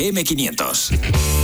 FM500.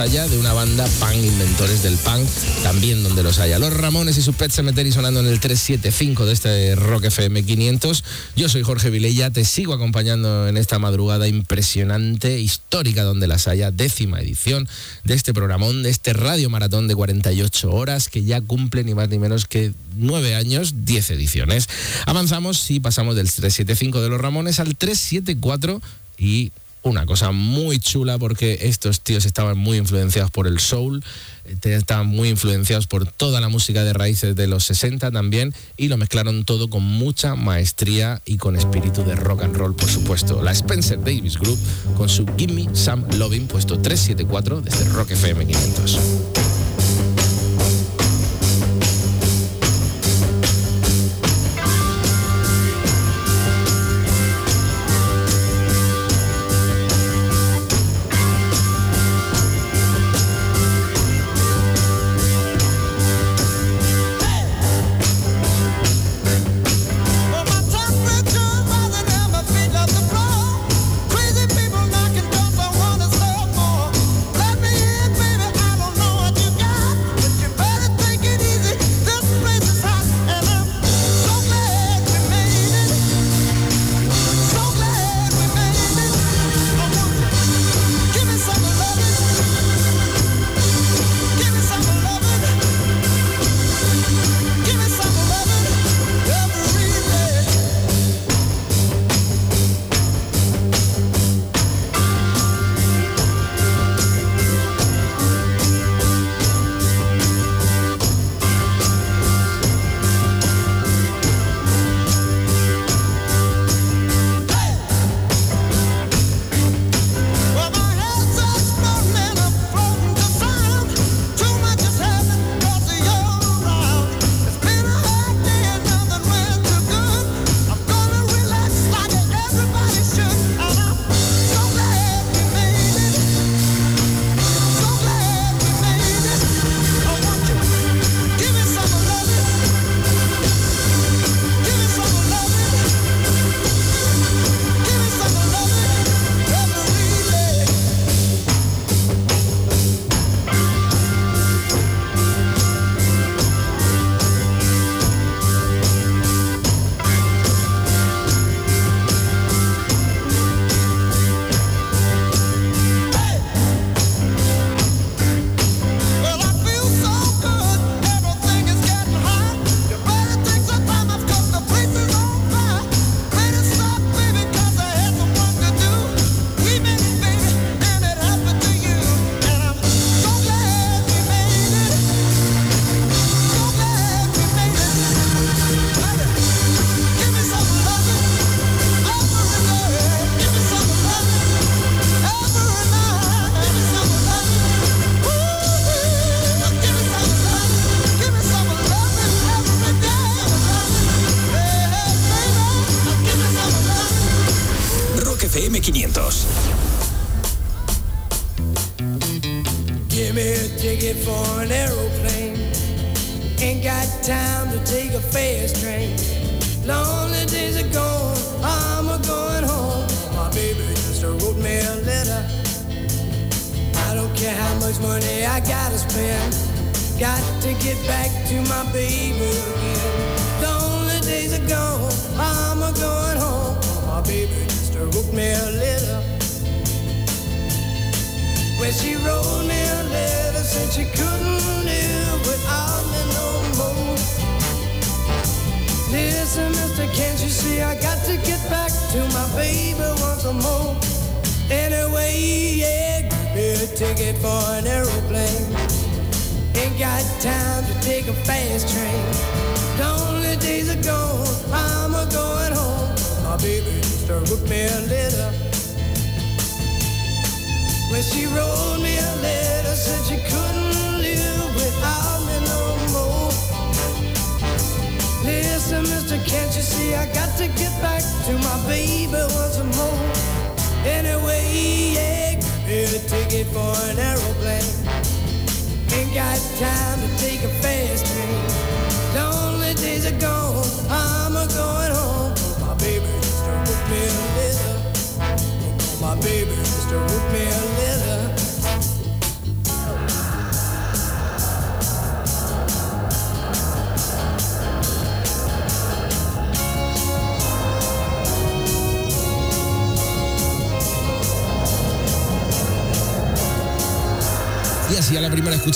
Haya, de una banda punk, inventores del punk, también donde los haya. Los Ramones y su Pet Cemetery sonando en el 375 de este Rock FM 500. Yo soy Jorge Vilella, te sigo acompañando en esta madrugada impresionante, histórica donde las haya, décima edición de este programón, de este radio maratón de 48 horas que ya cumple ni más ni menos que 9 años, 10 ediciones. Avanzamos y pasamos del 375 de los Ramones al 374 y una cosa muy chula porque estos tíos estaban muy influenciados por el soul, eh, estaban muy influenciados por toda la música de raíces de los 60 también y lo mezclaron todo con mucha maestría y con espíritu de rock and roll, por supuesto. La Spencer Davis Group con su Gimme Some Loving puesto 374 desde Rock FM 500.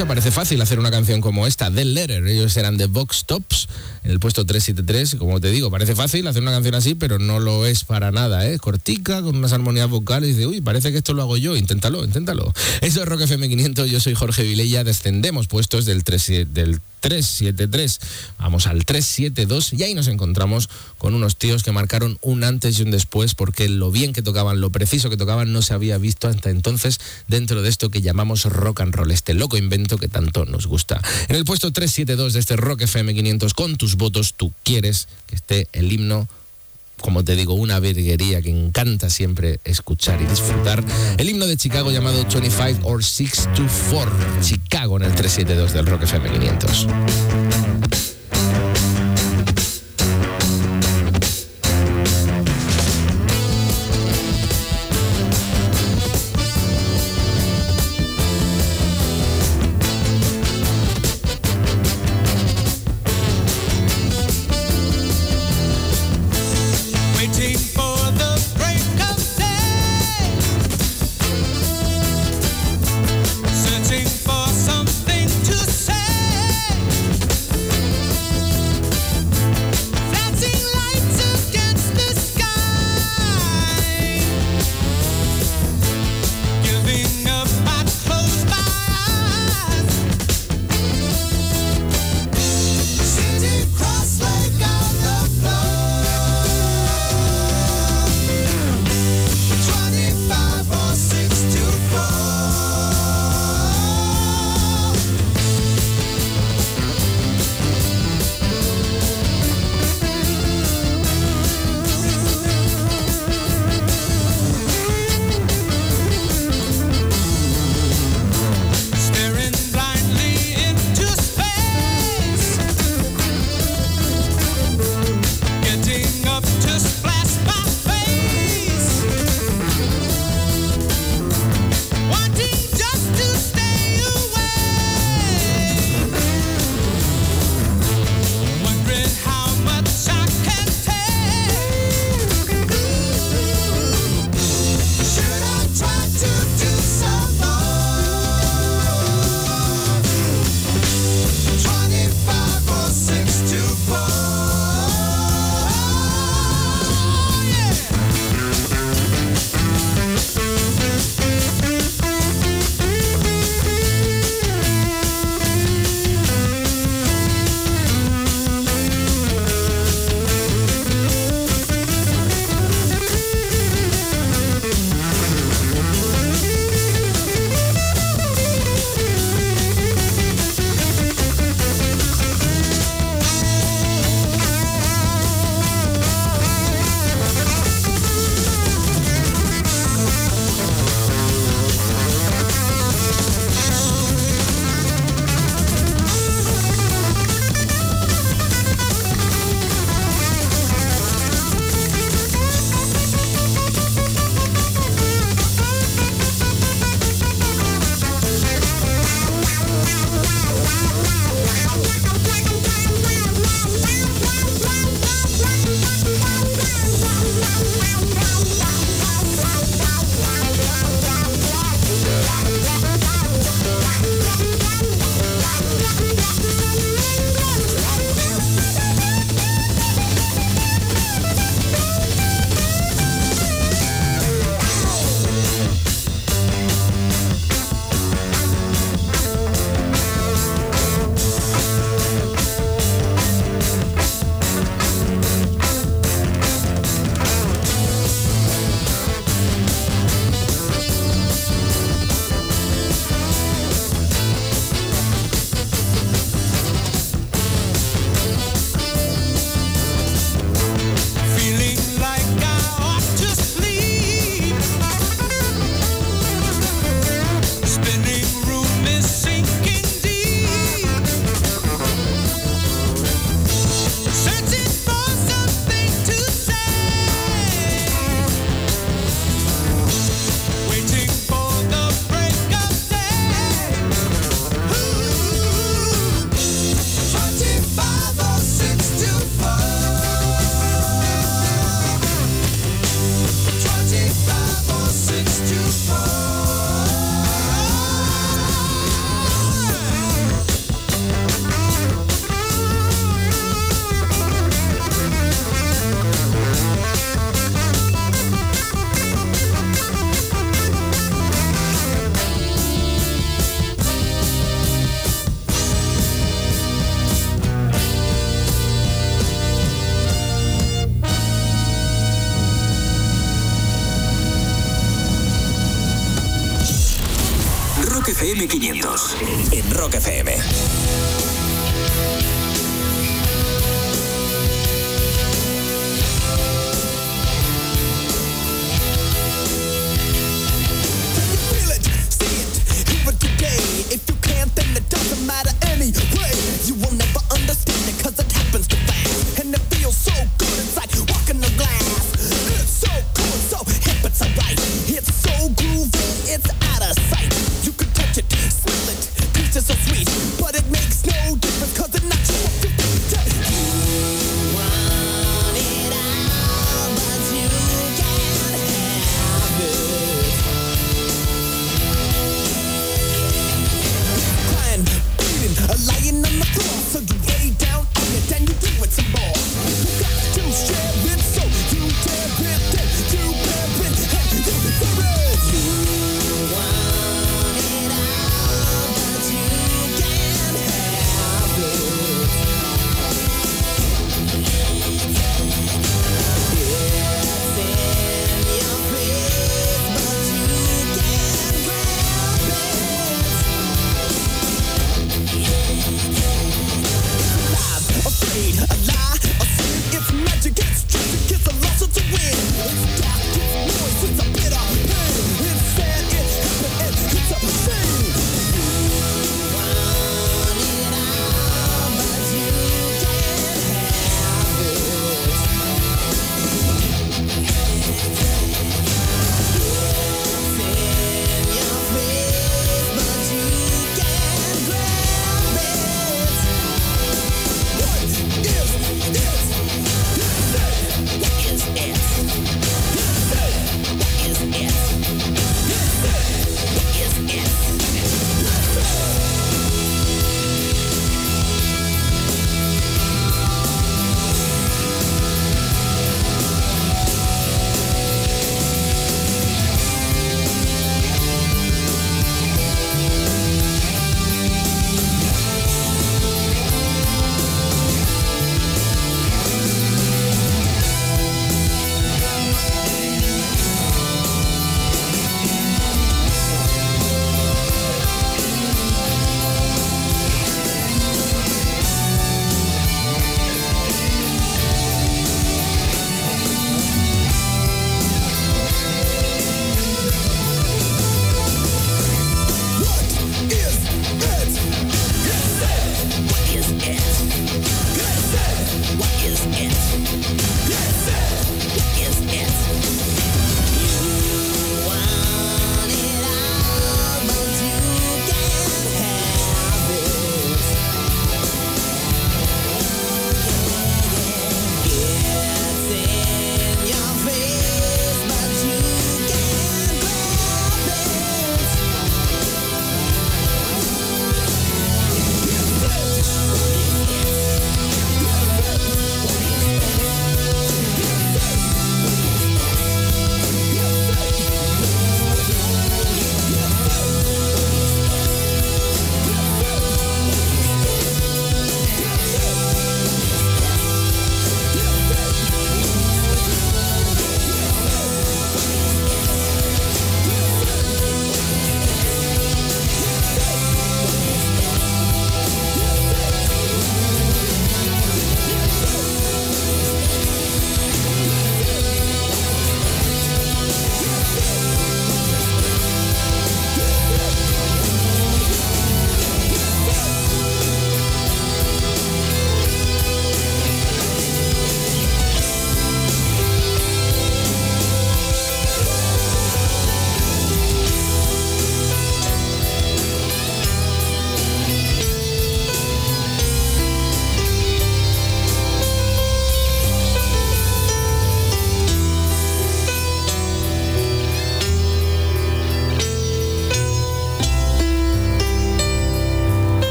Parece fácil hacer una canción como esta, The Letter. Ellos eran de Vox Tops, en el puesto 373. Como te digo, parece fácil hacer una canción así, pero no lo es para nada, ¿eh? Cortica, con unas armonías vocales. Y dice, uy, parece que esto lo hago yo. Inténtalo, inténtalo. Eso es Rock FM 500. Yo soy Jorge Vilella. Descendemos puestos del 3, del 373. Al 372 y ahí nos encontramos con unos tíos que marcaron un antes y un después porque lo bien que tocaban, lo preciso que tocaban no se había visto hasta entonces dentro de esto que llamamos rock and roll, este loco invento que tanto nos gusta. En el puesto 372 de este Rock FM 500 con tus votos tú quieres que esté el himno como te digo, una virguería que encanta siempre escuchar y disfrutar. El himno de Chicago llamado 25 or 624. Chicago en el 372 del Rock FM 500.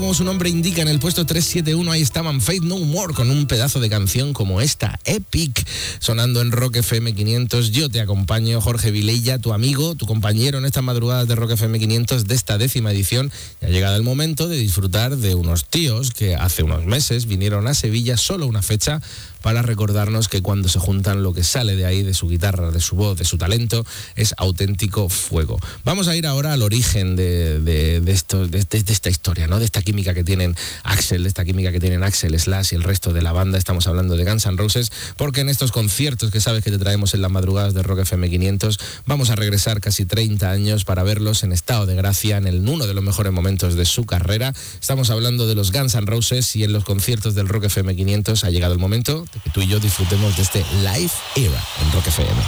Como su nombre indica, en el puesto 371 ahí estaban Faith No More con un pedazo de canción como esta, Epic, sonando en Rock FM 500. Yo te acompaño, Jorge Vilella, tu amigo, tu compañero en estas madrugadas de Rock FM 500 de esta décima edición. Y ha llegado el momento de disfrutar de unos tíos que hace unos meses vinieron a Sevilla solo una fecha para recordarnos que cuando se juntan lo que sale de ahí, de su guitarra, de su voz, de su talento, es auténtico fuego. Vamos a ir ahora al origen de, esto, de, esta historia, ¿no? de esta química que tienen Axel, de esta química que tienen Axel, Slash y el resto de la banda. Estamos hablando de Guns N' Roses, porque en estos conciertos que sabes que te traemos en las madrugadas de Rock FM 500, vamos a regresar casi 30 años para verlos en estado de gracia, en el, uno de los mejores momentos de su carrera. Estamos hablando de los Guns N' Roses y en los conciertos del Rock FM 500 ha llegado el momento que tú y yo disfrutemos de este Live Era en Rock FM.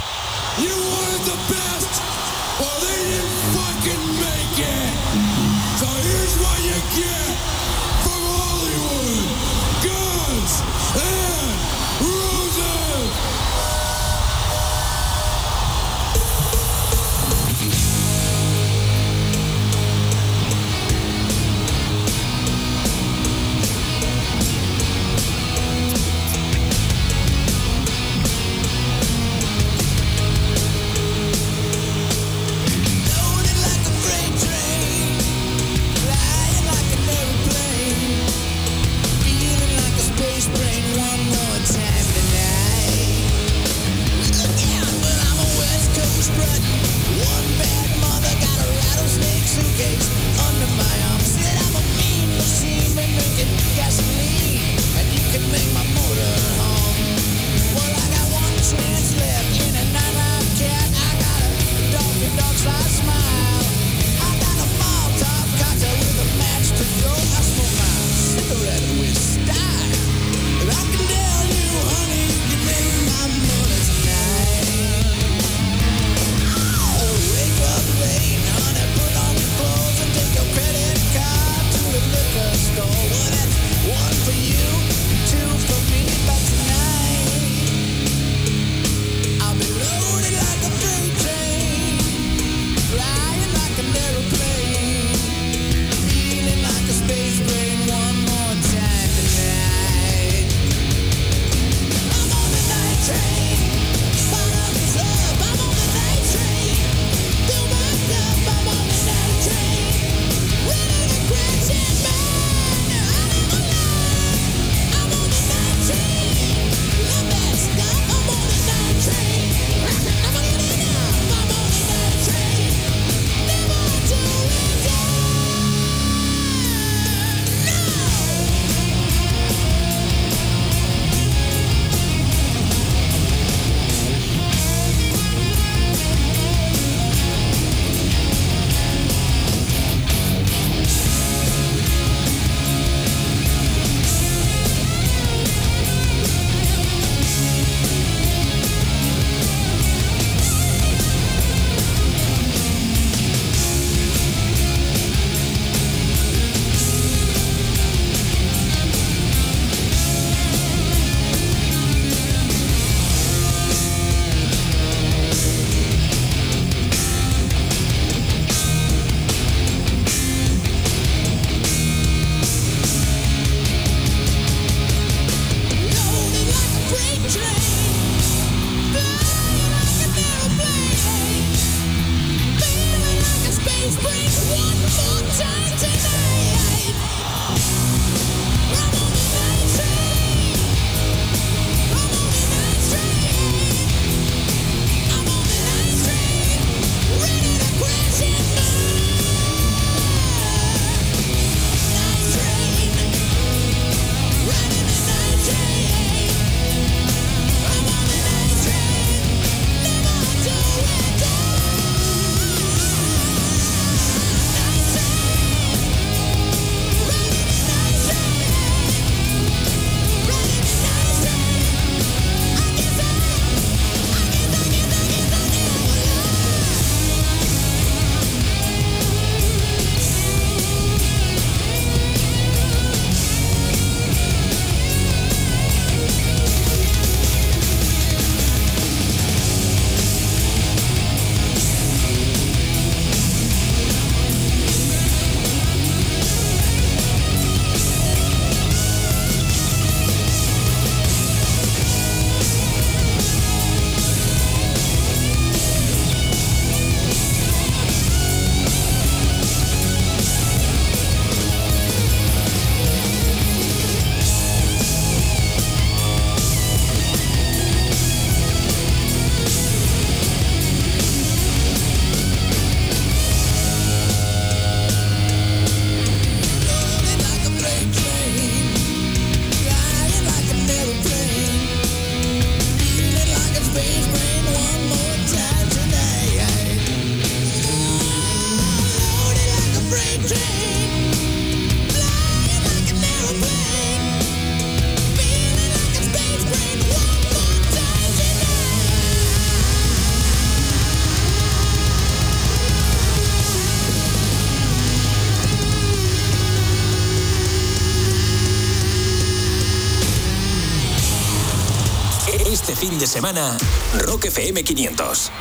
Semana, Rock FM 500.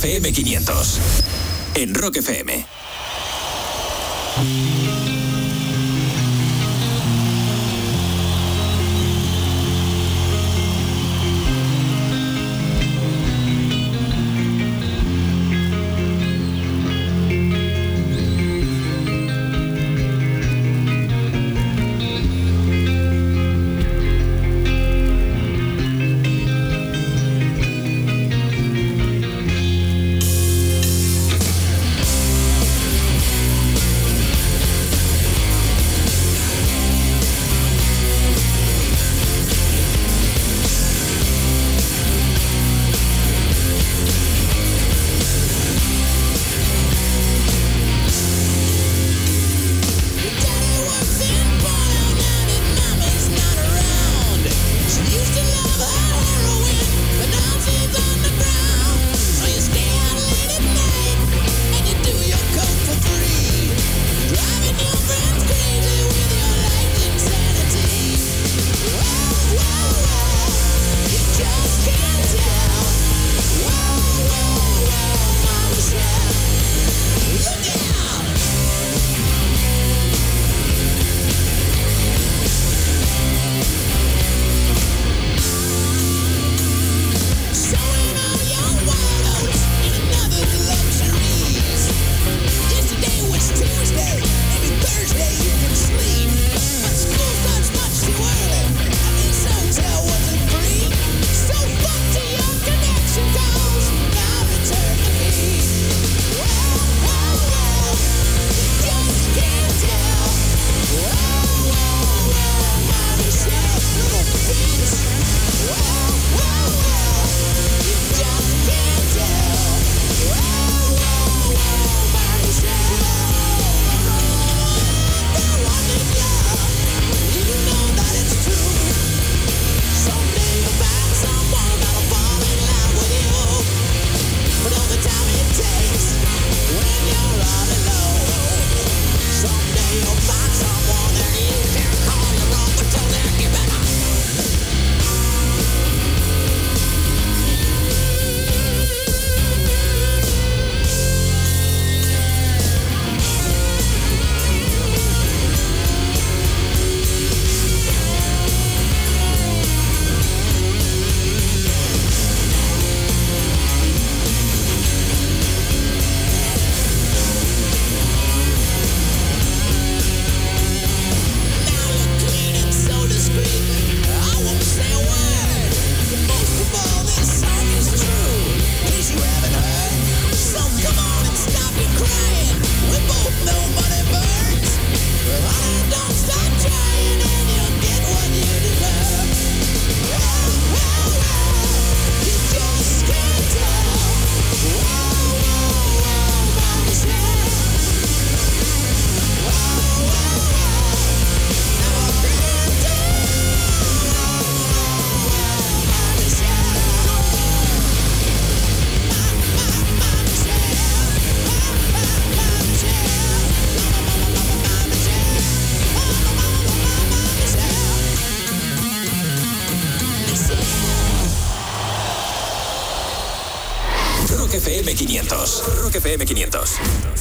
FM500. En Rock FM.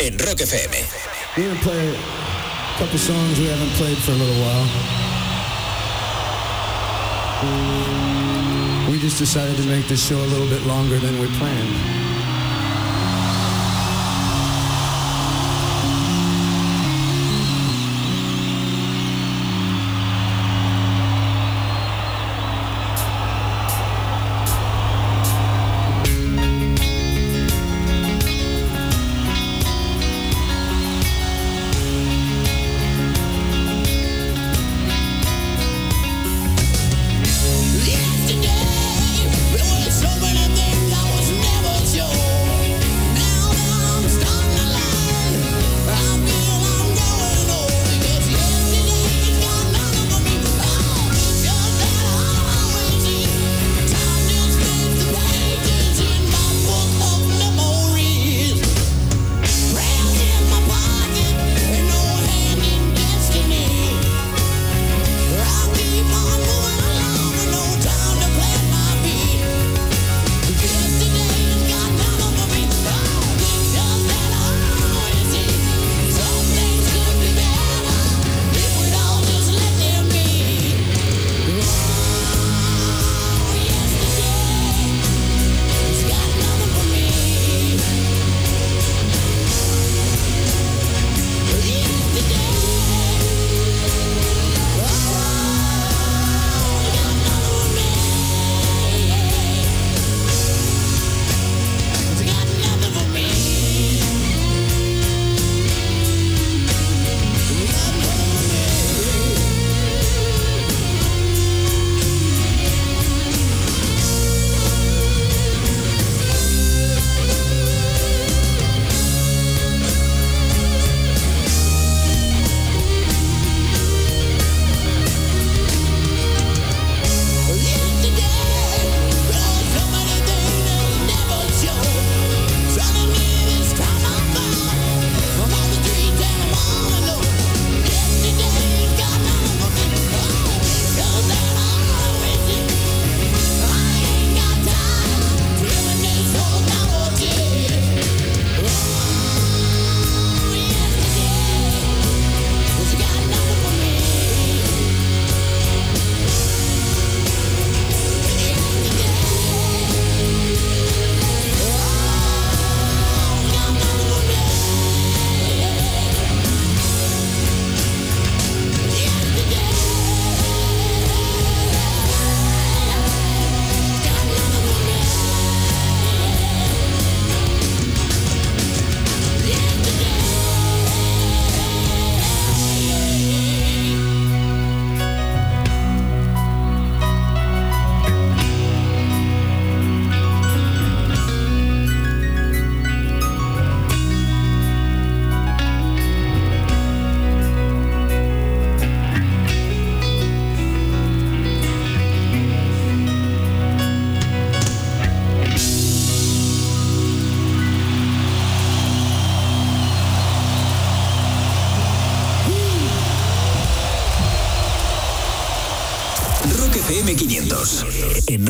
En Rock FM. We're gonna play a couple songs we haven't played for a little while. We just decided to make this show a little bit longer than we planned.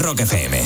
Rock FM.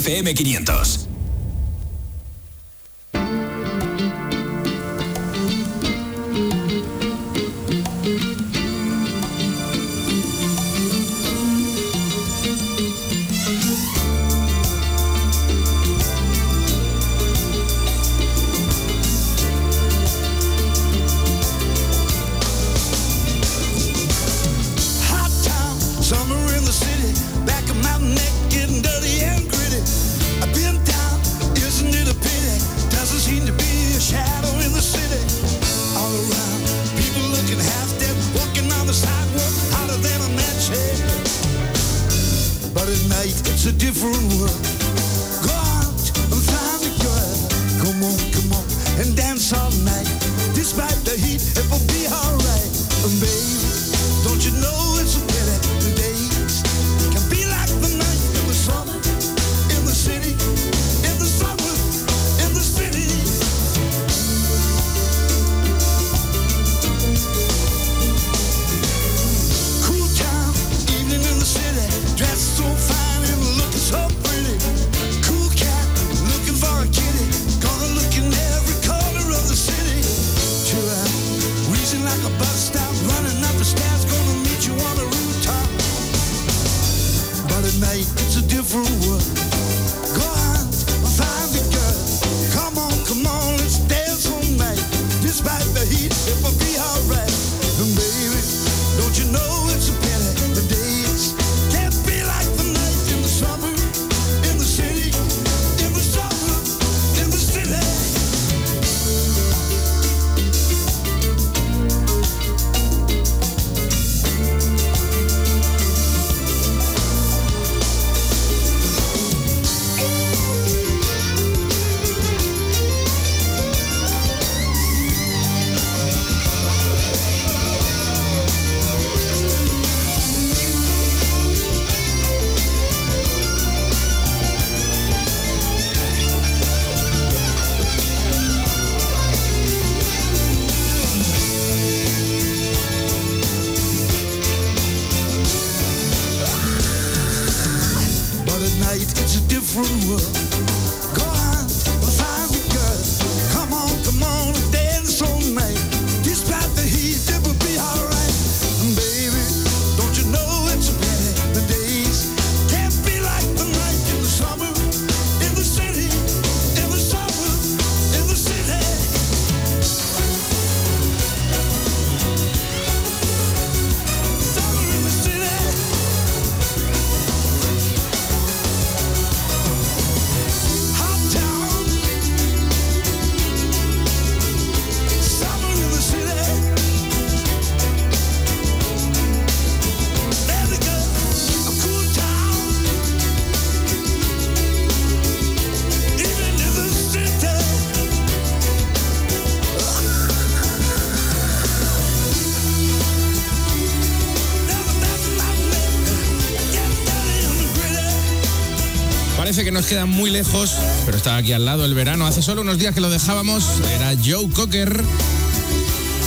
FM 500. Queda muy lejos, pero está aquí al lado el verano. Hace solo unos días que lo dejábamos, era Joe Cocker.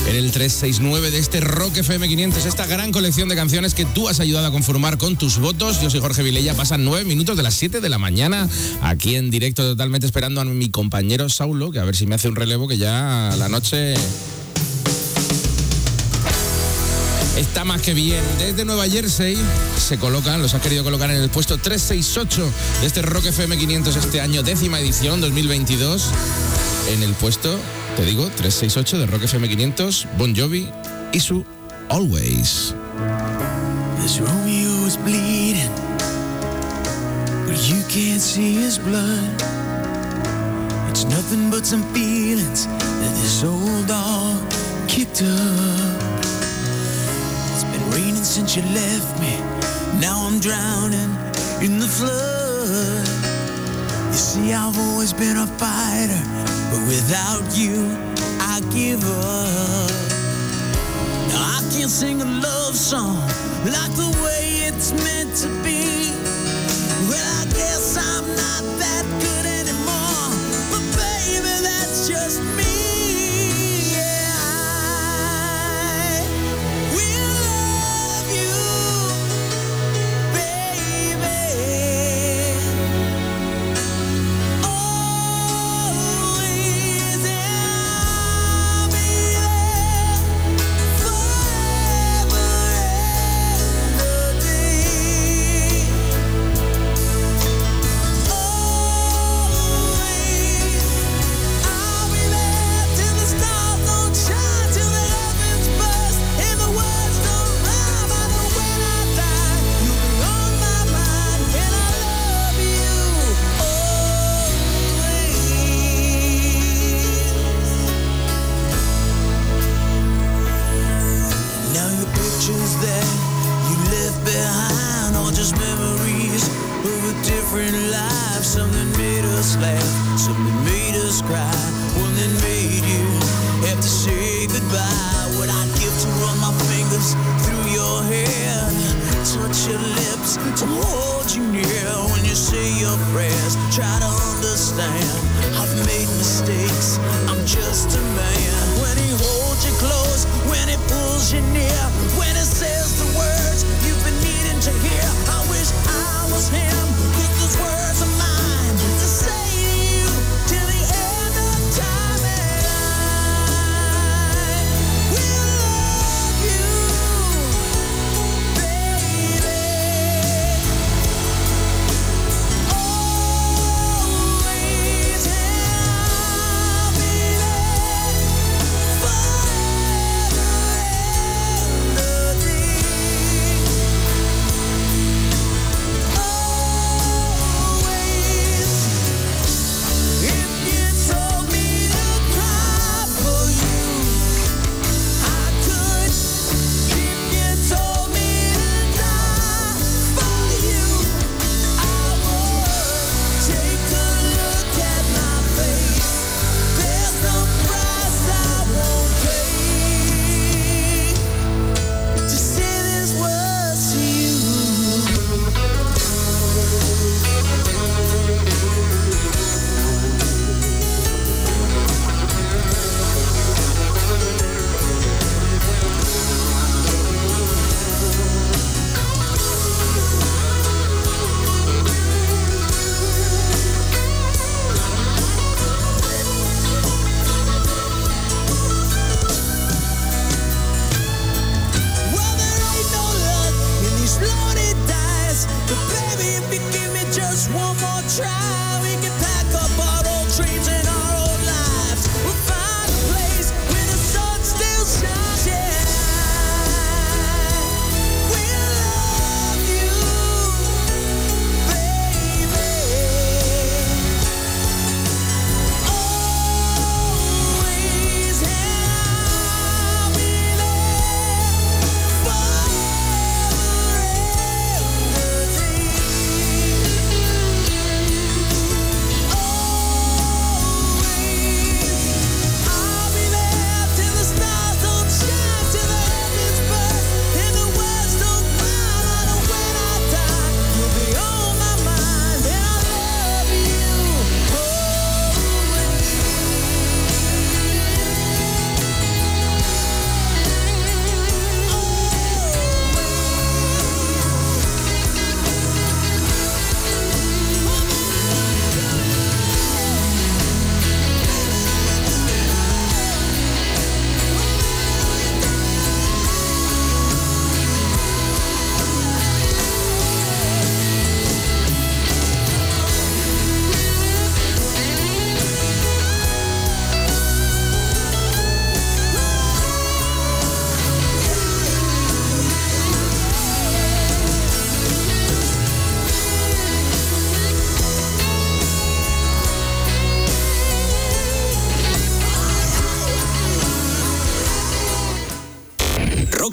En el 369 de este Rock FM 500, esta gran colección de canciones que tú has ayudado a conformar con tus votos. Yo soy Jorge Vilella, pasan nueve minutos de las 7 de la mañana, aquí en directo, totalmente esperando a mi compañero Saulo, que a ver si me hace un relevo, que ya la noche está más que bien. Desde Nueva Jersey se colocan, los ha querido colocar en el puesto 368 de este Rock FM 500 este año, décima edición 2022. En el puesto, te digo, 368 de Rock FM 500, Bon Jovi y su Always. It's nothing but some feelings that this old dog kicked up. Since you left me. Now I'm drowning in the flood. You see, I've always been a fighter, but without you, I give up. Now I can't sing a love song like the way it's meant to be.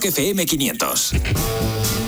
Rock FM 500.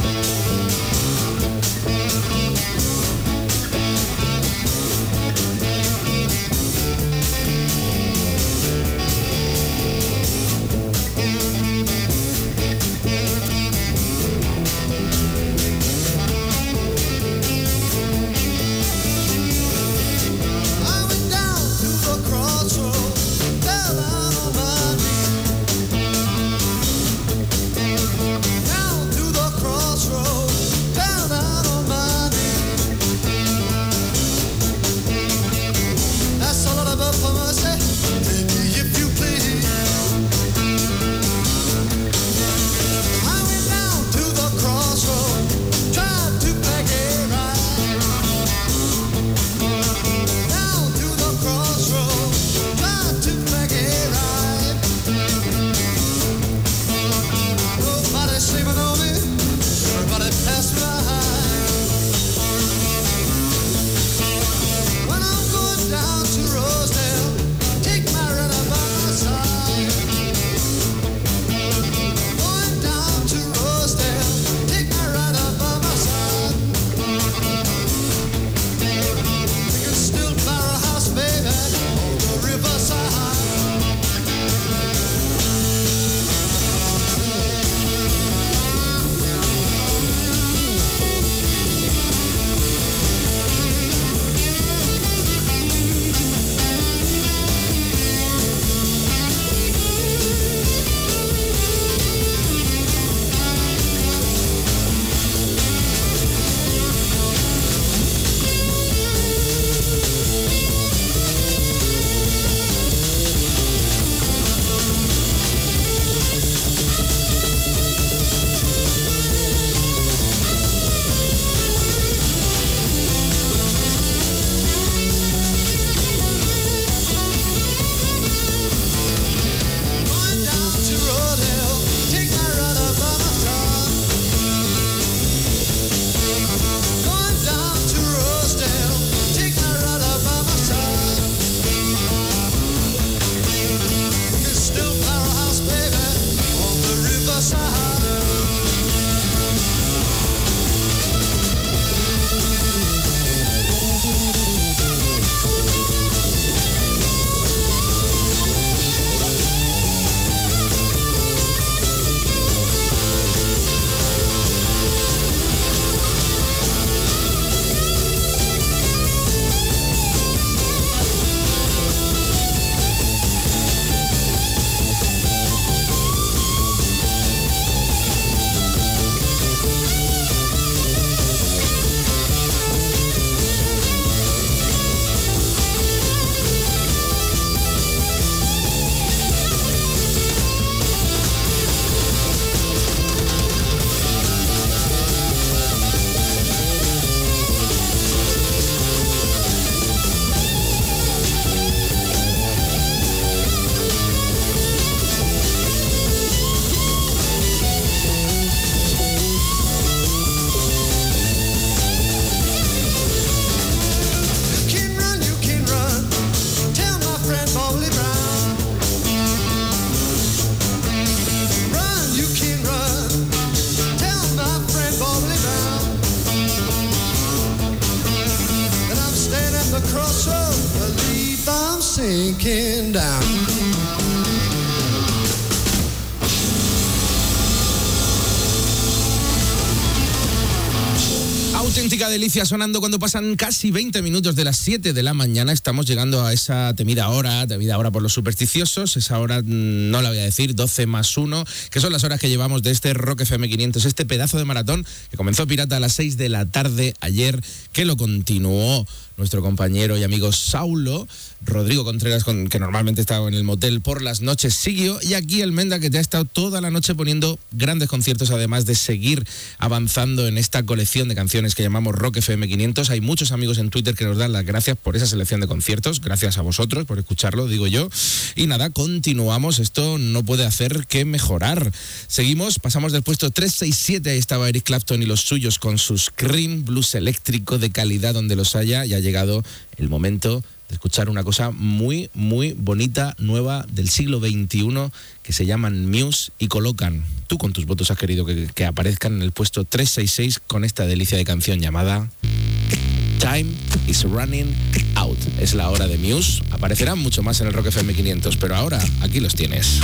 Delicia sonando cuando pasan casi 20 minutos de las 7 de la mañana. Estamos llegando a esa temida hora, temida hora por los supersticiosos. Esa hora, mm, no la voy a decir, 12 más 1, que son las horas que llevamos de este Rock FM 500, este pedazo de maratón que comenzó Pirata a las 6 de la tarde ayer, que lo continuó nuestro compañero y amigo Saulo, Rodrigo Contreras, con- que normalmente estaba en el motel por las noches, siguió, y aquí el Menda, que te ha estado toda la noche poniendo grandes conciertos, además de seguir avanzando en esta colección de canciones que llamamos Rock FM 500. Hay muchos amigos en Twitter que nos dan las gracias por esa selección de conciertos, gracias a vosotros por escucharlo, digo yo. Y nada, continuamos, esto no puede hacer que mejorar. Seguimos, pasamos del puesto 367, ahí estaba Eric Clapton y los suyos con su Scream Blues eléctrico de calidad donde los haya, y ha llegado el momento escuchar una cosa muy, muy bonita, nueva del siglo XXI, que se llaman Muse y colocan. Tú con tus votos has querido que, aparezcan en el puesto 366 con esta delicia de canción llamada Time is Running Out. Es la hora de Muse. Aparecerán mucho más en el Rock FM 500, pero ahora aquí los tienes.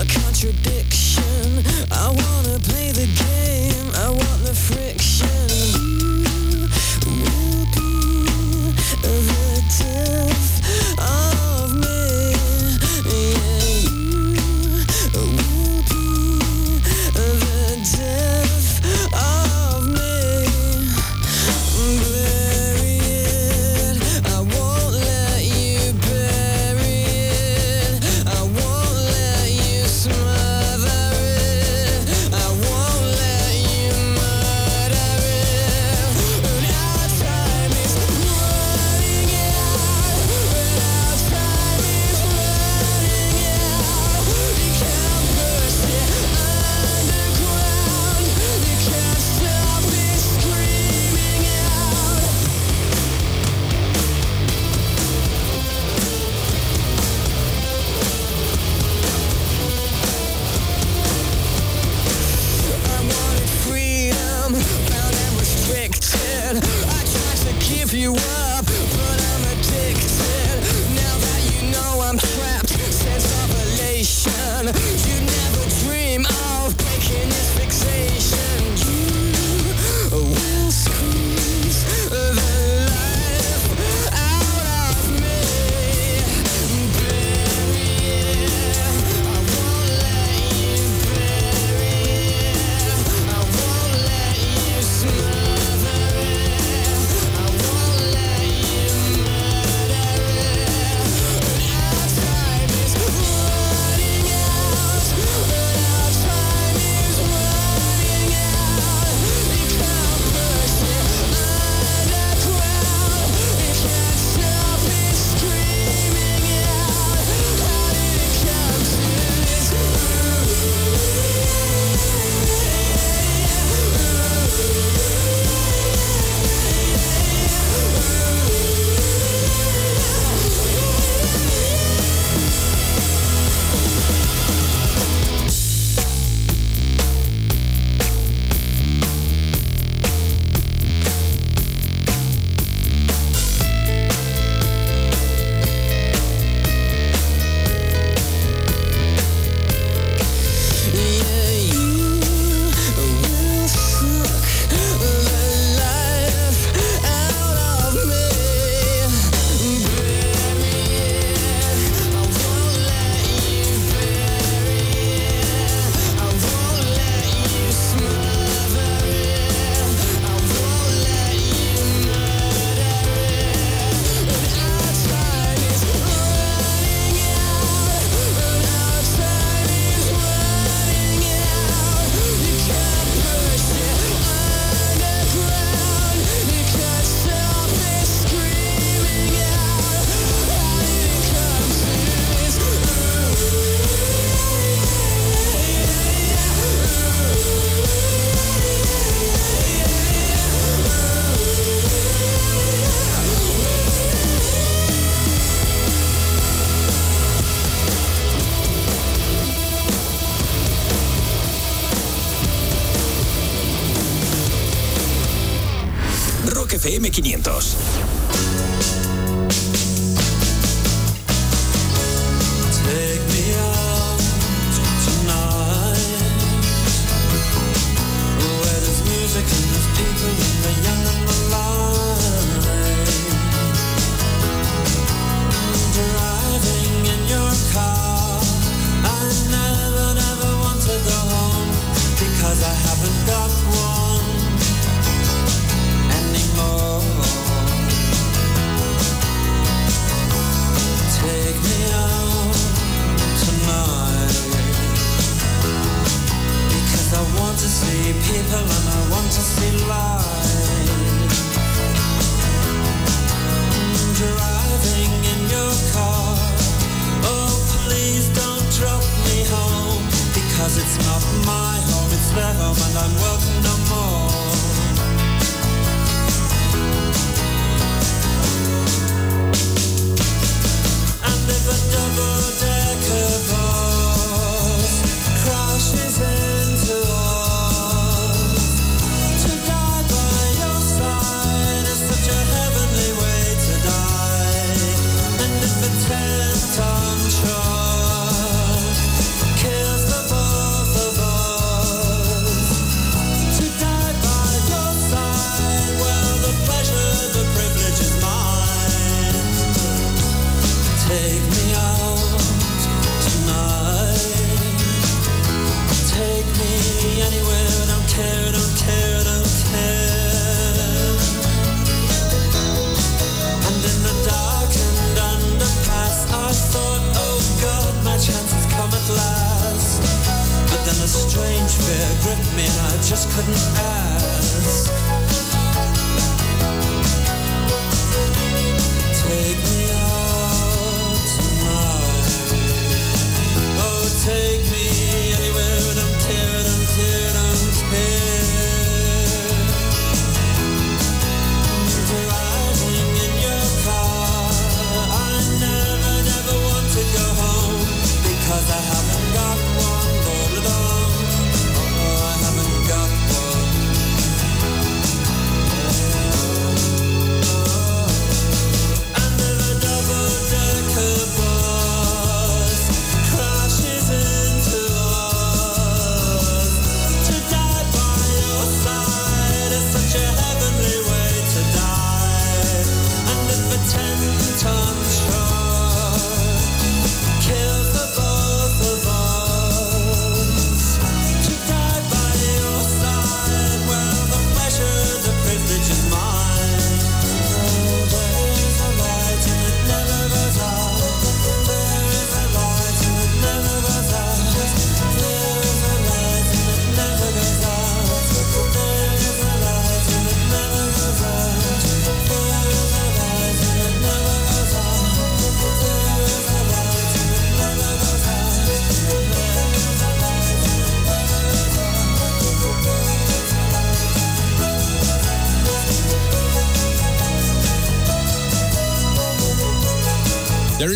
a contradiction. I wanna play the game. I wanna.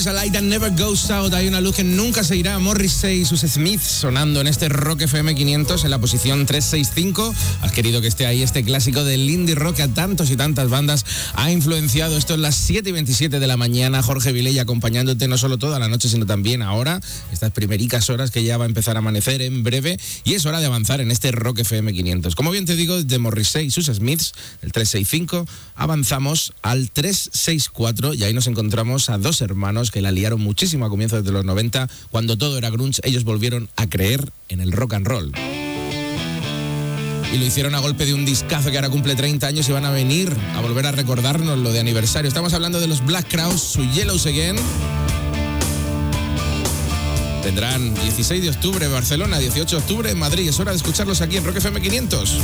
There is a light that never goes out. Hay una luz que nunca se irá. Morrissey y sus Smiths sonando en este Rock FM 500 en la posición 365. Has querido que esté ahí este clásico del indie rock a tantos y tantas bandas ha influenciado. Esto es las 7 y 27 de la mañana. Jorge Viley acompañándote no solo toda la noche, sino también ahora. Estas primericas horas que ya va a empezar a amanecer en breve. Y es hora de avanzar en este Rock FM 500. Como bien te digo, de Morrissey y sus Smiths, el 365, avanzamos al 364 y ahí nos encontramos a dos hermanos que la liaron muchísimo a comienzos de los 90, cuando todo era grunge, ellos volvieron a creer en el rock and roll. Y lo hicieron a golpe de un discazo que ahora cumple 30 años y van a venir a volver a recordarnos lo de aniversario. Estamos hablando de los Black Crowes, su Yellows Again. Tendrán 16 de octubre en Barcelona, 18 de octubre en Madrid. Es hora de escucharlos aquí en Rock FM 500.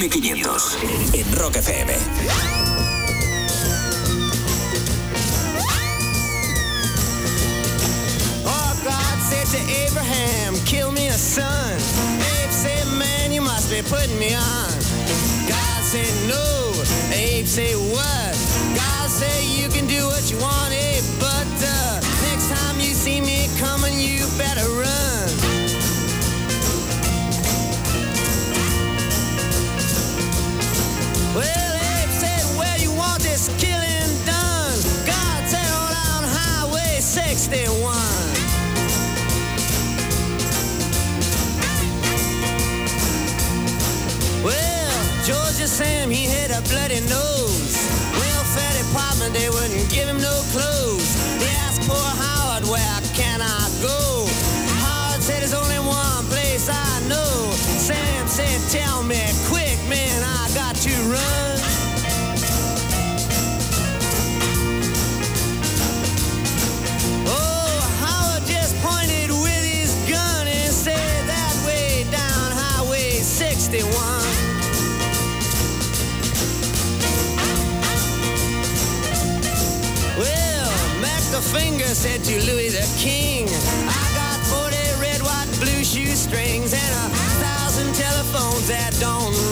FM500. to Louis the King. I got 40 red, white, blue shoestrings and a thousand telephones that don't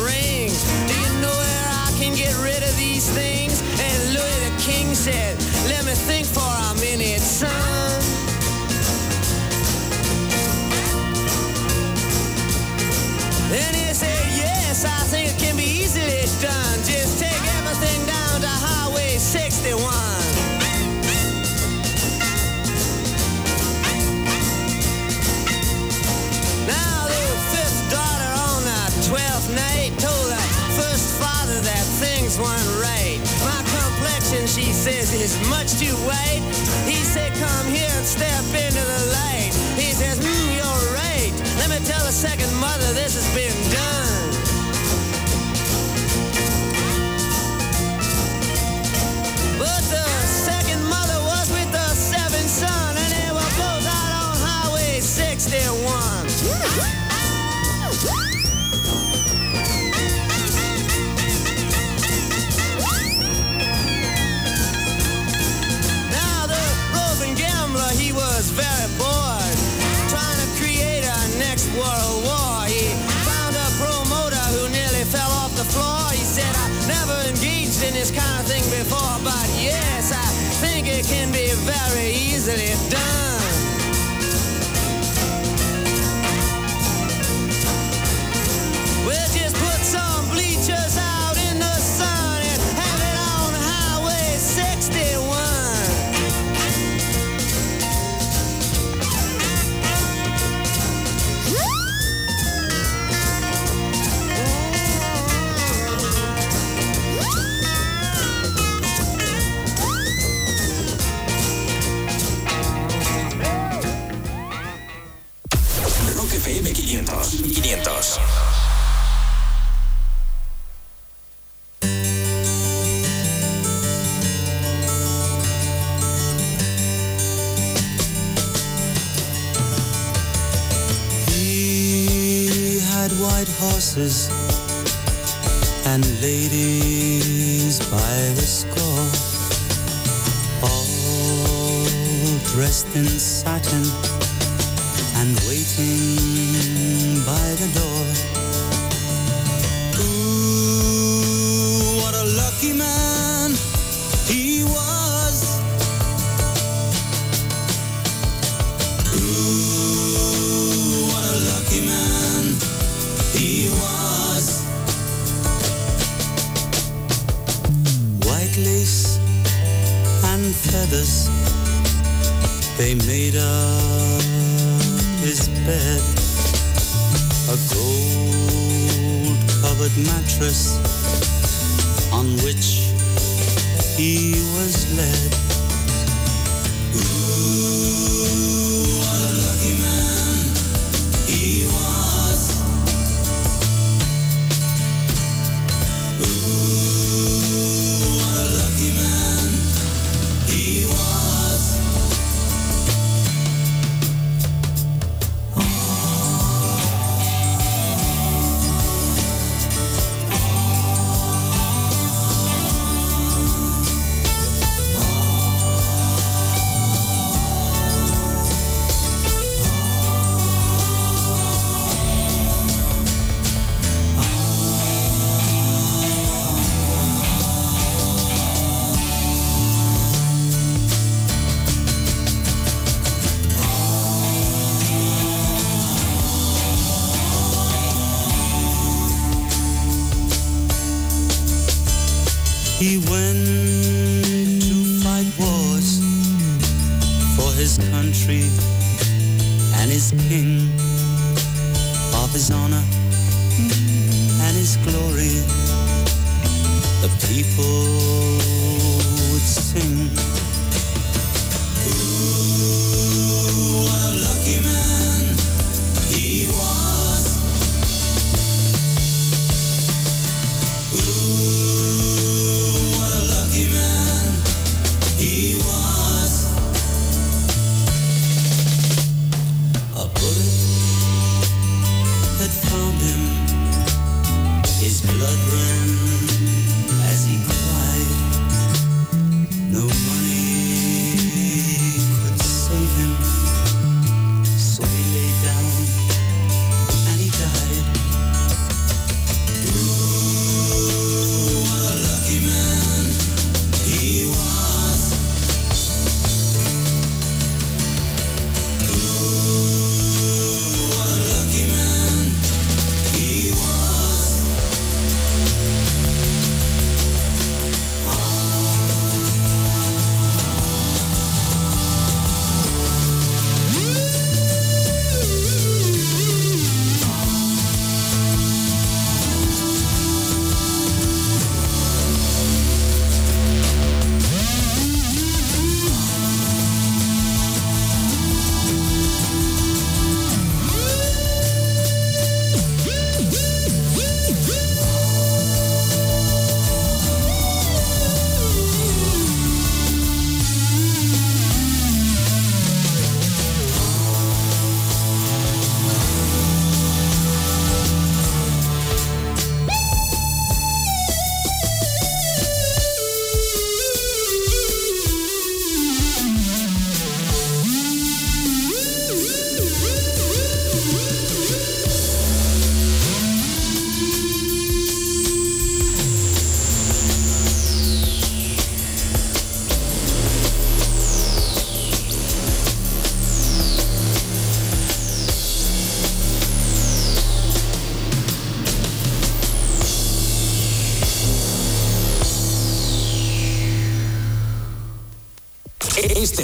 much to wait. He said, come here and step into the light. He says, mm, you're right. Let me tell the second mother this has been easily done. dances and ladies by the score, all dressed in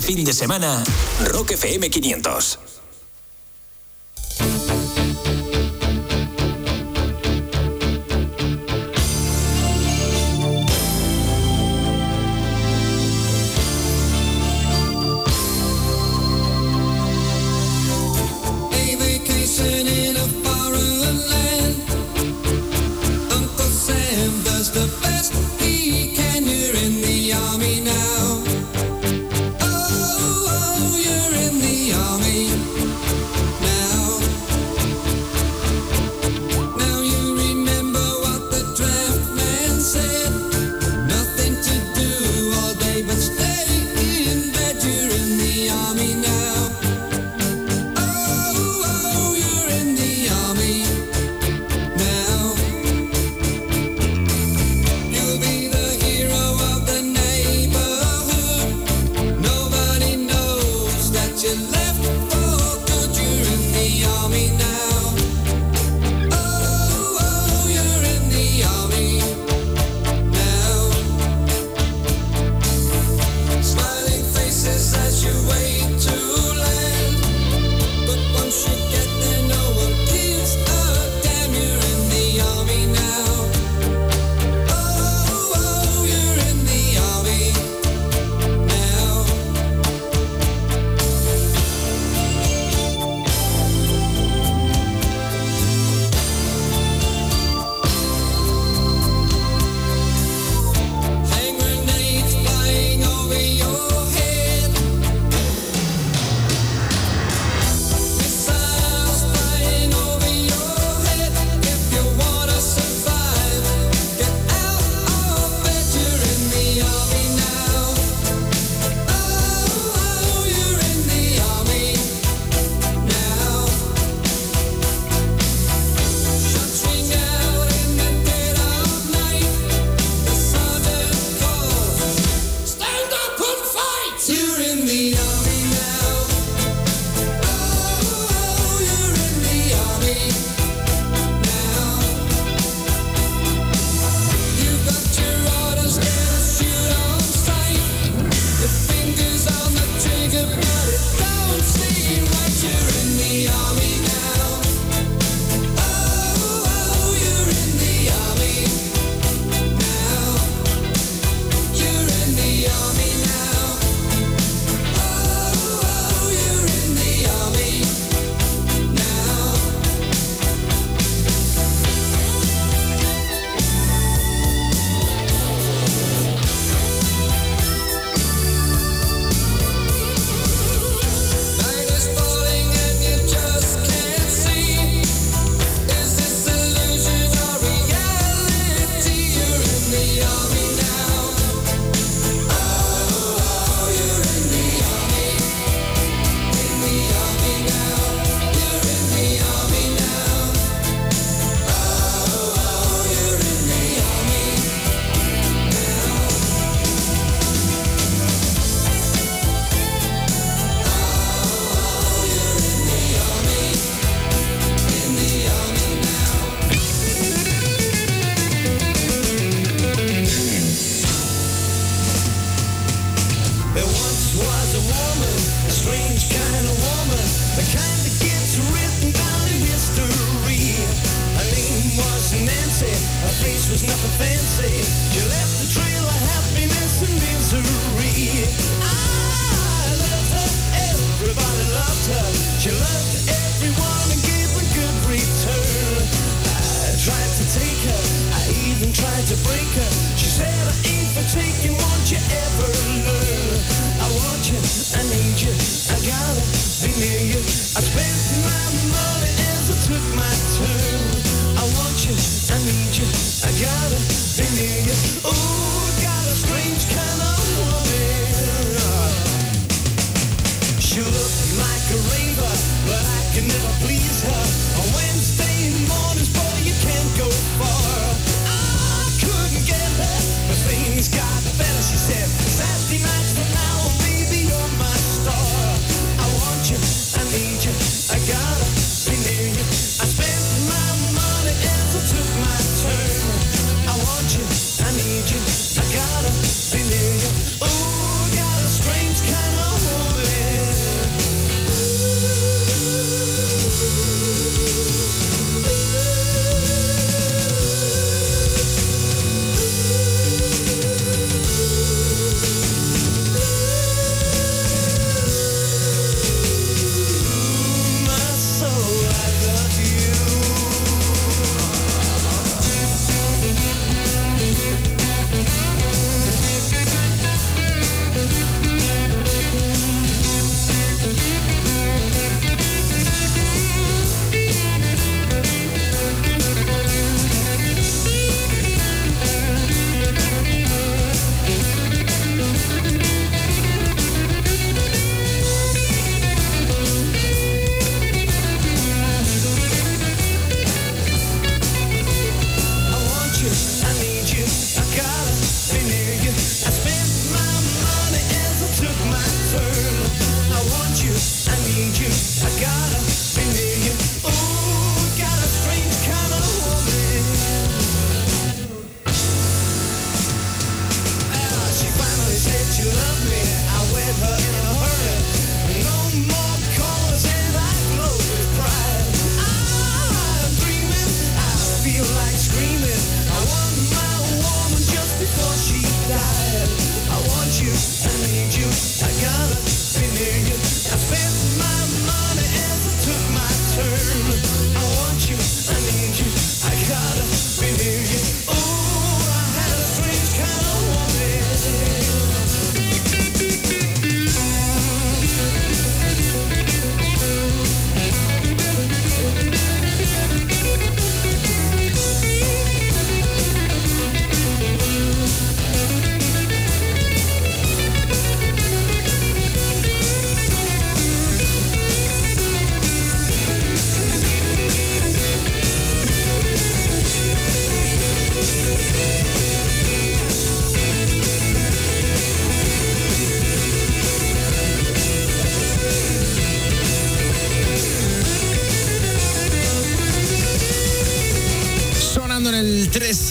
fin de semana, Rock FM 500.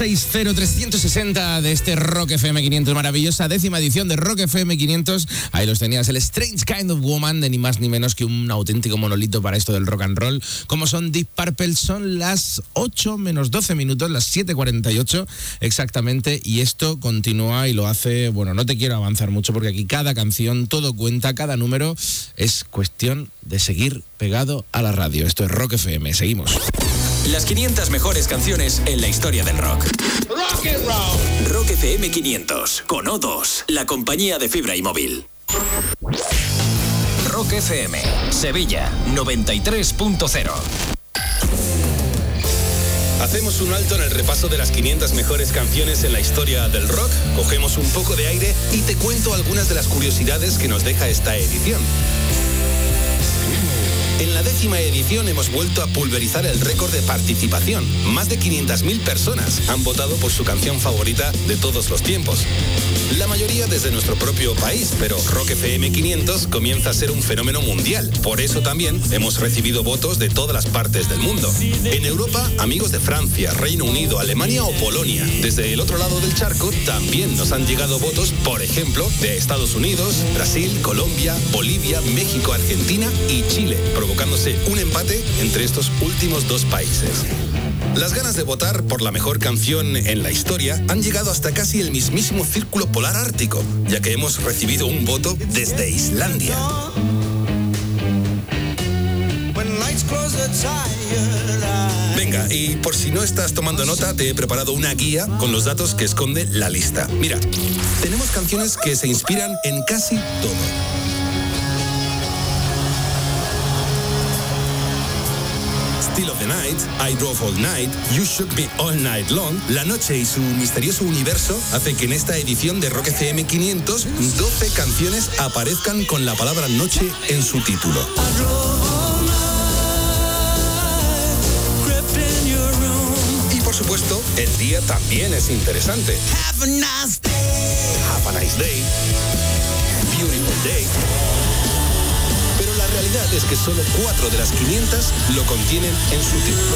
660 de este Rock FM 500, maravillosa décima edición de Rock FM 500. Ahí los tenías, el Strange Kind of Woman, de ni más ni menos que un auténtico monolito para esto del rock and roll. Como son Deep Purple, son las 8 menos 12 minutos, las 7.48 exactamente, y esto continúa y lo hace, bueno, no te quiero avanzar mucho porque aquí cada canción, todo cuenta, cada número, es cuestión de seguir pegado a la radio. Esto es Rock FM, seguimos. Las 500 mejores canciones en la historia del rock. Rock and roll. Rock FM 500 con O2, la compañía de fibra y móvil. Rock FM, Sevilla 93.0. Hacemos un alto en el repaso de las 500 mejores canciones en la historia del rock, cogemos un poco de aire y te cuento algunas de las curiosidades que nos deja esta edición. En la décima edición hemos vuelto a pulverizar el récord de participación. Más de 500.000 personas han votado por su canción favorita de todos los tiempos. La mayoría desde nuestro propio país, pero Rock FM 500 comienza a ser un fenómeno mundial. Por eso también hemos recibido votos de todas las partes del mundo. En Europa, amigos de Francia, Reino Unido, Alemania o Polonia. Desde el otro lado del charco también nos han llegado votos, por ejemplo, de Estados Unidos, Brasil, Colombia, Bolivia, México, Argentina y Chile, provocándose un empate entre estos últimos dos países. Las ganas de votar por la mejor canción en la historia han llegado hasta casi el mismísimo círculo polar ártico, ya que hemos recibido un voto desde Islandia. Venga, y por si no estás tomando nota, te he preparado una guía con los datos que esconde la lista. Mira, tenemos canciones que se inspiran en casi todo. Still of the Night, I Drove All Night, You Shook Me All Night Long, La Noche y su misterioso universo hacen que en esta edición de Rock FM 500 12 canciones aparezcan con la palabra noche en su título. Y por supuesto, el día también es interesante. Have a nice day. Have a nice day. Beautiful day. Es que solo cuatro de las 500 lo contienen en su título.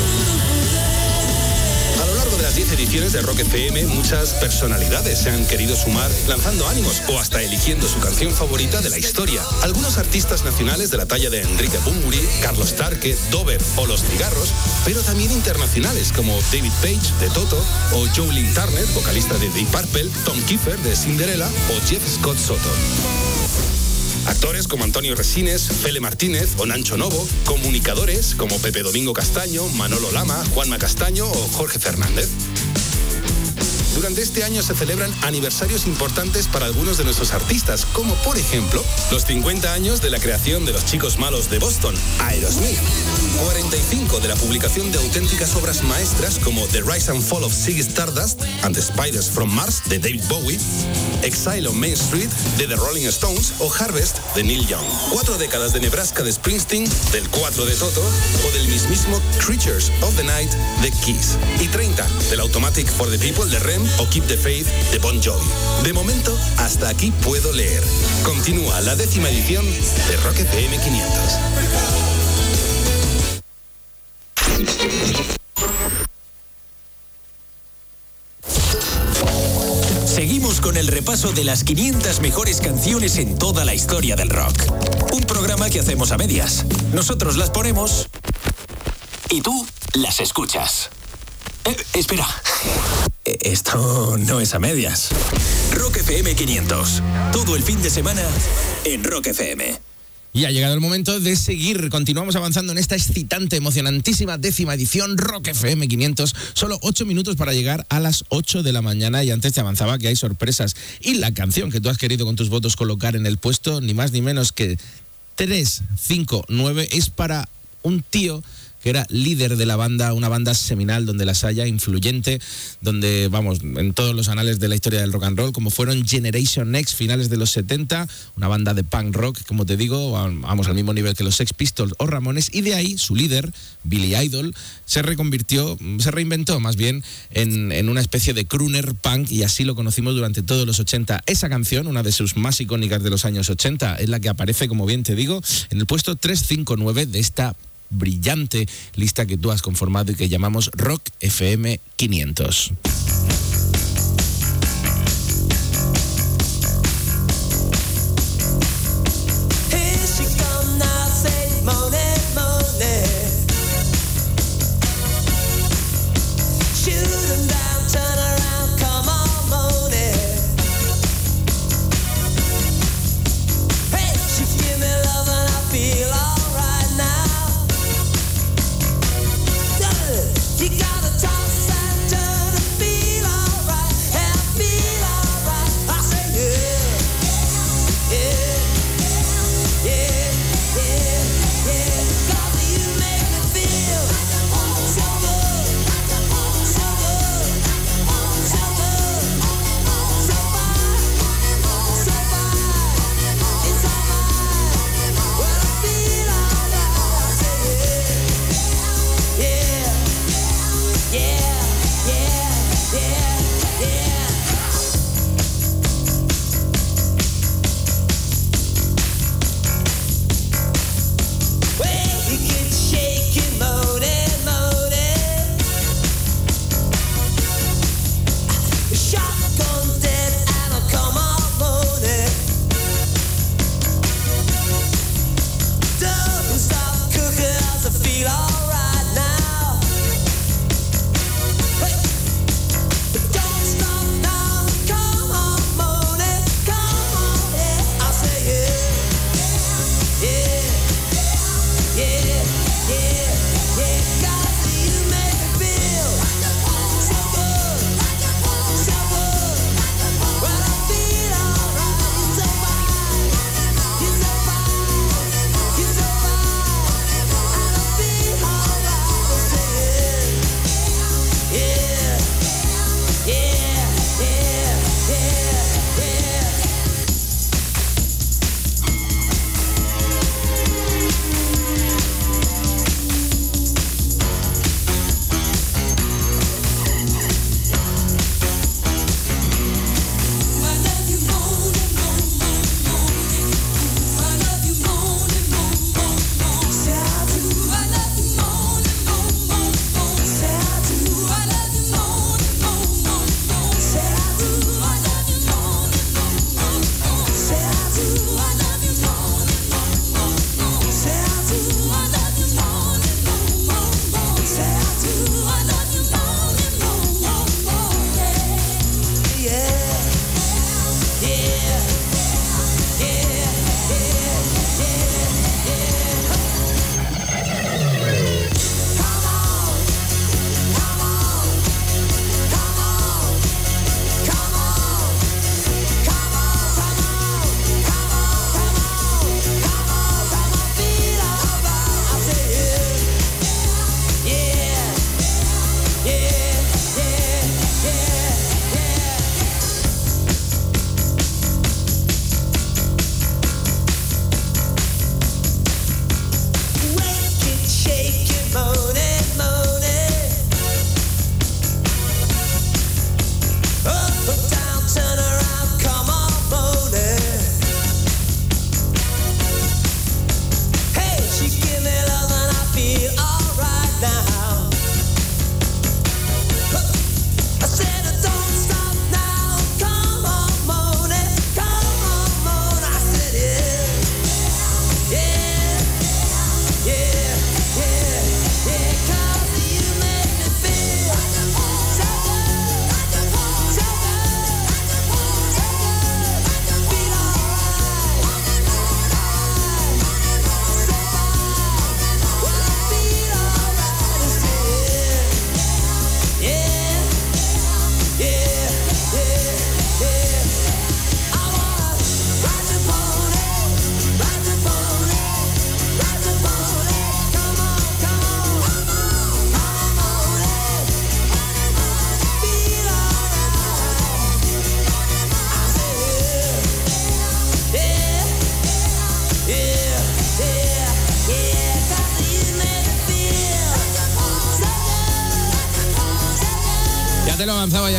A lo largo de las 10 ediciones de Rock FM, muchas personalidades se han querido sumar lanzando ánimos o hasta eligiendo su canción favorita de la historia. Algunos artistas nacionales de la talla de Enrique Bunbury, Carlos Tarque, Dover o Los Cigarros, pero también internacionales como David Page de Toto o Joe Lynn Turner, vocalista de Deep Purple, Tom Kiefer de Cinderella o Jeff Scott Soto. Actores como Antonio Resines, Fele Martínez o Nancho Novo, comunicadores como Pepe Domingo Castaño, Manolo Lama, Juanma Castaño o Jorge Fernández. Durante este año se celebran aniversarios importantes para algunos de nuestros artistas, como por ejemplo los 50 años de la creación de los Chicos Malos de Boston, Aerosmith, 45 de la publicación de auténticas obras maestras como The Rise and Fall of Ziggy Stardust and the Spiders from Mars de David Bowie, Exile on Main Street de The Rolling Stones o Harvest de Neil Young. Cuatro décadas de Nebraska de Springsteen, del 4 de Toto o del mismísimo Creatures of the Night de Kiss. Y 30 del Automatic for the People de Rem o Keep the Faith de Bon Jovi. De momento, hasta aquí puedo leer. Continúa la décima edición de Rock FM 500. Seguimos con el repaso de las 500 mejores canciones en toda la historia del rock. Un programa que hacemos a medias. Nosotros las ponemos y tú las escuchas. Eh, espera. Eh, Esto no es a medias. Rock FM 500. Todo el fin de semana en Rock FM. Y ha llegado el momento de seguir. Continuamos avanzando en esta excitante, emocionantísima décima edición Rock FM 500. Solo 8 minutos para llegar a las 8 de la mañana. Y antes te avanzaba que hay sorpresas. Y la canción que tú has querido con tus votos colocar en el puesto, ni más ni menos que 359, es para un tío que era líder de la banda, una banda seminal donde las haya, influyente, donde, vamos, en todos los anales de la historia del rock and roll, como fueron Generation X, finales de los 70, una banda de punk rock, como te digo, vamos al mismo nivel que los Sex Pistols o Ramones, y de ahí su líder, Billy Idol, se reconvirtió, se reinventó más bien en, en una especie de crooner punk y así lo conocimos durante todos los 80. Esa canción, una de sus más icónicas de los años 80, es la que aparece, como bien te digo, en el puesto 359 de esta brillante lista que tú has conformado y que llamamos Rock FM 500.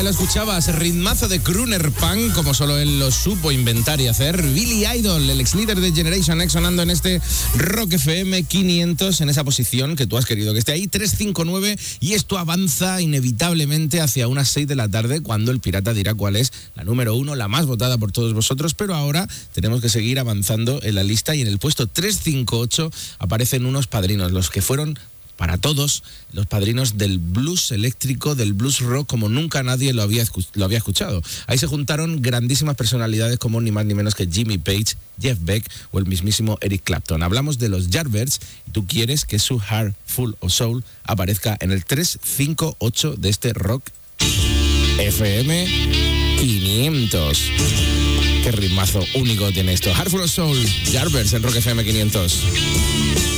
Lo escuchabas. Ritmazo de Crooner Punk, como solo él lo supo inventar y hacer. Billy Idol, el ex líder de Generation X, sonando en este Rock FM 500, en esa posición que tú has querido que esté ahí, 359. Y esto avanza inevitablemente hacia unas 6 de la tarde, cuando el pirata dirá cuál es la número uno, la más votada por todos vosotros. Pero ahora tenemos que seguir avanzando en la lista y en el puesto 358 aparecen unos padrinos, los que fueron para todos los padrinos del blues eléctrico, del blues rock, como nunca nadie lo había, lo había escuchado. Ahí se juntaron grandísimas personalidades como ni más ni menos que Jimmy Page, Jeff Beck o el mismísimo Eric Clapton. Hablamos de los Yardbirds y tú quieres que su Heart Full of Soul aparezca en el 358 de este rock FM 500. Qué ritmazo único tiene esto. Heart Full of Soul, Yardbirds en Rock FM 500.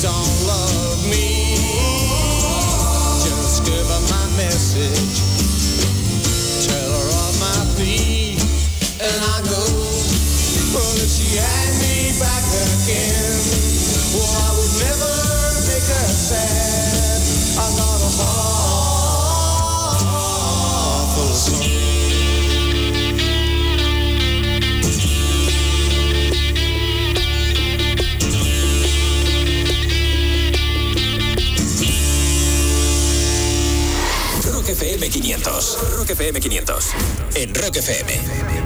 don't FM 500. Rock FM 500. En Rock FM.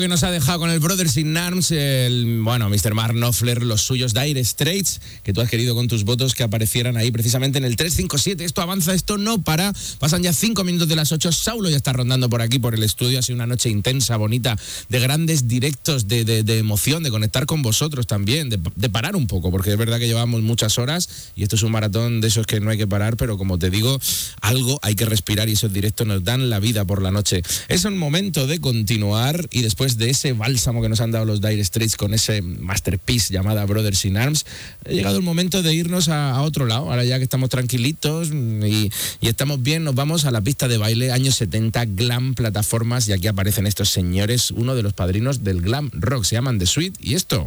Que nos ha dejado con el Brothers in Arms, el, bueno, Mr. Mark Knopfler, los suyos Dire Straits, que tú has querido con tus votos que aparecieran ahí precisamente en el 357. Esto avanza, esto no para. Pasan ya cinco minutos de las 8. Saulo ya está rondando por aquí, por el estudio. Ha sido una noche intensa, bonita, de grandes directos, de, de- emoción, de conectar con vosotros también, de, de parar un poco, porque es verdad que llevamos muchas horas y esto es un maratón de esos que no hay que parar, pero como te digo, algo hay que respirar y esos directos nos dan la vida por la noche. Es un momento de continuar y después de ese bálsamo que nos han dado los Dire Straits con ese masterpiece llamada Brothers in Arms, ha llegado el momento de irnos a, otro lado. Ahora ya que estamos tranquilitos y, y estamos bien, nos vamos a la pista de baile años 70, glam, plataformas y aquí aparecen estos señores, uno de los padrinos del glam rock, se llaman The Sweet y esto.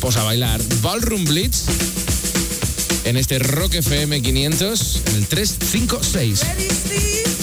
Pues a bailar Ballroom Blitz en este Rock FM 500 en el 356.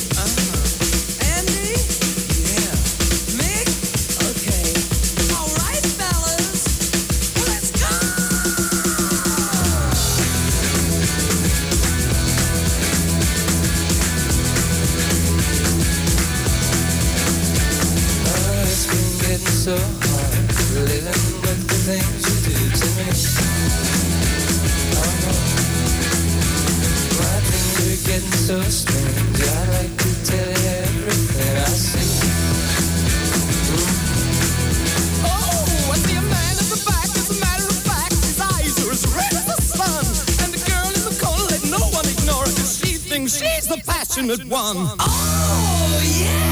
One. Oh, yeah,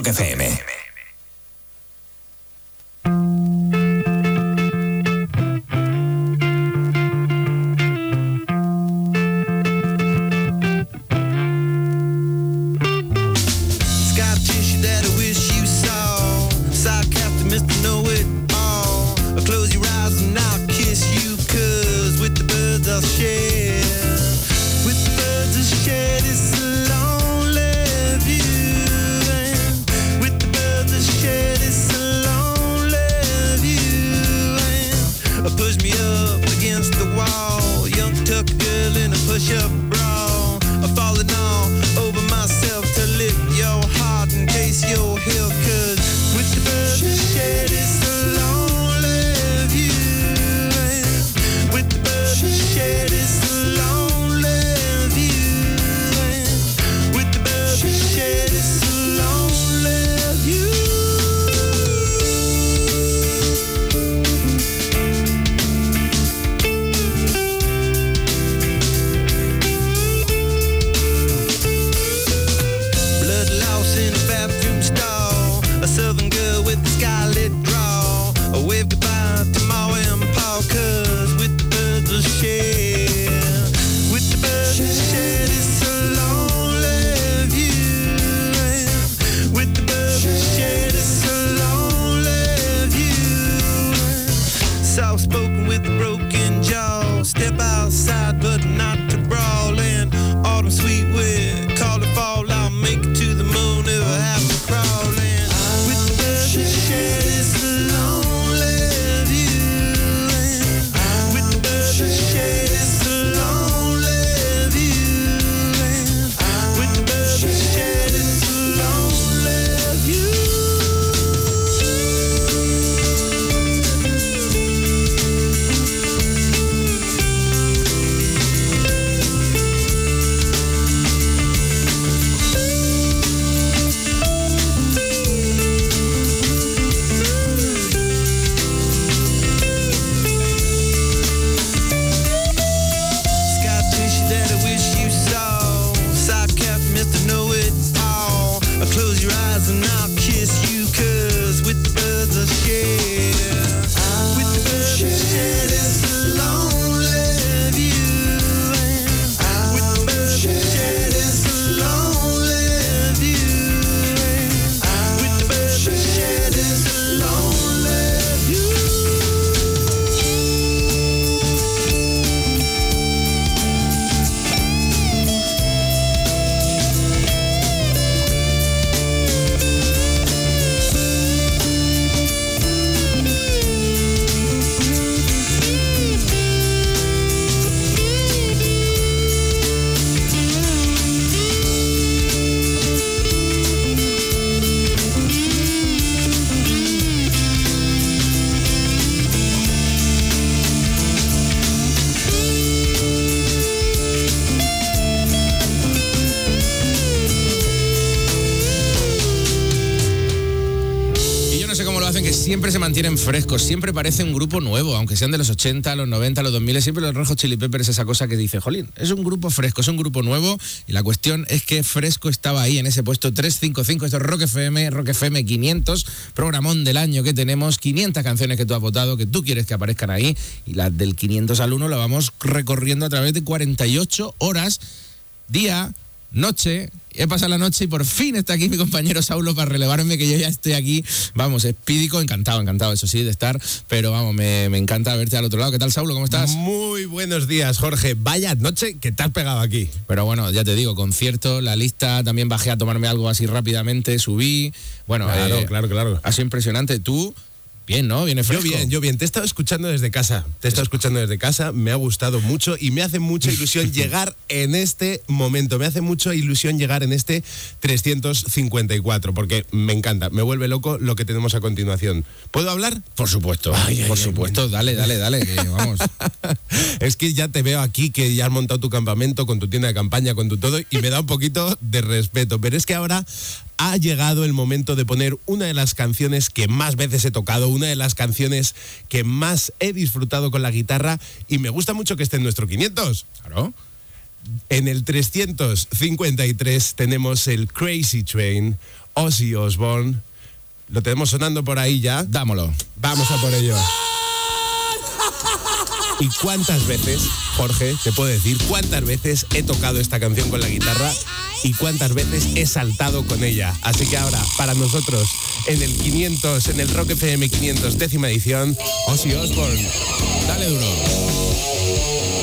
Rock FM. Mantienen frescos, siempre parece un grupo nuevo, aunque sean de los 80, los 90, los 2000, siempre los Rojos Chili Peppers esa cosa que dice, jolín, es un grupo fresco, es un grupo nuevo y la cuestión es que Fresco estaba ahí en ese puesto 355, esto es Rock FM, Rock FM 500, programón del año que tenemos, 500 canciones que tú has votado, que tú quieres que aparezcan ahí. Y las del 500 al 1 la vamos recorriendo a través de 48 horas, día, noche, he pasado la noche y por fin está aquí mi compañero Saulo para relevarme, que yo ya estoy aquí, vamos, espídico, encantado, encantado, eso sí, de estar, pero vamos, me, me encanta verte al otro lado. ¿Qué tal, Saulo? ¿Cómo estás? Muy buenos días, Jorge. Vaya noche que te has pegado aquí. Pero bueno, ya te digo, concierto, la lista, también bajé a tomarme algo así rápidamente, subí, bueno, Claro, eh, claro, claro. ha sido impresionante. Tú, bien, ¿no? Viene Yo fresco. bien, yo bien. Te he estado escuchando desde casa. Te he estado escuchando desde casa. Me ha gustado mucho y me hace mucha ilusión llegar en este momento. Me hace mucha ilusión llegar en este 354 porque me encanta. Me vuelve loco lo que tenemos a continuación. ¿Puedo hablar? Por supuesto, Ay, por ay, supuesto, dale, dale, dale, que vamos. Es que ya te veo aquí que ya has montado tu campamento con tu tienda de campaña, con tu todo, y me da un poquito de respeto. Pero es que ahora ha llegado el momento de poner una de las canciones que más veces he tocado, una de las canciones que más he disfrutado con la guitarra, y me gusta mucho que esté en nuestro 500. Claro. En el 353 tenemos el Crazy Train, Ozzy Osbourne. Lo tenemos sonando por ahí ya. Dámoslo. Vamos a por ello. ¿Y cuántas veces, Jorge, te puedo decir, cuántas veces he tocado esta canción con la guitarra y cuántas veces he saltado con ella? Así que ahora, para nosotros, en el 500, en el Rock FM 500, décima edición, Ozzy Osbourne. Dale duro.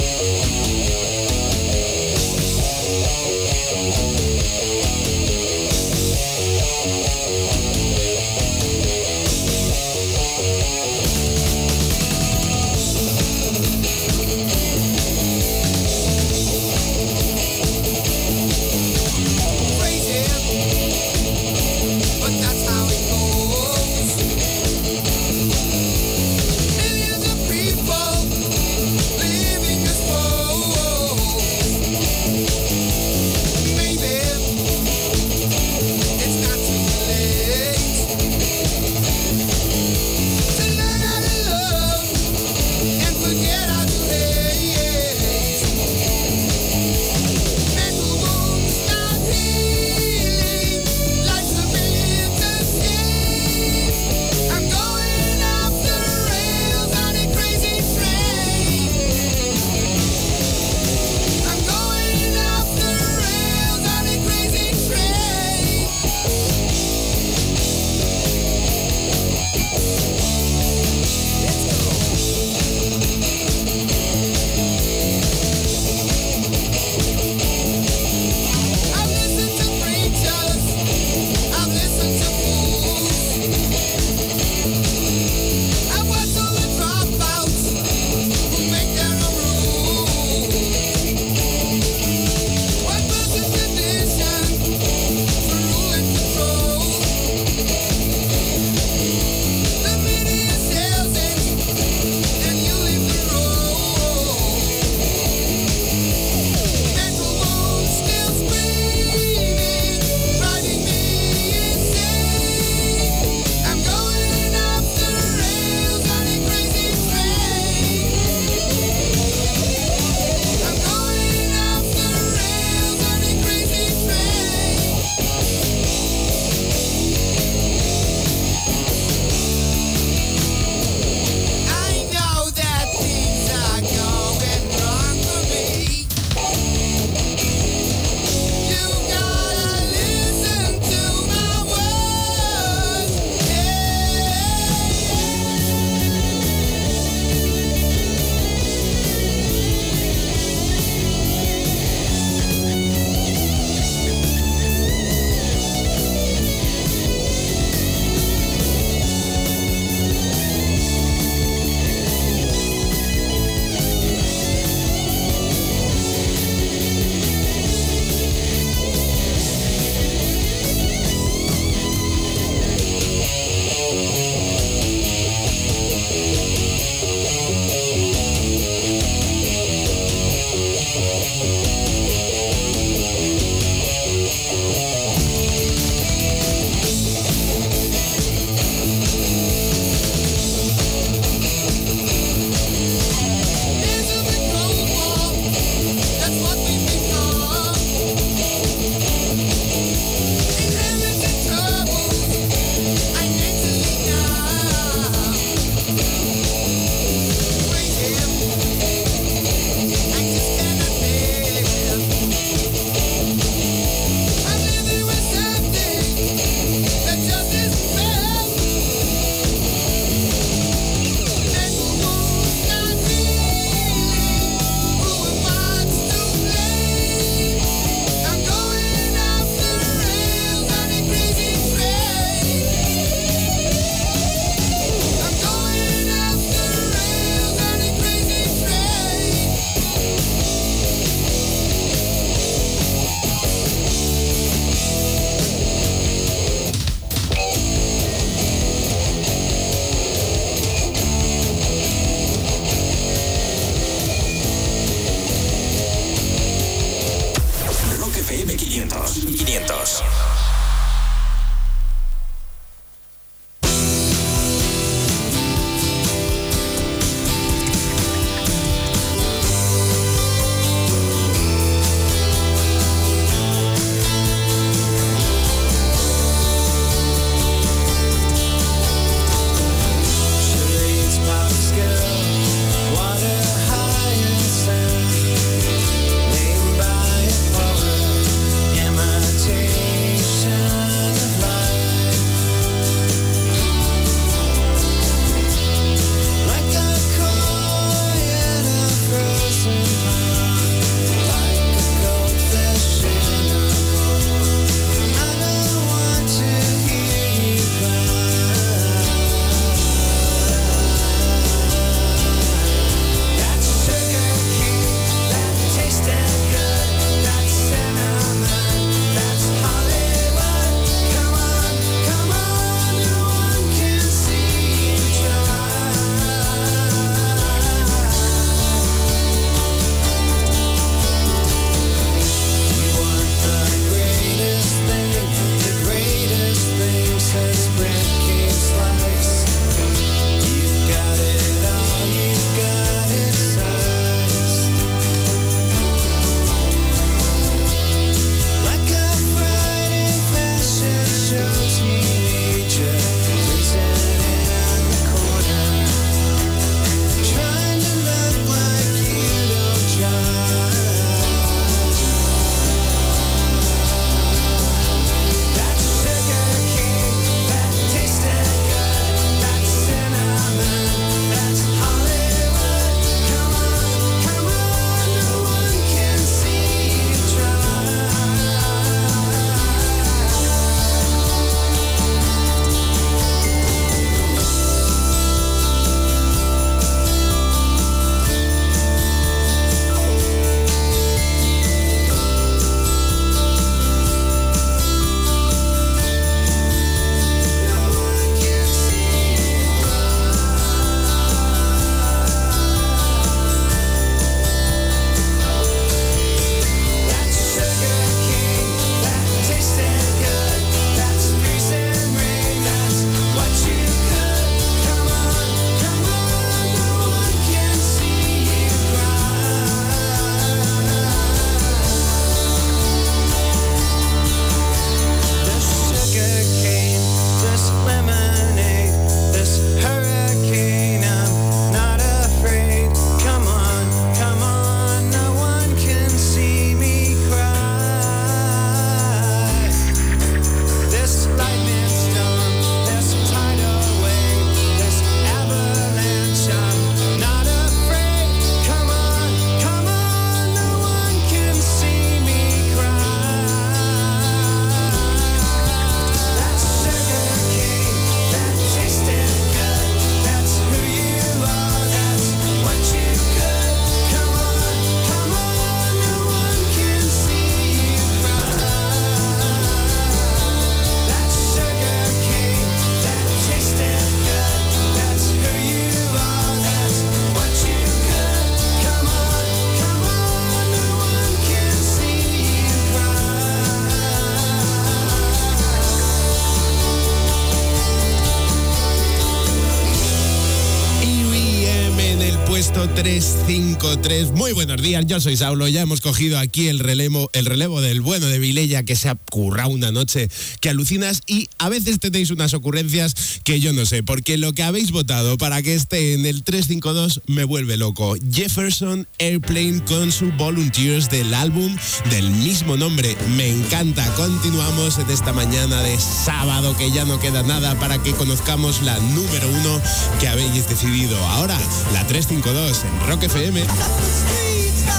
buenos días. Yo soy Saulo. Ya hemos cogido aquí el relevo, el relevo del bueno de Vilella que se ha currado una noche que alucinas y a veces tenéis unas ocurrencias que yo no sé, porque lo que habéis votado para que esté en el 352 me vuelve loco. Jefferson Airplane con su Volunteers del álbum del mismo nombre. Me encanta. Continuamos en esta mañana de sábado que ya no queda nada para que conozcamos la número uno que habéis decidido. Ahora, la 352 en Rock FM.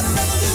love.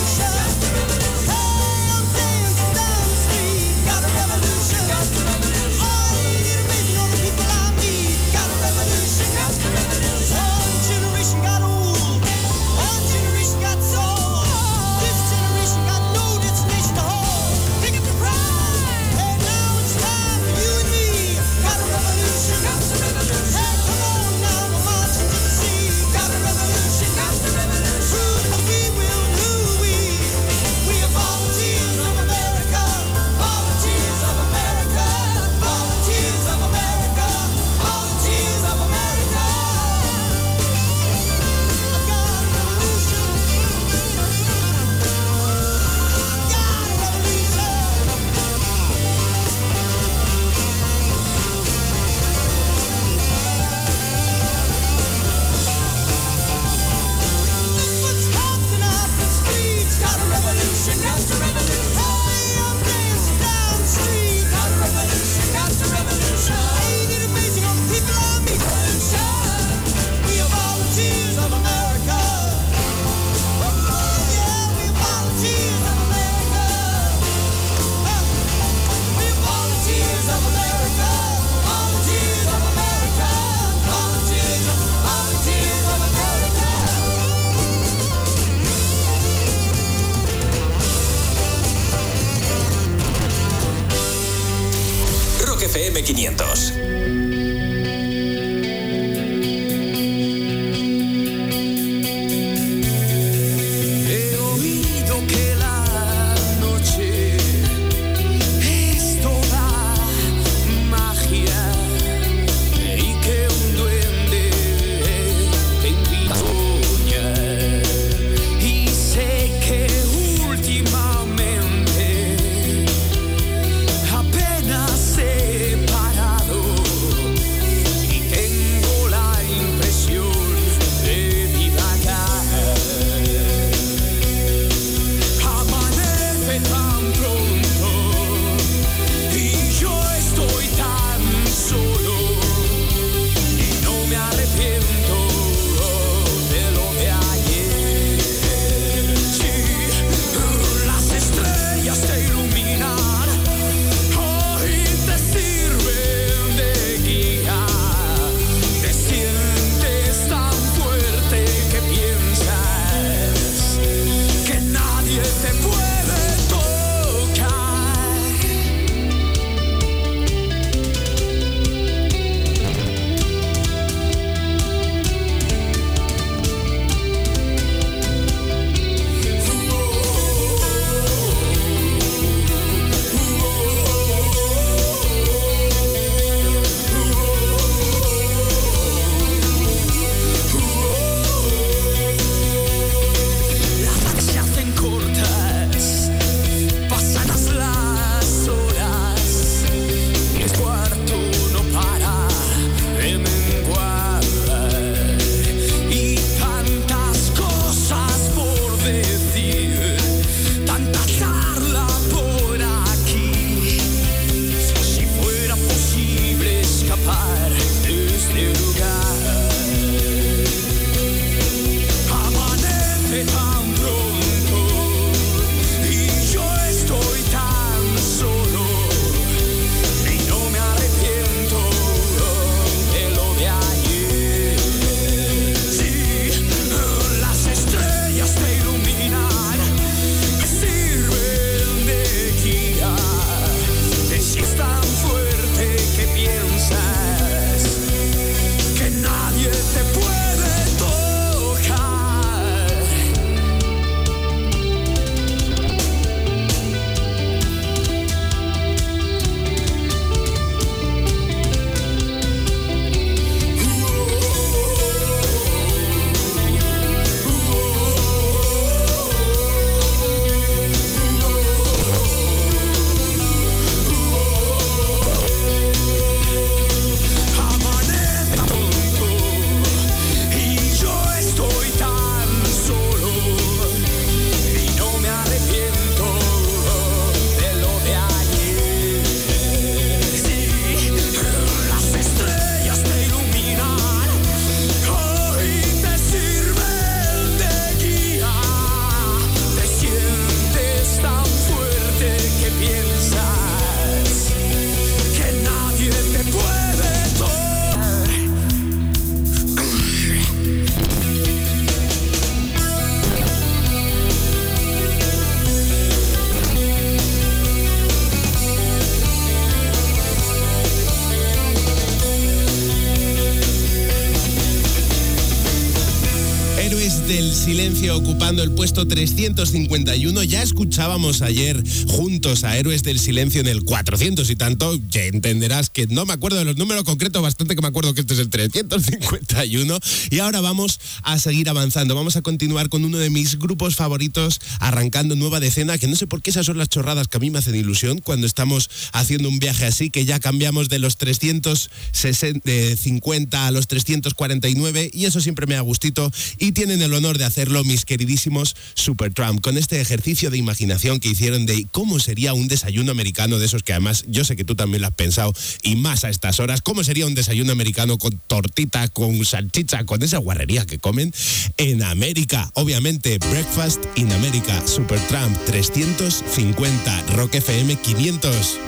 Silencio ocupando el puesto 351. Ya escuchábamos ayer juntos a Héroes del Silencio en el 400 y tanto. Que entenderás que no me acuerdo de los números concretos, bastante que me acuerdo que este es el 351. Y ahora vamos a seguir avanzando. Vamos a continuar con uno de mis grupos favoritos, arrancando nueva decena, que no sé por qué esas son las chorradas que a mí me hacen ilusión cuando estamos haciendo un viaje así, que ya cambiamos de los 350 a los 349 y eso siempre me da gustito y tienen el honor de hacerlo mis queridísimos Supertramp con este ejercicio de imaginación que hicieron de cómo sería un desayuno americano de esos que además yo sé que tú también lo has pensado y más a estas horas, cómo sería un desayuno americano con tortita, con salchicha, con esa guarrería que comen en América. Obviamente, Breakfast in America, Supertramp 350, Rock FM 500.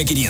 FM 500. This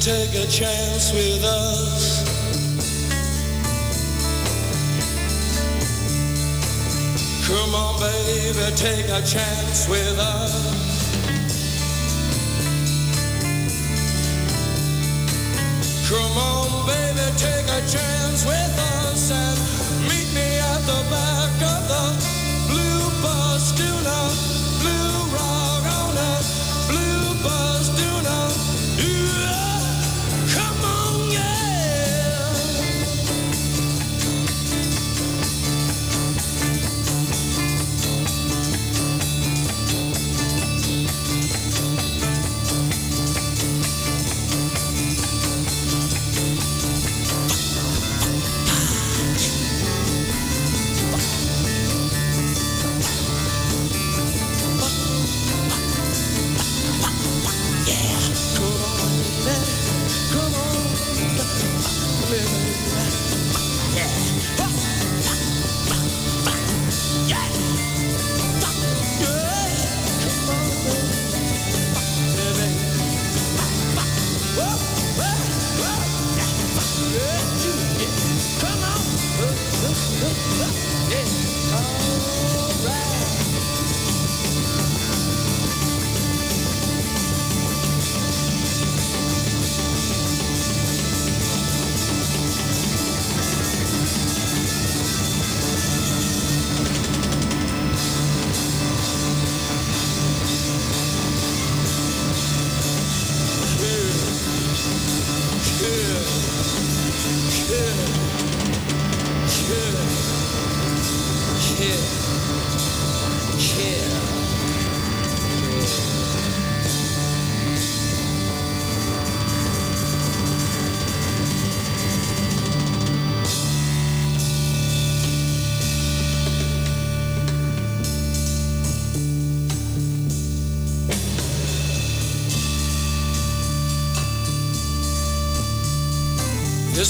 take a chance with us. Come on, baby, take a chance with us. Come on, baby, take a chance with us and meet me at the back of the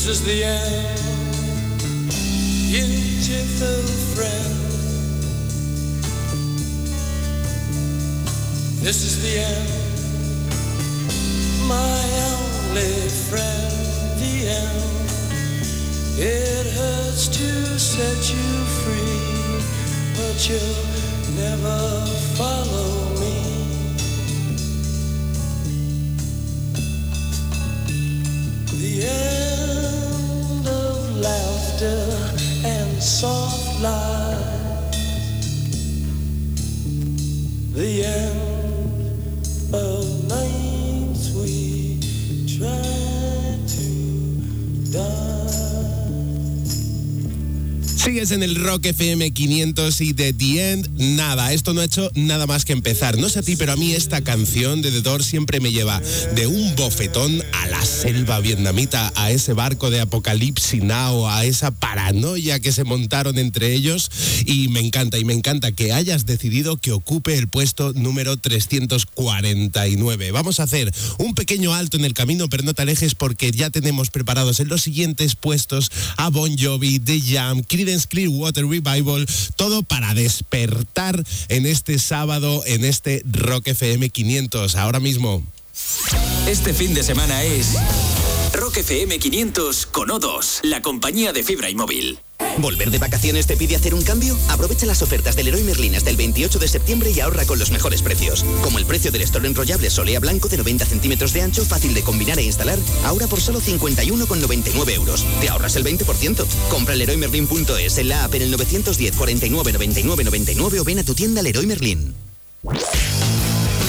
is the end, En el Rock FM 500 y The End, nada, esto no ha hecho nada más que empezar. No sé a ti, pero a mí esta canción de The Doors siempre me lleva de un bofetón selva vietnamita, a ese barco de Apocalipsis Now, a esa paranoia que se montaron entre ellos y me encanta, y me encanta que hayas decidido que ocupe el puesto número 349. Vamos a hacer un pequeño alto en el camino, pero no te alejes porque ya tenemos preparados en los siguientes puestos a Bon Jovi, The Jam, Creedence Clearwater Revival, todo para despertar en este sábado en este Rock FM 500. Ahora mismo. Este fin de semana es Rock FM 500 con O2, la compañía de fibra y móvil. ¿Volver de vacaciones te pide hacer un cambio? Aprovecha las ofertas del Leroy Merlin hasta el 28 de septiembre y ahorra con los mejores precios. Como el precio del store enrollable Solea Blanco de 90 centímetros de ancho, fácil de combinar e instalar, ahora por solo 51,99 euros. Te ahorras el 20%. Compra leroymerlin.es en la app en el 910 49 99 99 o ven a tu tienda Leroy Merlin.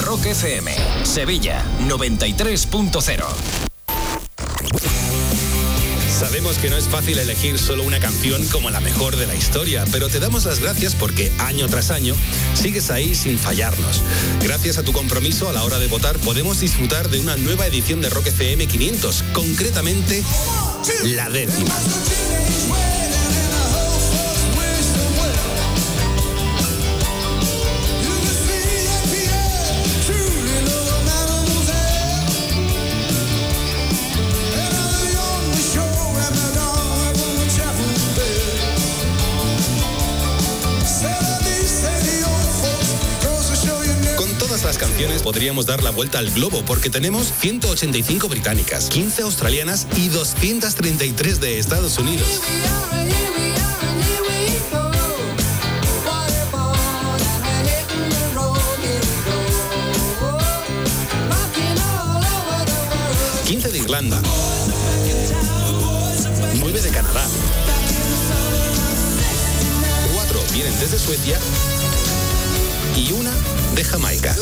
Rock FM, Sevilla 93.0. Sabemos que no es fácil elegir solo una canción como la mejor de la historia, pero te damos las gracias porque año tras año sigues ahí sin fallarnos. Gracias a tu compromiso a la hora de votar podemos disfrutar de una nueva edición de Rock FM 500, concretamente la décima. Podríamos dar la vuelta al globo porque tenemos 185 británicas, 15 australianas y 233 de Estados Unidos. ...15 de Irlanda... ...9 de Canadá... ...4 vienen desde Suecia... ...y una de Jamaica.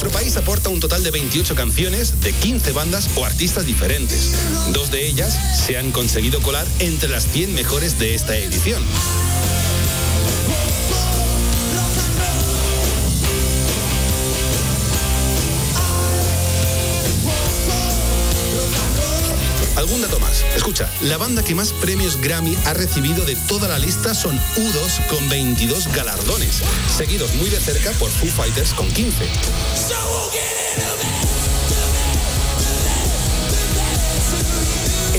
Nuestro país aporta un total de 28 canciones de 15 bandas o artistas diferentes. Dos de ellas se han conseguido colar entre las 100 mejores de esta edición. La banda que más premios Grammy ha recibido de toda la lista son U2 con 22 galardones, seguidos muy de cerca por Foo Fighters con 15.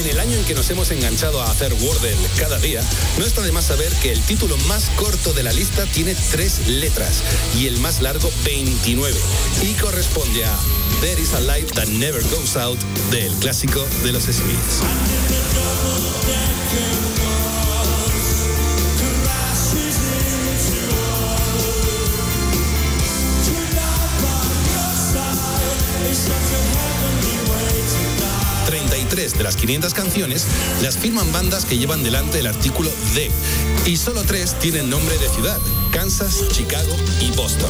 El año en que nos hemos enganchado a hacer Wordle cada día, no está de más saber que el título más corto de la lista tiene tres letras y el más largo 29 y corresponde a There is a light that never goes out del clásico de los Smiths. ...33 de las 500 canciones las firman bandas que llevan delante el artículo D. Y solo tres tienen nombre de ciudad, Kansas, Chicago y Boston.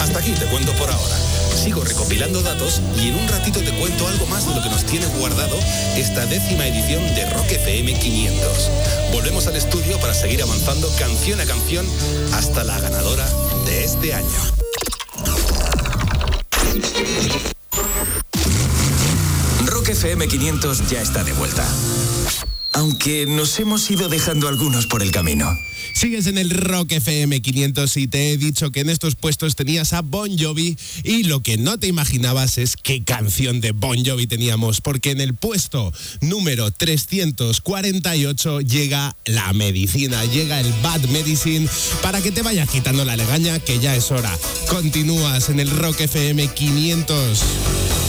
Hasta aquí te cuento por ahora sigo recopilando datos y en un ratito te cuento algo más de lo que nos tiene guardado esta décima edición de Rock FM 500. Volvemos al estudio para seguir avanzando canción a canción hasta la ganadora de este año. Rock FM 500 ya está de vuelta. Aunque nos hemos ido dejando algunos por el camino. Sigues en el Rock FM 500 y te he dicho que en estos puestos tenías a Bon Jovi y lo que no te imaginabas es qué canción de Bon Jovi teníamos, porque en el puesto número 348 llega la medicina, llega el Bad Medicine para que te vayas quitando la legaña que ya es hora. Continúas en el Rock FM 500.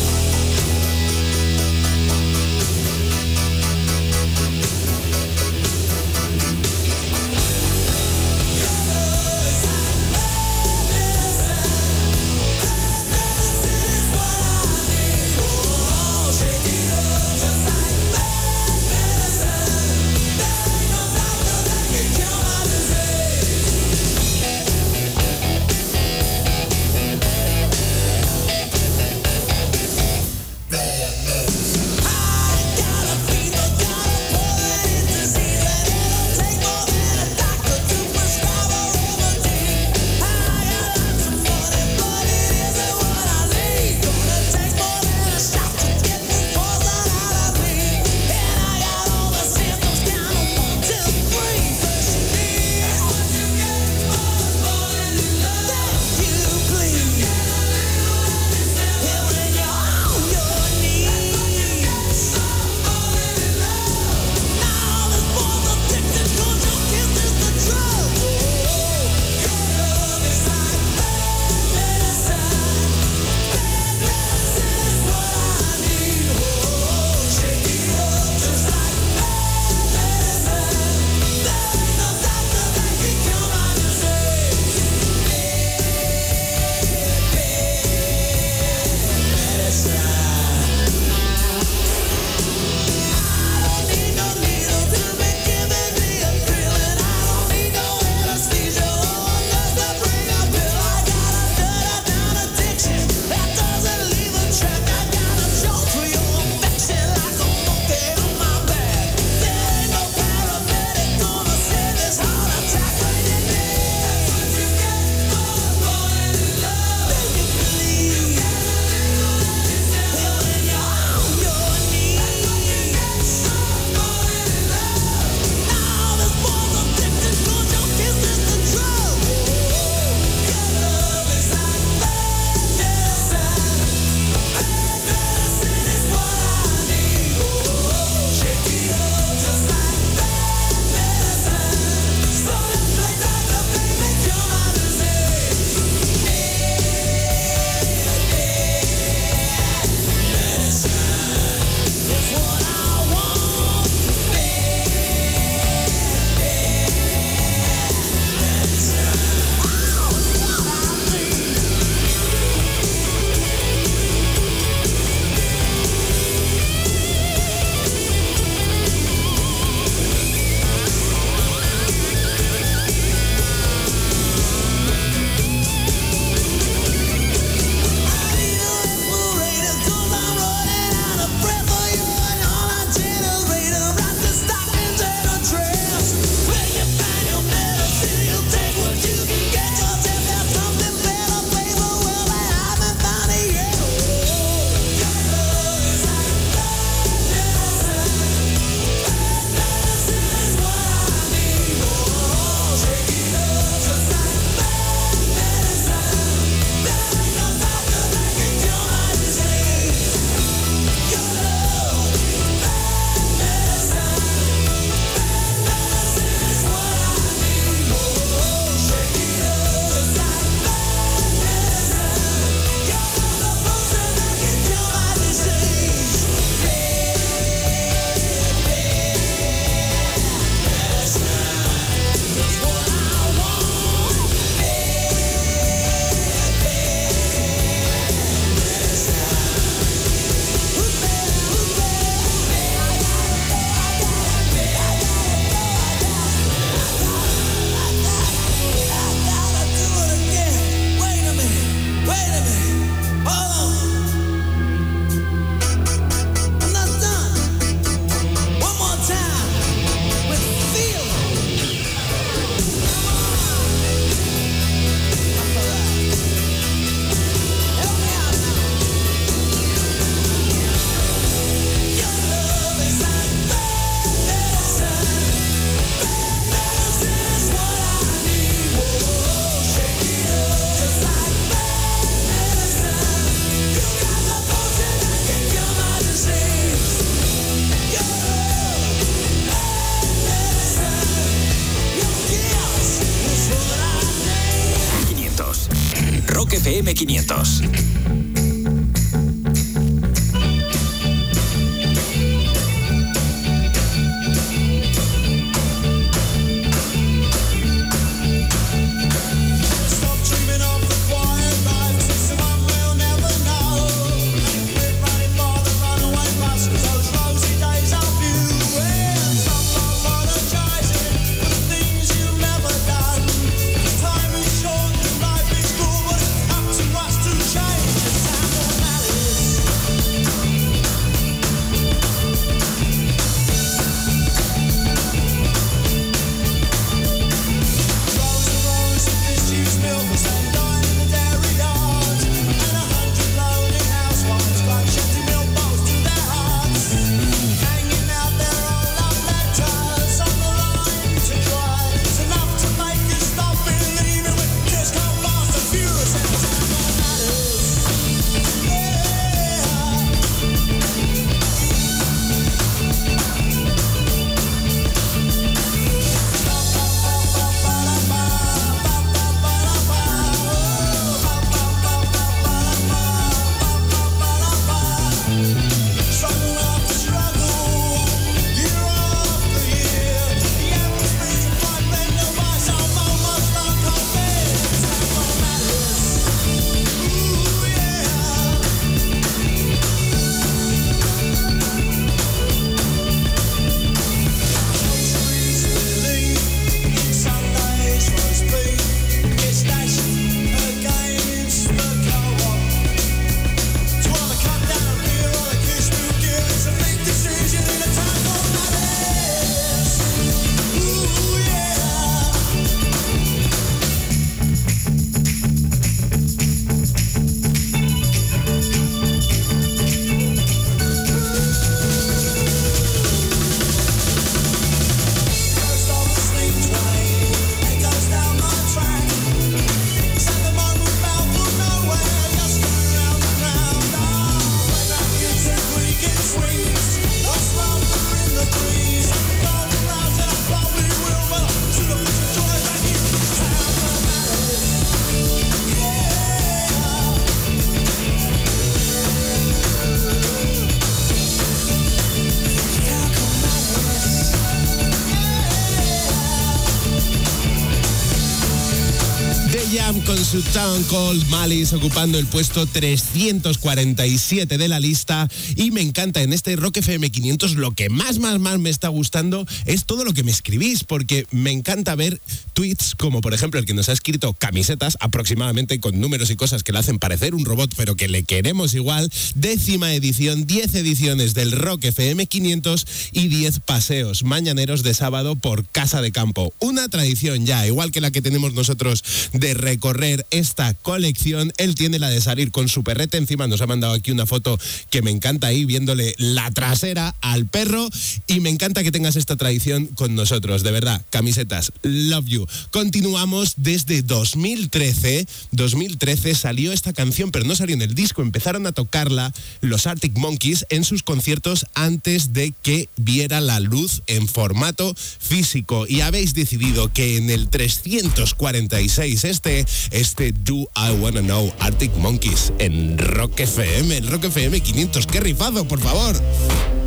Town Called Malice ocupando el puesto 347 de la lista y me encanta en este Rock FM 500 lo que más más más me está gustando es todo lo que me escribís porque me encanta ver tweets como por ejemplo el que nos ha escrito camisetas aproximadamente con números y cosas que le hacen parecer un robot pero que le queremos igual décima edición 10 ediciones del Rock FM 500 y 10 paseos mañaneros de sábado por casa de campo una tradición ya igual que la que tenemos nosotros de recorrer esta colección. Él tiene la de salir con su perrete. Encima nos ha mandado aquí una foto que me encanta ahí viéndole la trasera al perro. Y me encanta que tengas esta tradición con nosotros. De verdad, camisetas. Love you. Continuamos desde 2013. 2013 salió esta canción, pero no salió en el disco. Empezaron a tocarla los Arctic Monkeys en sus conciertos antes de que viera la luz en formato físico. Y habéis decidido que en el 346 este, este Do I Wanna Know Arctic Monkeys en Rock FM, en Rock FM 500. ¡Qué rifado, por favor!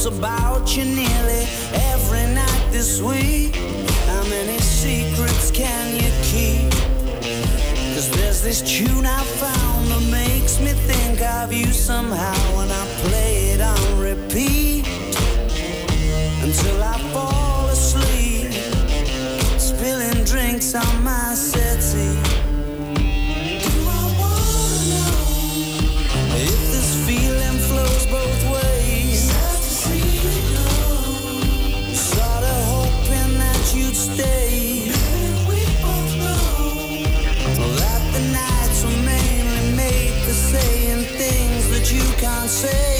Dreamt about you nearly every night this week. How many secrets can you keep? Cause there's this tune I found that makes me think of you somehow when I play it on repeat until I fall asleep, spilling drinks on my can't say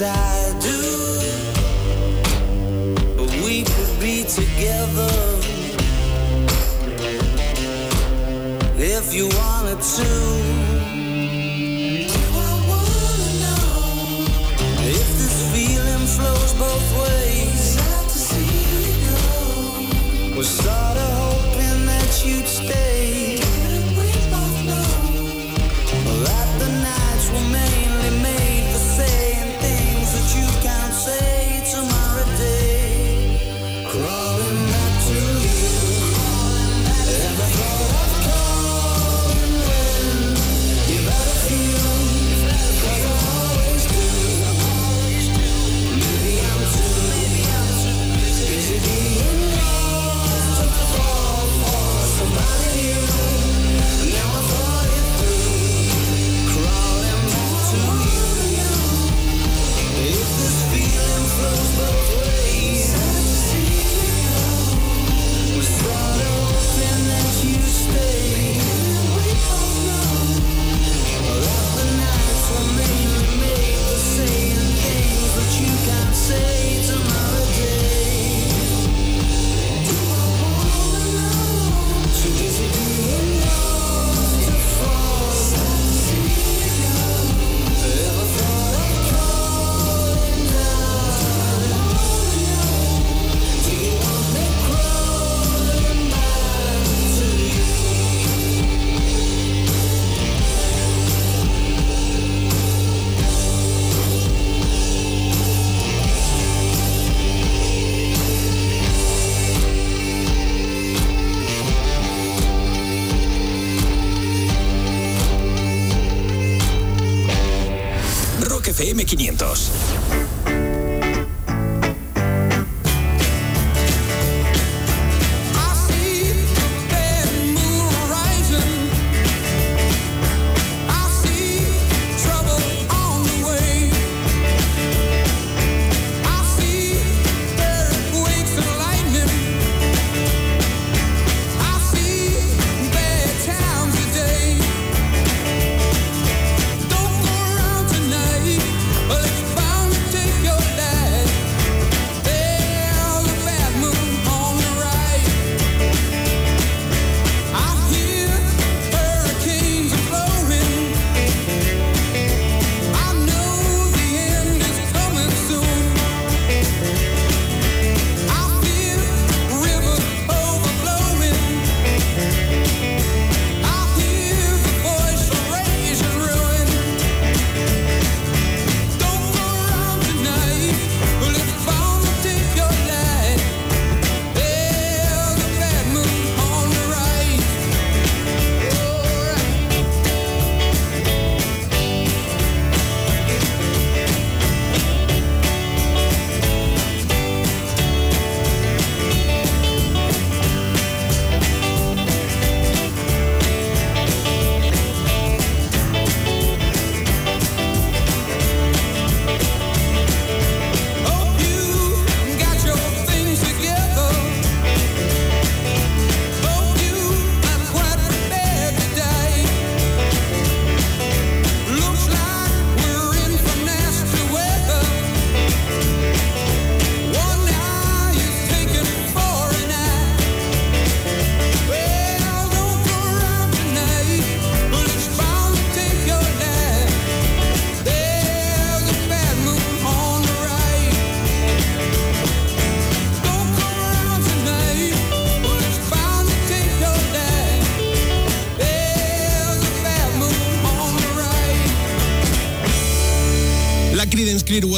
I do. But we could be together if you wanted to.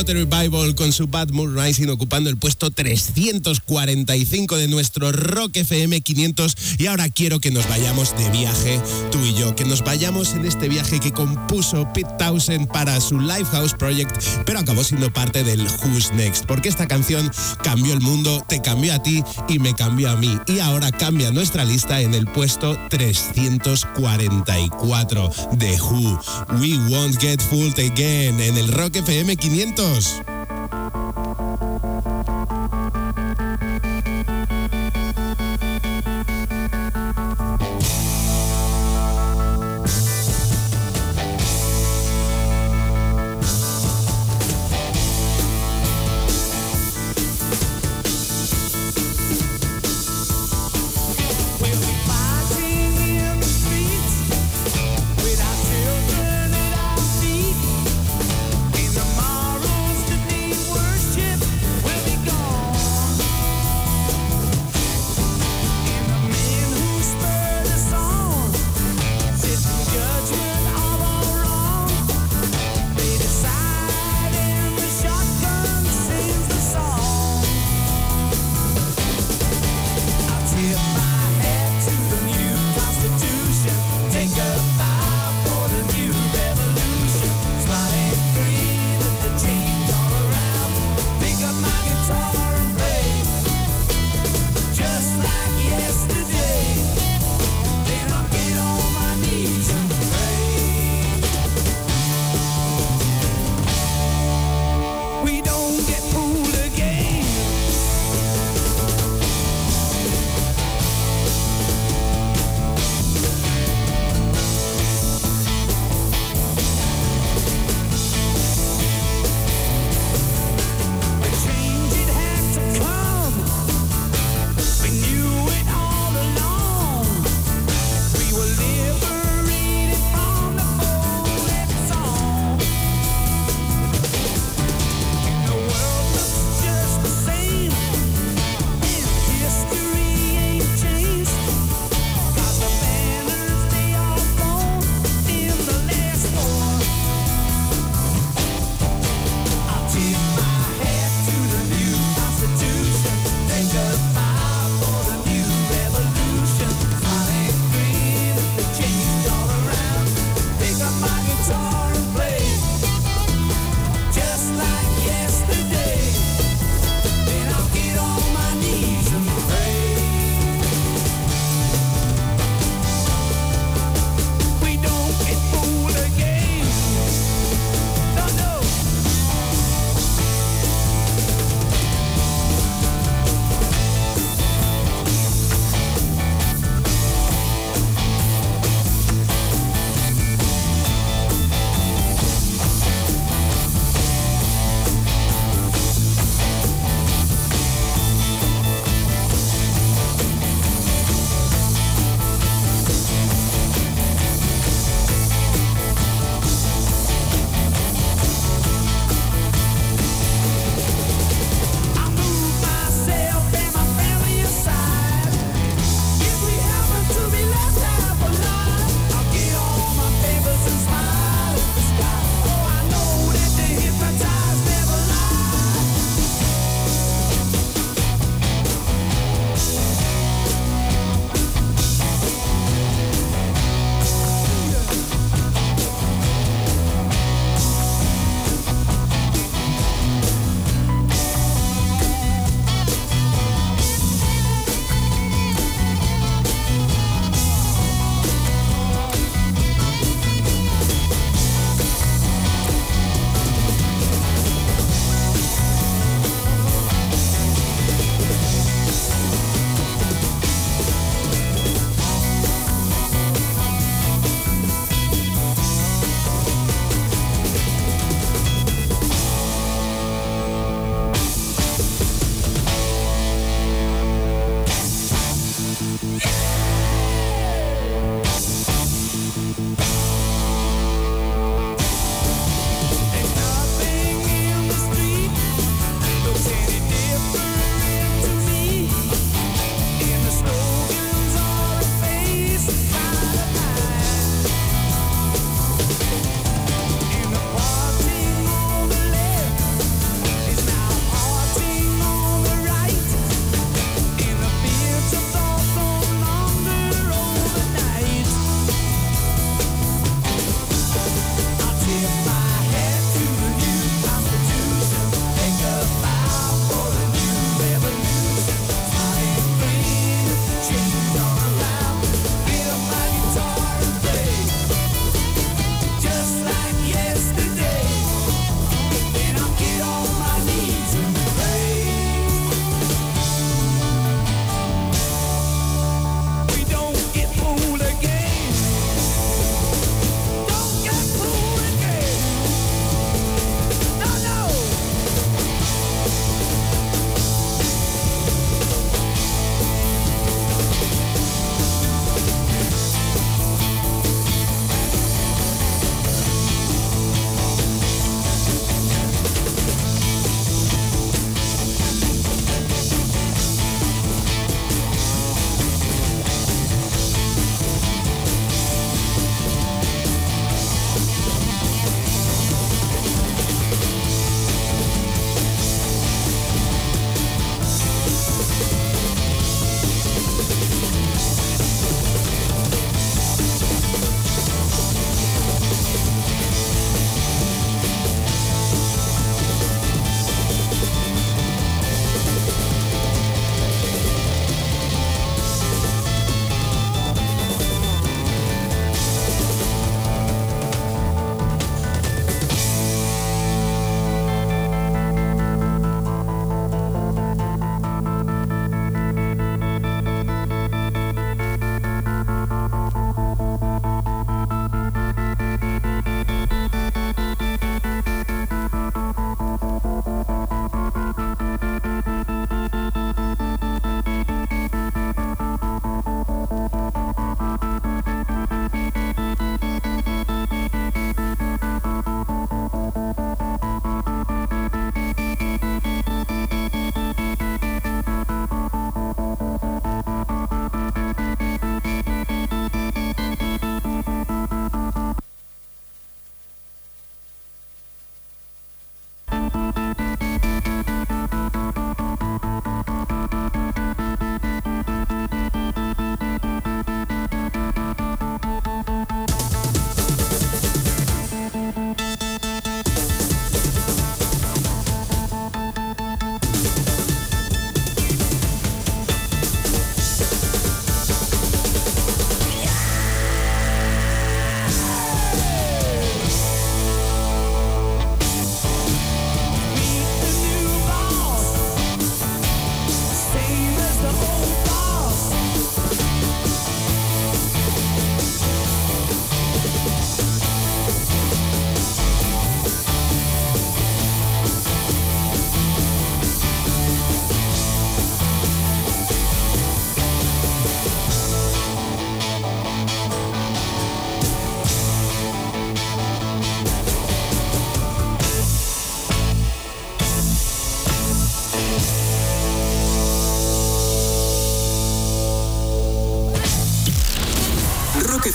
Clearwater Revival con su Bad Moon Rising ocupando el puesto 345 de nuestro Rock FM 500 y ahora quiero que nos vayamos de viaje, tú y yo, que nos vayamos en este viaje que compuso Pete Townsend para su Lifehouse Project, pero acabó siendo parte del Who's Next, porque esta canción cambió el mundo, te cambió a ti y me cambió a mí y ahora cambia nuestra lista en el puesto 344 de Who. We Won't Get Fooled Again en el Rock FM 500. We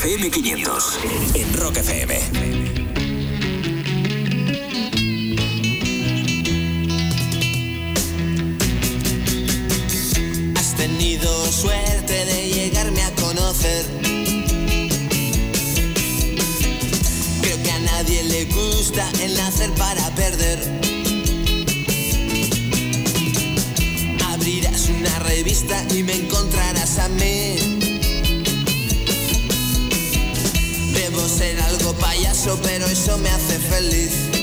FM500 en Rock FM. Has tenido suerte de llegarme a conocer. Creo que a nadie le gusta el nacer para perder. Abrirás una revista y me encontrarás. Payaso, pero eso me hace feliz.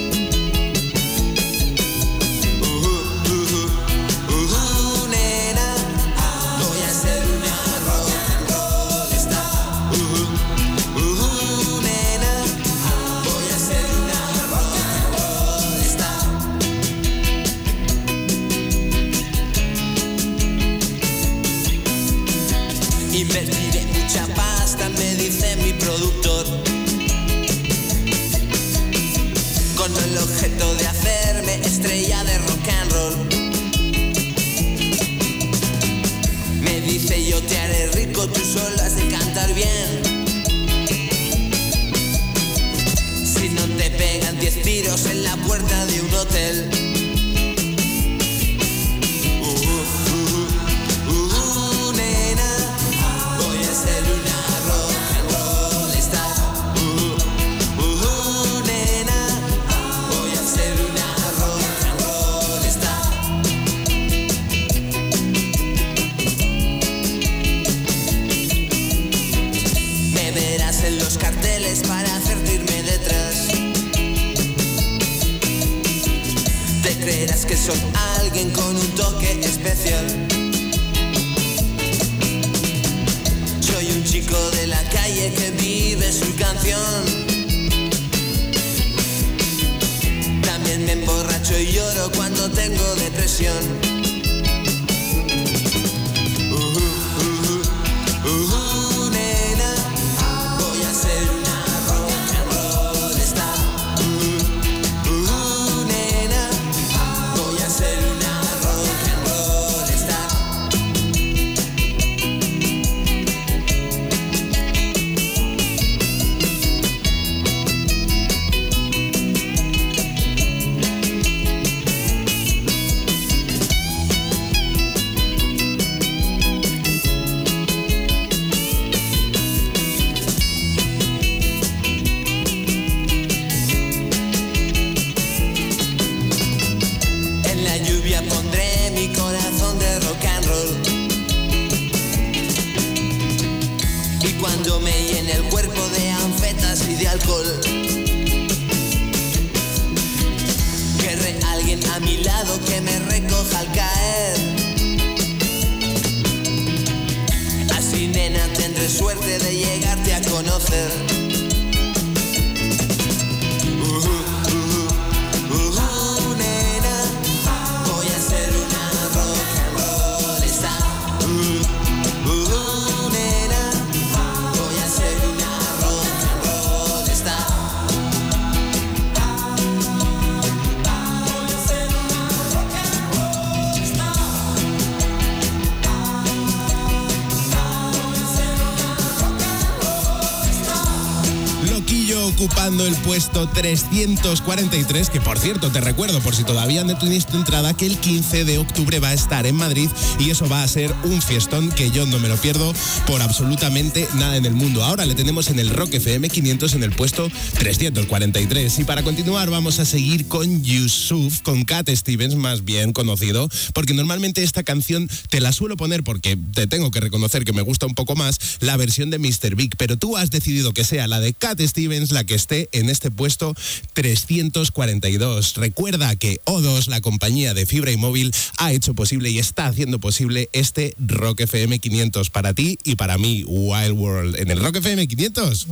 Ocupando el puesto 343, que por cierto, te recuerdo, por si todavía no tienes tu entrada, que el 15 de octubre va a estar en Madrid y eso va a ser un fiestón que yo no me lo pierdo por absolutamente nada en el mundo. Ahora le tenemos en el Rock FM 500 en el puesto 343. Y para continuar vamos a seguir con Yusuf, con Cat Stevens, más bien conocido, porque normalmente esta canción te la suelo poner porque te tengo que reconocer que me gusta un poco más la versión de Mr. Big, pero tú has decidido que sea la de Cat Stevens la que esté en este puesto 342. Recuerda que O2, la compañía de fibra y móvil, ha hecho posible y está haciendo posible este Rock FM 500 para ti y para mí, Wild World, en el Rock FM 500.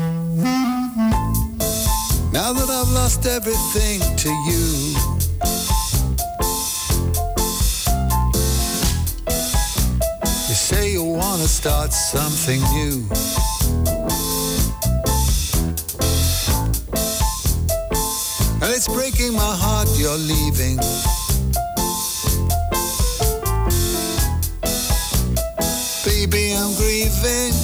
Now that I've lost everything to you. You say you wanna start something new. And it's breaking my heart you're leaving. Baby, I'm grieving.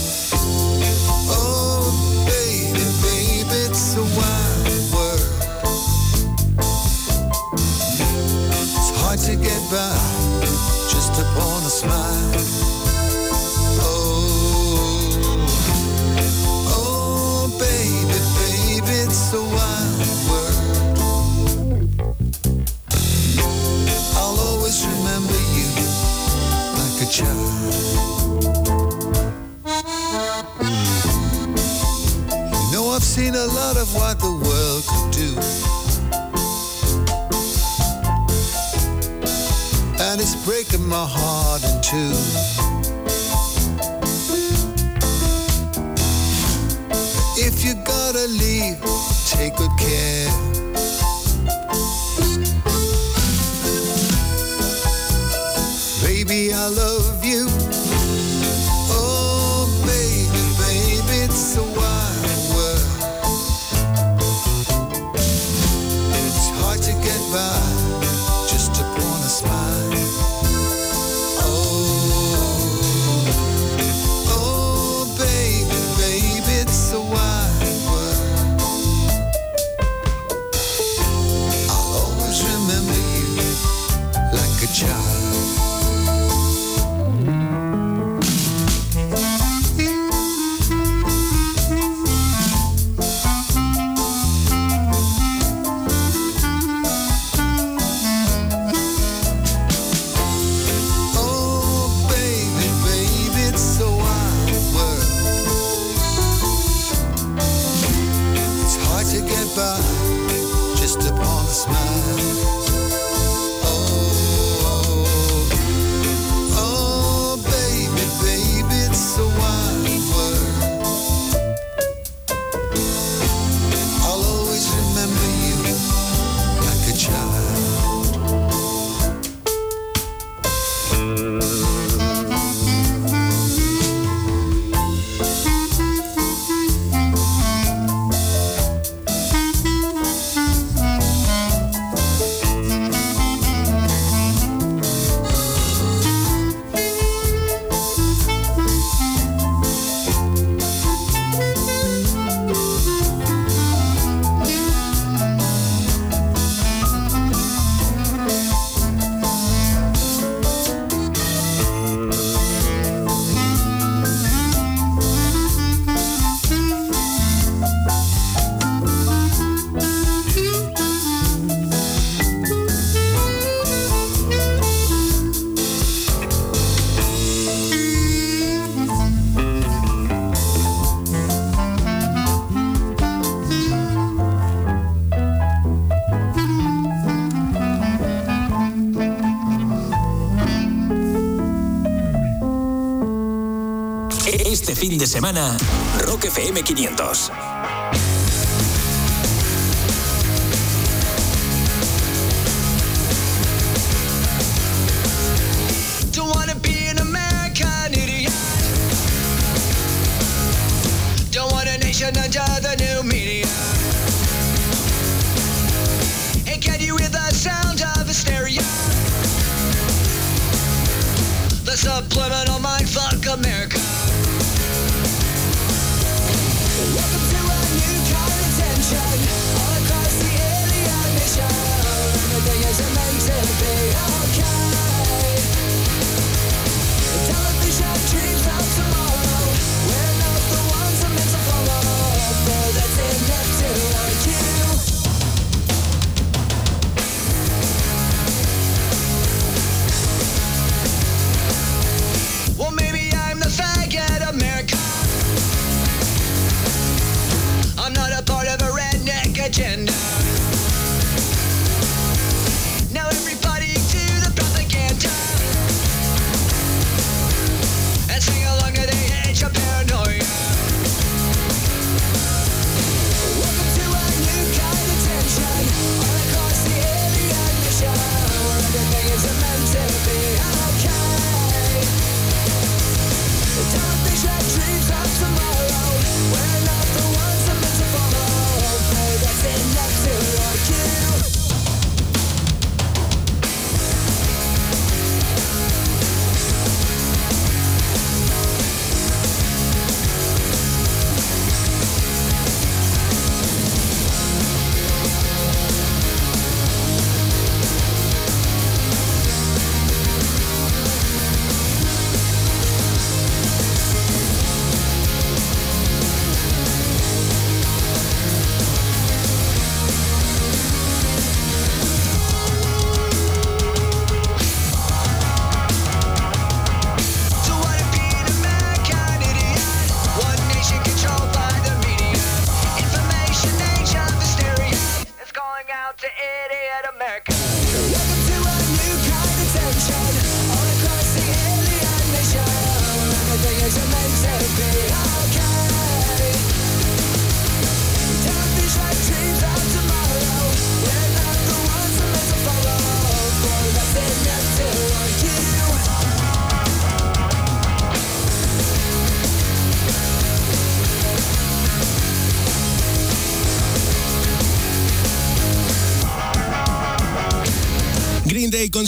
seen a lot of what the world could do. And it's breaking my heart in two. If you gotta leave, take good care. Baby, I love semana, Rock FM 500.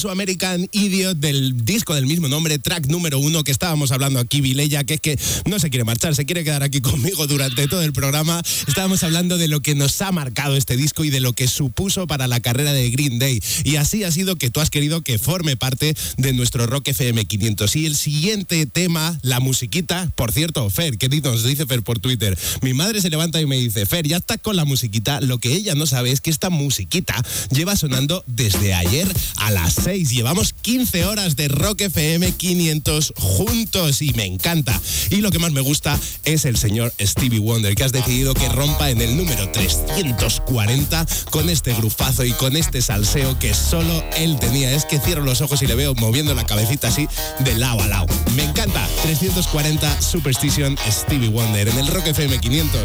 Su American Idiot del disco del mismo nombre, track número uno que estábamos hablando aquí, Vilella, que es que no se quiere marchar, se quiere quedar aquí conmigo durante todo el programa. Estábamos hablando de lo que nos ha marcado este disco y de lo que supuso para la carrera de Green Day. Y así ha sido que tú has querido que forme parte de nuestro Rock FM 500. Y el siguiente tema, la musiquita, por cierto, Fer, ¿qué nos dice Fer por Twitter? Mi madre se levanta y me dice, Fer, ya estás con la musiquita. Lo que ella no sabe es que esta musiquita lleva sonando desde ayer a las 6. Llevamos 15 horas de Rock FM 500 juntos y me encanta. Y lo que más me gusta es el señor Stevie Wonder, que has decidido que rompa en el número 340 con este grufazo y con este salseo que solo él tenía. Es que cierro los ojos y le veo moviendo la cabecita así de lado a lado. Me encanta. 340 Superstition Stevie Wonder en el Rock FM 500.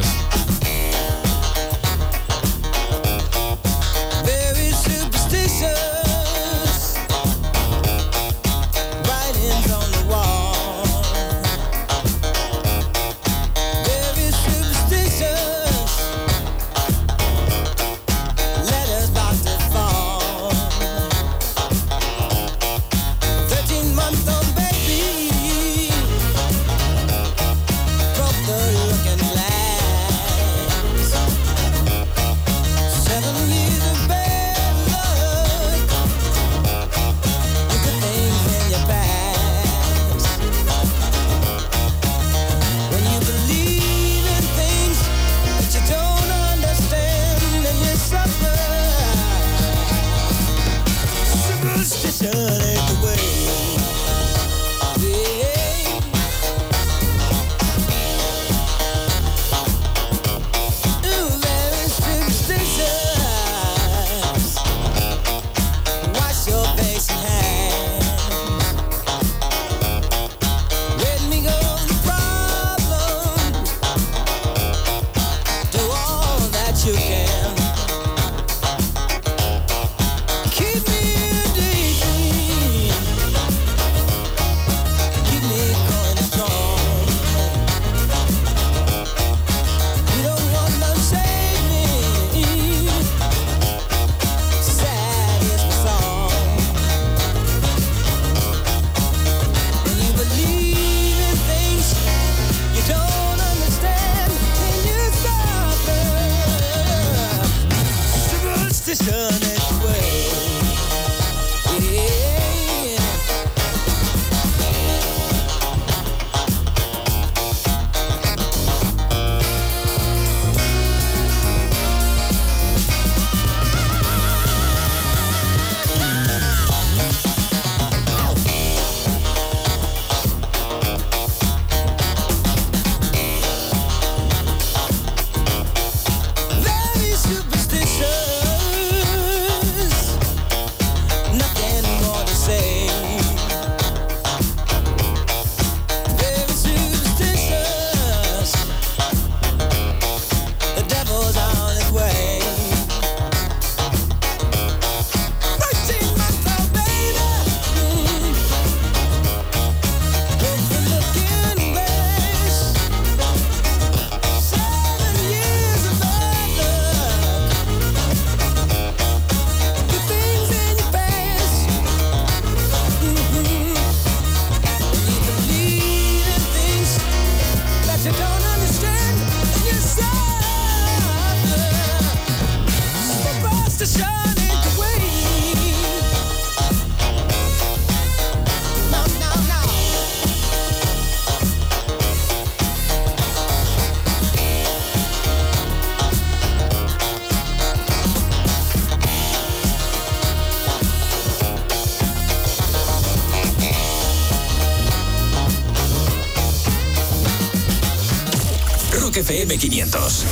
FM500.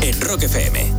En Rock FM.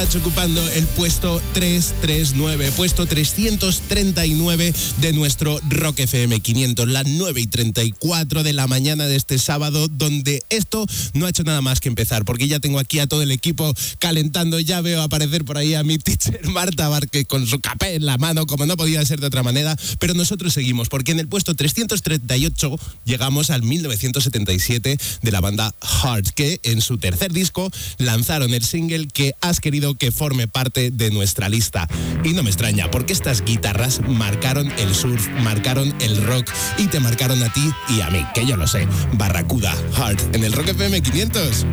Ocupando el puesto 339, puesto 339 de nuestro Rock FM 500, las 9 y 34 de la mañana de este sábado, donde esto no ha hecho nada más que empezar, porque ya tengo aquí a todo el equipo calentando, ya veo aparecer por ahí a mi teacher Marta Barque con su capé en la mano, como no podía ser de otra manera, pero nosotros seguimos, porque en el puesto 338 llegamos al 1977 de la banda Heart, que en su tercer disco lanzaron el single que has querido que forme parte de nuestra lista. Y no me extraña, porque estas guitarras marcaron el surf, marcaron el rock y te marcaron a ti y a mí, que yo lo sé. Barracuda, Heart, en el Rock FM 500.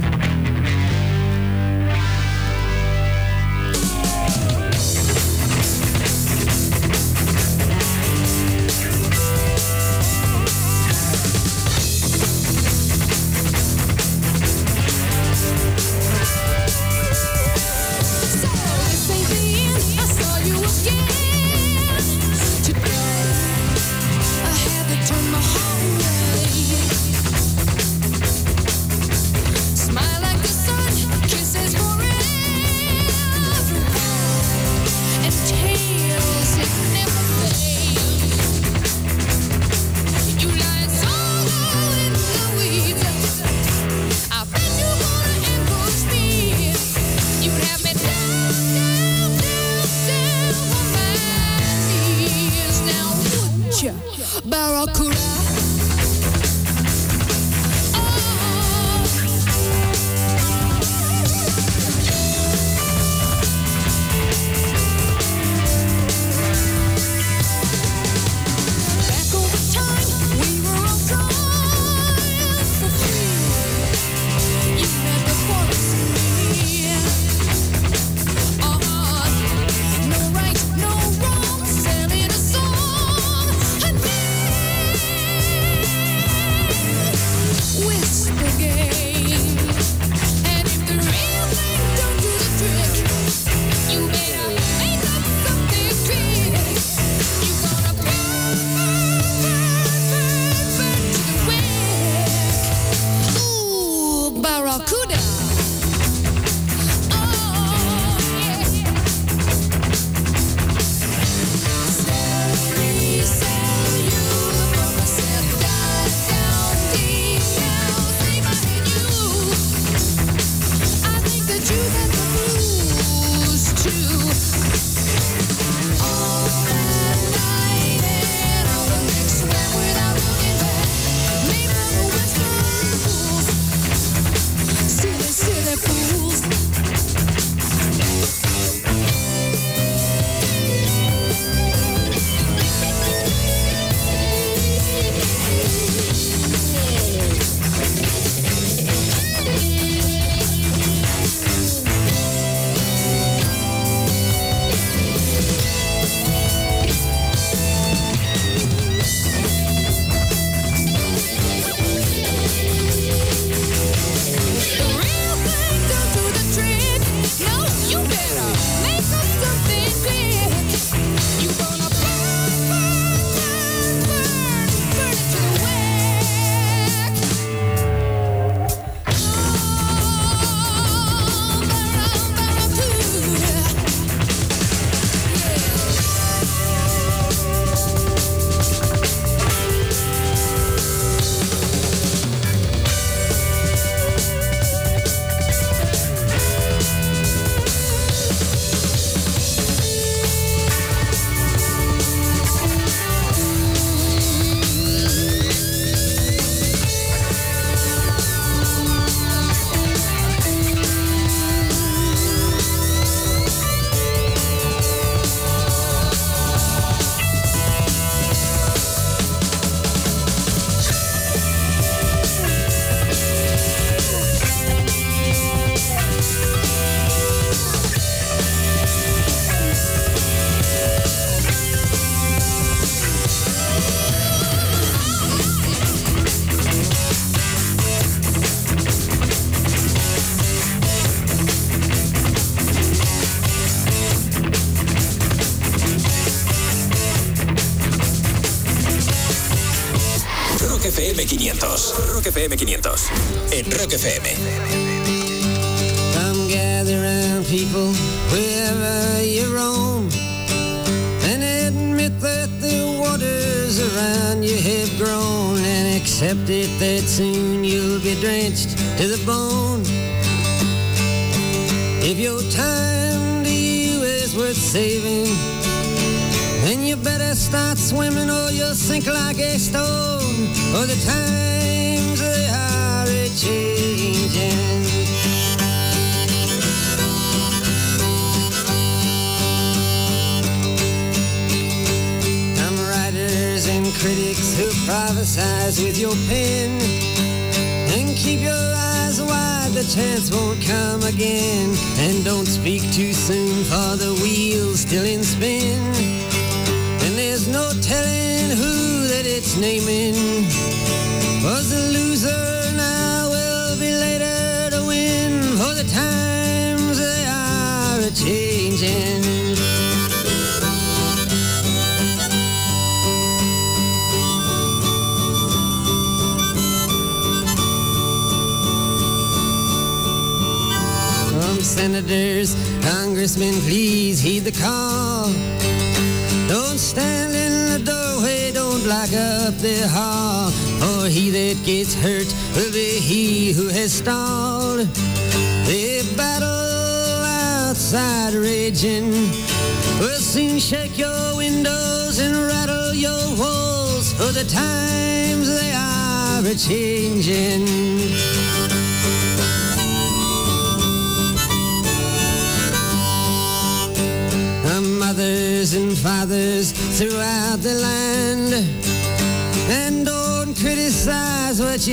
FM 500. En Rock FM.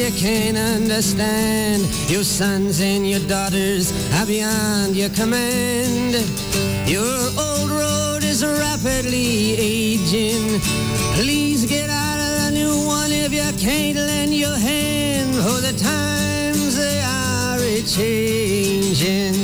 You can't understand. Your sons and your daughters are beyond your command. Your old road is rapidly aging. Please get out of the new one if you can't lend your hand. For the times they are a changing.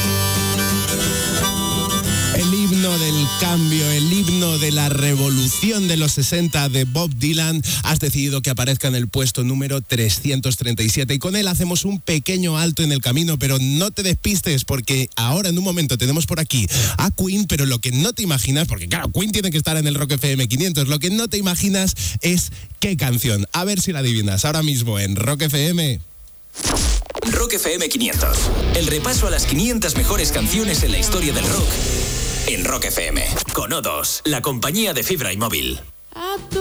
Cambio, el himno de la revolución de los 60 de Bob Dylan, has decidido que aparezca en el puesto número 337 y con él hacemos un pequeño alto en el camino, pero no te despistes porque ahora en un momento tenemos por aquí a Queen, pero lo que no te imaginas, porque claro, Queen tiene que estar en el Rock FM 500, lo que no te imaginas es qué canción. A ver si la adivinas ahora mismo en Rock FM. Rock FM 500. El repaso a las 500 mejores canciones en la historia del rock en Rock FM. Con O2, la compañía de fibra y móvil.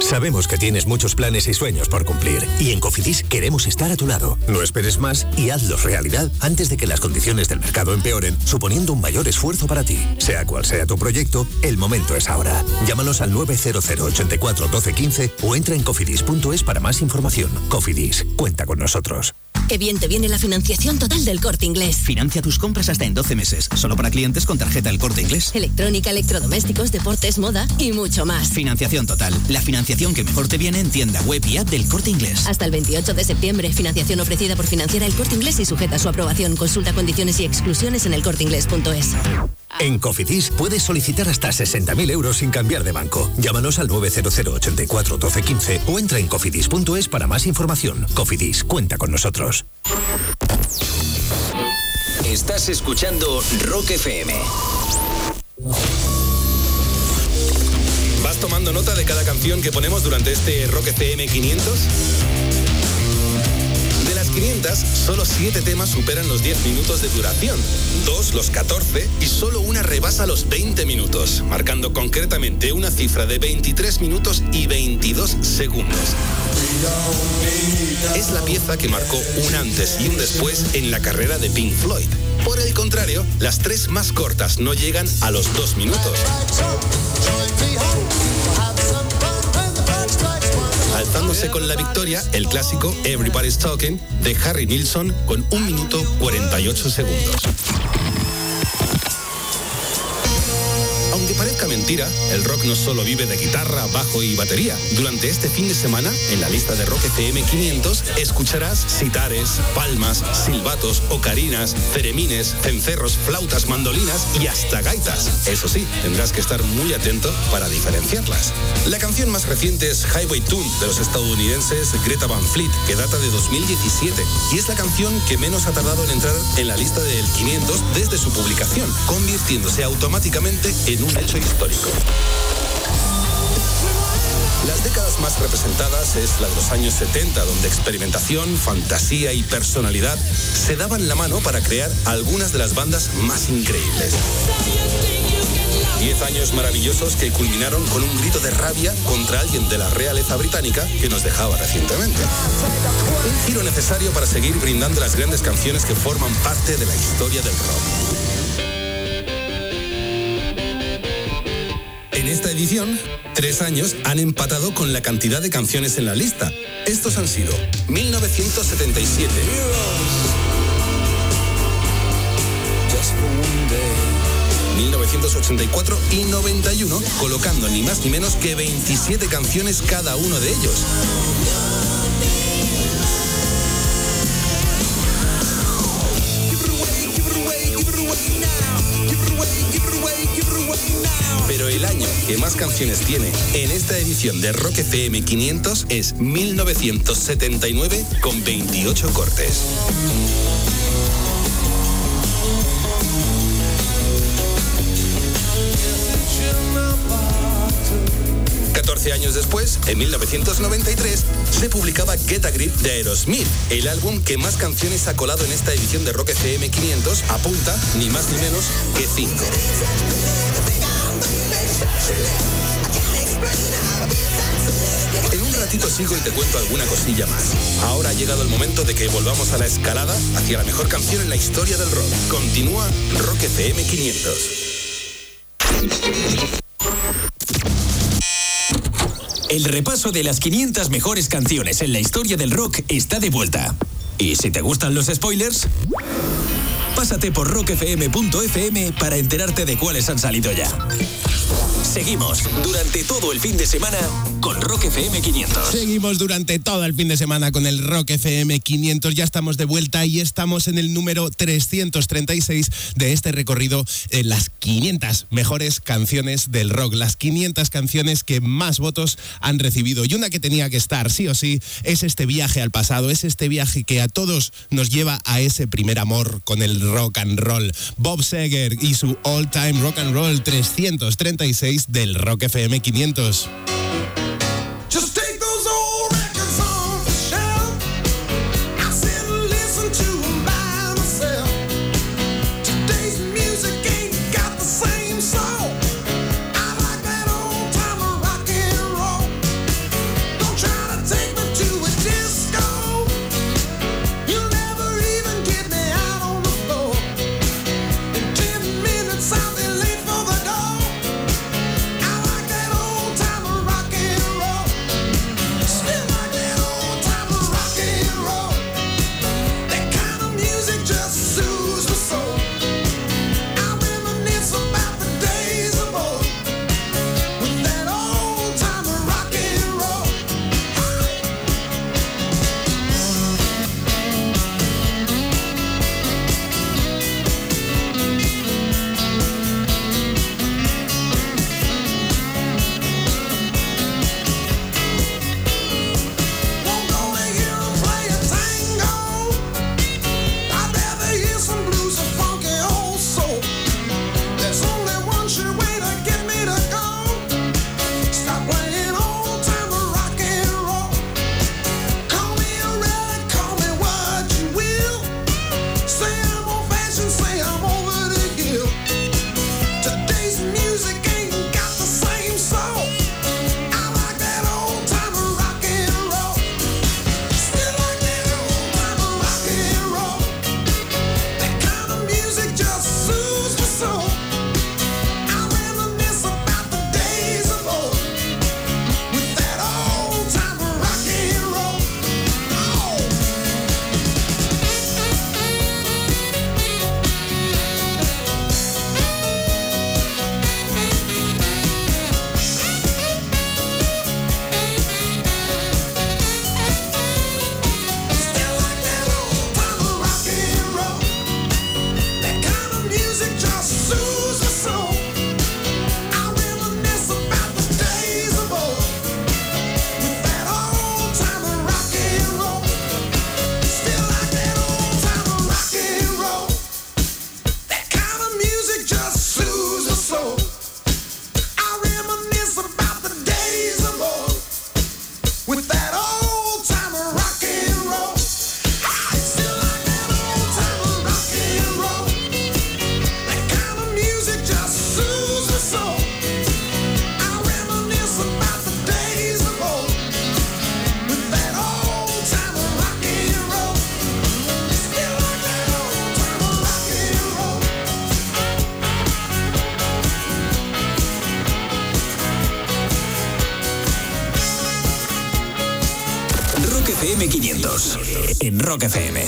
Sabemos que tienes muchos planes y sueños por cumplir y en Cofidis queremos estar a tu lado. No esperes más y hazlos realidad antes de que las condiciones del mercado empeoren, suponiendo un mayor esfuerzo para ti. Sea cual sea tu proyecto, el momento es ahora. Llámanos al 900 84 12 15 o entra en cofidis.es para más información. Cofidis, cuenta con nosotros. Qué bien te viene la financiación total del corte inglés. Financia tus compras hasta en 12 meses, solo para clientes con tarjeta El Corte Inglés. Electrónica, electrodomésticos, deportes, moda y mucho más. Financiación total, la financiación que mejor te viene en tienda web y app del Corte Inglés. Hasta el 28 de septiembre, financiación ofrecida por Financiera El Corte Inglés y sujeta a su aprobación. Consulta condiciones y exclusiones en elcorteinglés.es. En Cofidis puedes solicitar hasta 60.000 euros sin cambiar de banco. Llámanos al 900 84 12 15 o entra en cofidis.es para más información. Cofidis, cuenta con nosotros. Estás escuchando Rock FM. ¿Vas tomando nota de cada canción que ponemos durante este Rock FM 500? De las 500, solo 7 temas superan los 10 minutos de duración, 2 los 14 y solo una rebasa los 20 minutos, marcando concretamente una cifra de 23 minutos y 22 segundos. Es la pieza que marcó un antes y un después en la carrera de Pink Floyd. Por el contrario, las tres más cortas no llegan a los dos minutos. Alzándose con la victoria el clásico Everybody's Talking de Harry Nilsson con 1 minuto 48 segundos. Parezca mentira, el rock no solo vive de guitarra, bajo y batería. Durante este fin de semana, en la lista de Rock FM 500, escucharás sitares, palmas, silbatos, ocarinas, ceremines, cencerros, flautas, mandolinas y hasta gaitas. Eso sí, tendrás que estar muy atento para diferenciarlas. La canción más reciente es Highway Tune de los estadounidenses Greta Van Fleet, que data de 2017 y es la canción que menos ha tardado en entrar en la lista del 500 desde su publicación, convirtiéndose automáticamente en un hecho histórico. Las décadas más representadas es la de los años 70, donde experimentación, fantasía y personalidad se daban la mano para crear algunas de las bandas más increíbles. Diez años maravillosos que culminaron con un grito de rabia contra alguien de la realeza británica que nos dejaba recientemente. Un giro necesario para seguir brindando las grandes canciones que forman parte de la historia del rock. En esta edición, tres años han empatado con la cantidad de canciones en la lista. Estos han sido 1977, 1984 y 91, colocando ni más ni menos que 27 canciones cada uno de ellos. Pero el año que más canciones tiene en esta edición de Rock FM 500 es 1979 con 28 cortes. 14 años después, en 1993, se publicaba Get a Grip de Aerosmith. El álbum que más canciones ha colado en esta edición de Rock FM 500 apunta, ni más ni menos, que 5. En un ratito sigo y te cuento alguna cosilla más. Ahora ha llegado el momento de que volvamos a la escalada hacia la mejor canción en la historia del rock. Continúa Rock FM 500. El repaso de las 500 mejores canciones en la historia del rock está de vuelta. Y si te gustan los spoilers, pásate por rockfm.fm para enterarte de cuáles han salido ya. Seguimos durante todo el fin de semana con Rock FM 500. Seguimos durante todo el fin de semana con el Rock FM 500. Ya estamos de vuelta y estamos en el número 336 de este recorrido en las 500 mejores canciones del rock. Las 500 canciones que más votos han recibido. Y una que tenía que estar, sí o sí, es este viaje al pasado. Es este viaje que a todos nos lleva a ese primer amor con el rock and roll. Bob Seger y su All Time Rock and Roll 336 del Rock FM 500. en Rock FM.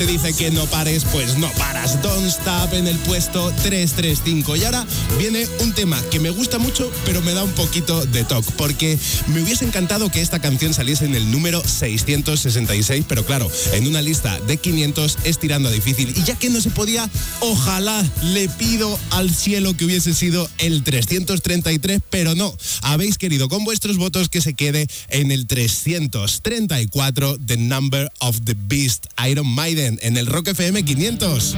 te dice que no pares, pues no paras. Don't Stop en el puesto 335. Y ahora viene un tema que me gusta mucho, pero me da un poquito de toque, porque me hubiese encantado que esta canción saliese en el número 666, pero claro, en una lista de 500 es tirando a difícil. Y ya que no se podía, ojalá le pido al cielo que hubiese sido el 333, pero no, habéis querido con vuestros votos que se quede en el 334, The Number of the Beast, Iron Maiden, en el Rock FM 500.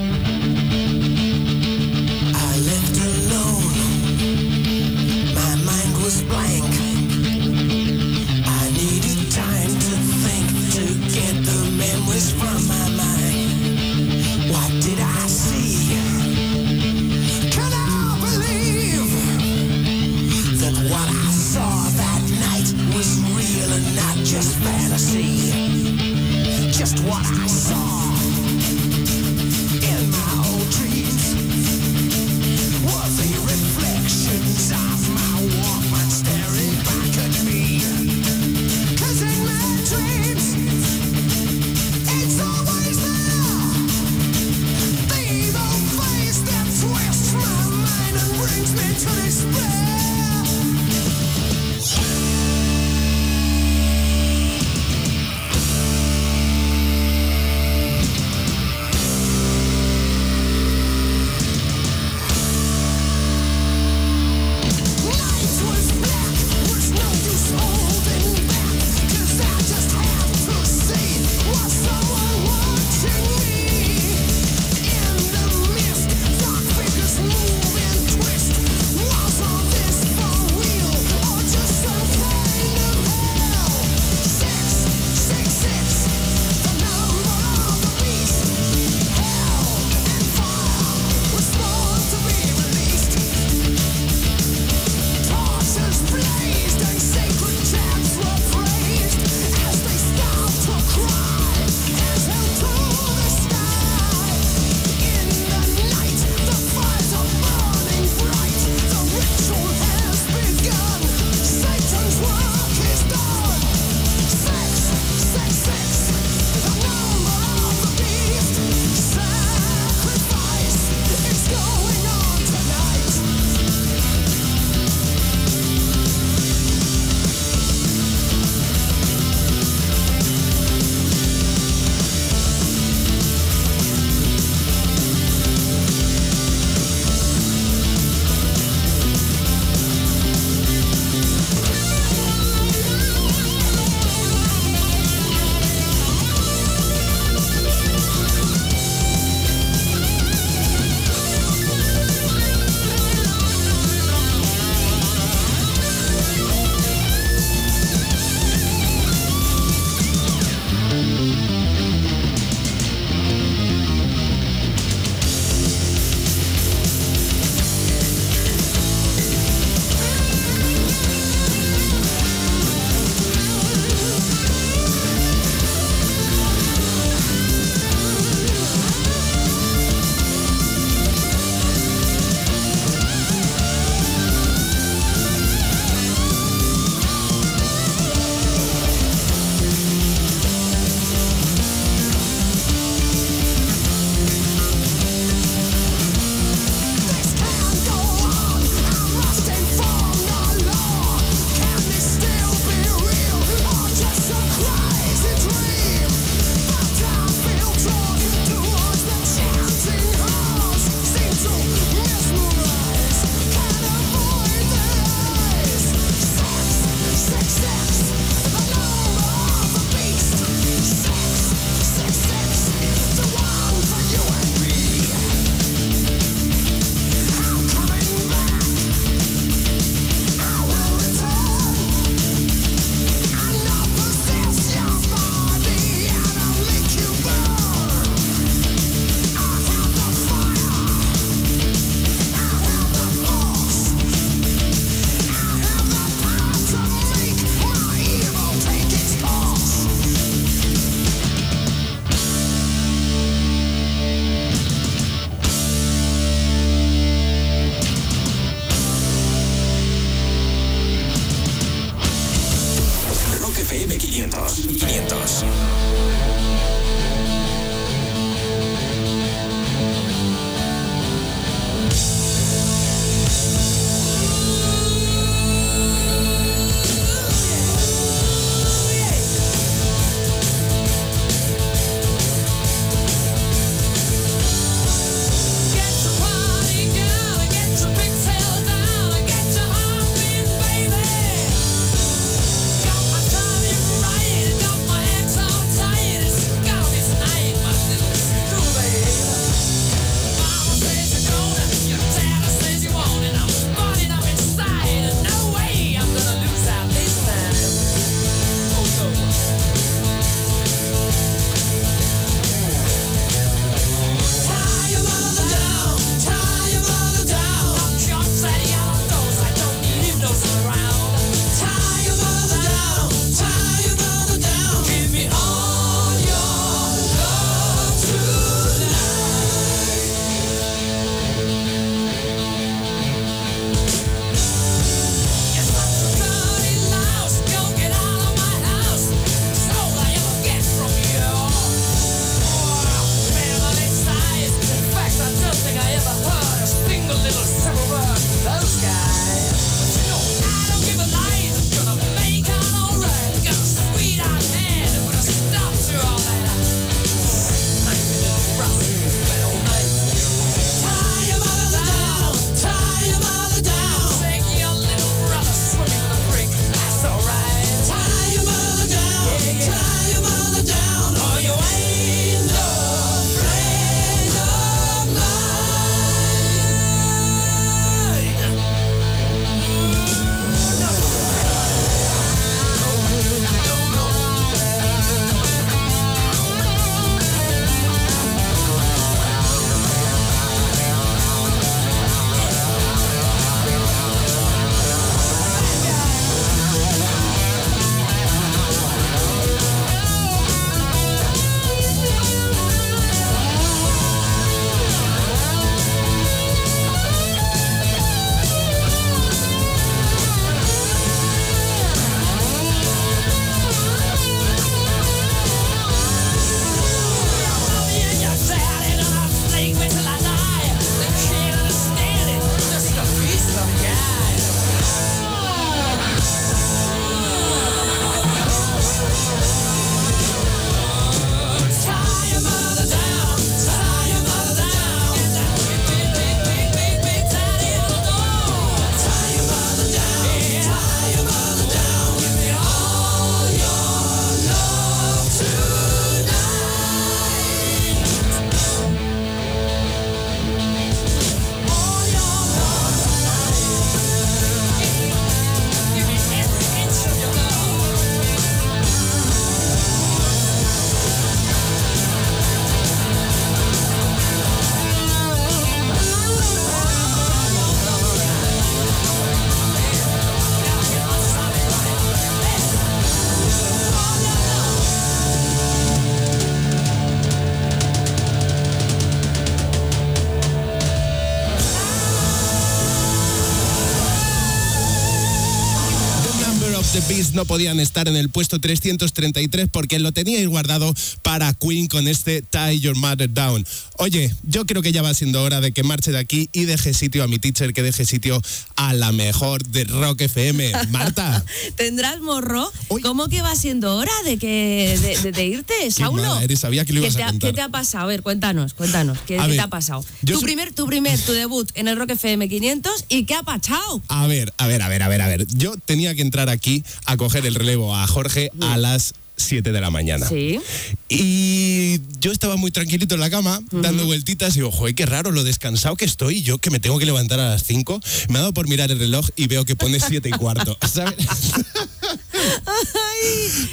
No podían estar en el puesto 333 porque lo teníais guardado para Queen con este Tie Your Mother Down. Oye, yo creo que ya va siendo hora de que marche de aquí y deje sitio a mi teacher, que deje sitio a la mejor de Rock FM. Marta. ¿Tendrás morro? ¿Cómo que va siendo hora de que de, de- de irte, Saulo? mala eres, sabía que lo ibas ¿Qué a te contar. ¿Qué te ha pasado? A ver, cuéntanos, cuéntanos. ¿Qué, A qué ver, te ha pasado? Yo Tu soy- primer, tu primer, tu debut en el Rock FM 500 y ¿qué ha pasado? A ver, a ver, a ver, a ver, a ver. Yo tenía que entrar aquí a coger el relevo a Jorge a las 7 de la mañana. Sí. Y yo estaba muy tranquilito en la cama, dando vueltitas y digo, joder, qué raro lo descansado que estoy. Yo que me tengo que levantar a las 5. Me ha dado por mirar el reloj y veo que pone 7 y cuarto. ¿sabes?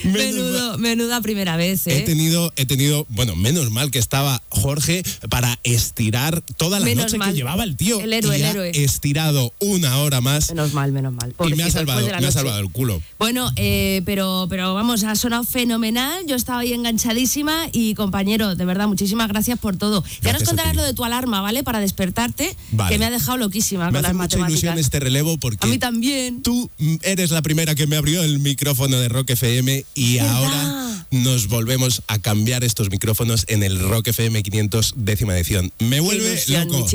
Menudo, menuda primera vez, He ¿eh? tenido, he tenido, bueno, menos mal que estaba Jorge para estirar toda la Menos noche mal. que llevaba el tío. El héroe, y el ha héroe. estirado una hora más. Menos mal, menos mal. Y me ha salvado, de me ha salvado el culo. Bueno, eh, pero, pero vamos, ha sonado fenomenal. Yo estaba ahí enganchadísima y compañero, de verdad, muchísimas gracias por todo. Y ahora Gracias nos a contarás lo de tu alarma, ¿vale? Para despertarte, Vale. que me ha dejado loquísima Me con hace las mucha matemáticas. ilusión este relevo porque A mí también. tú eres la primera que me abrió el micrófono de Rock FM y ahora nos volvemos a cambiar estos micrófonos en el Rock FM 500 décima edición. Me vuelve ilusión, loco,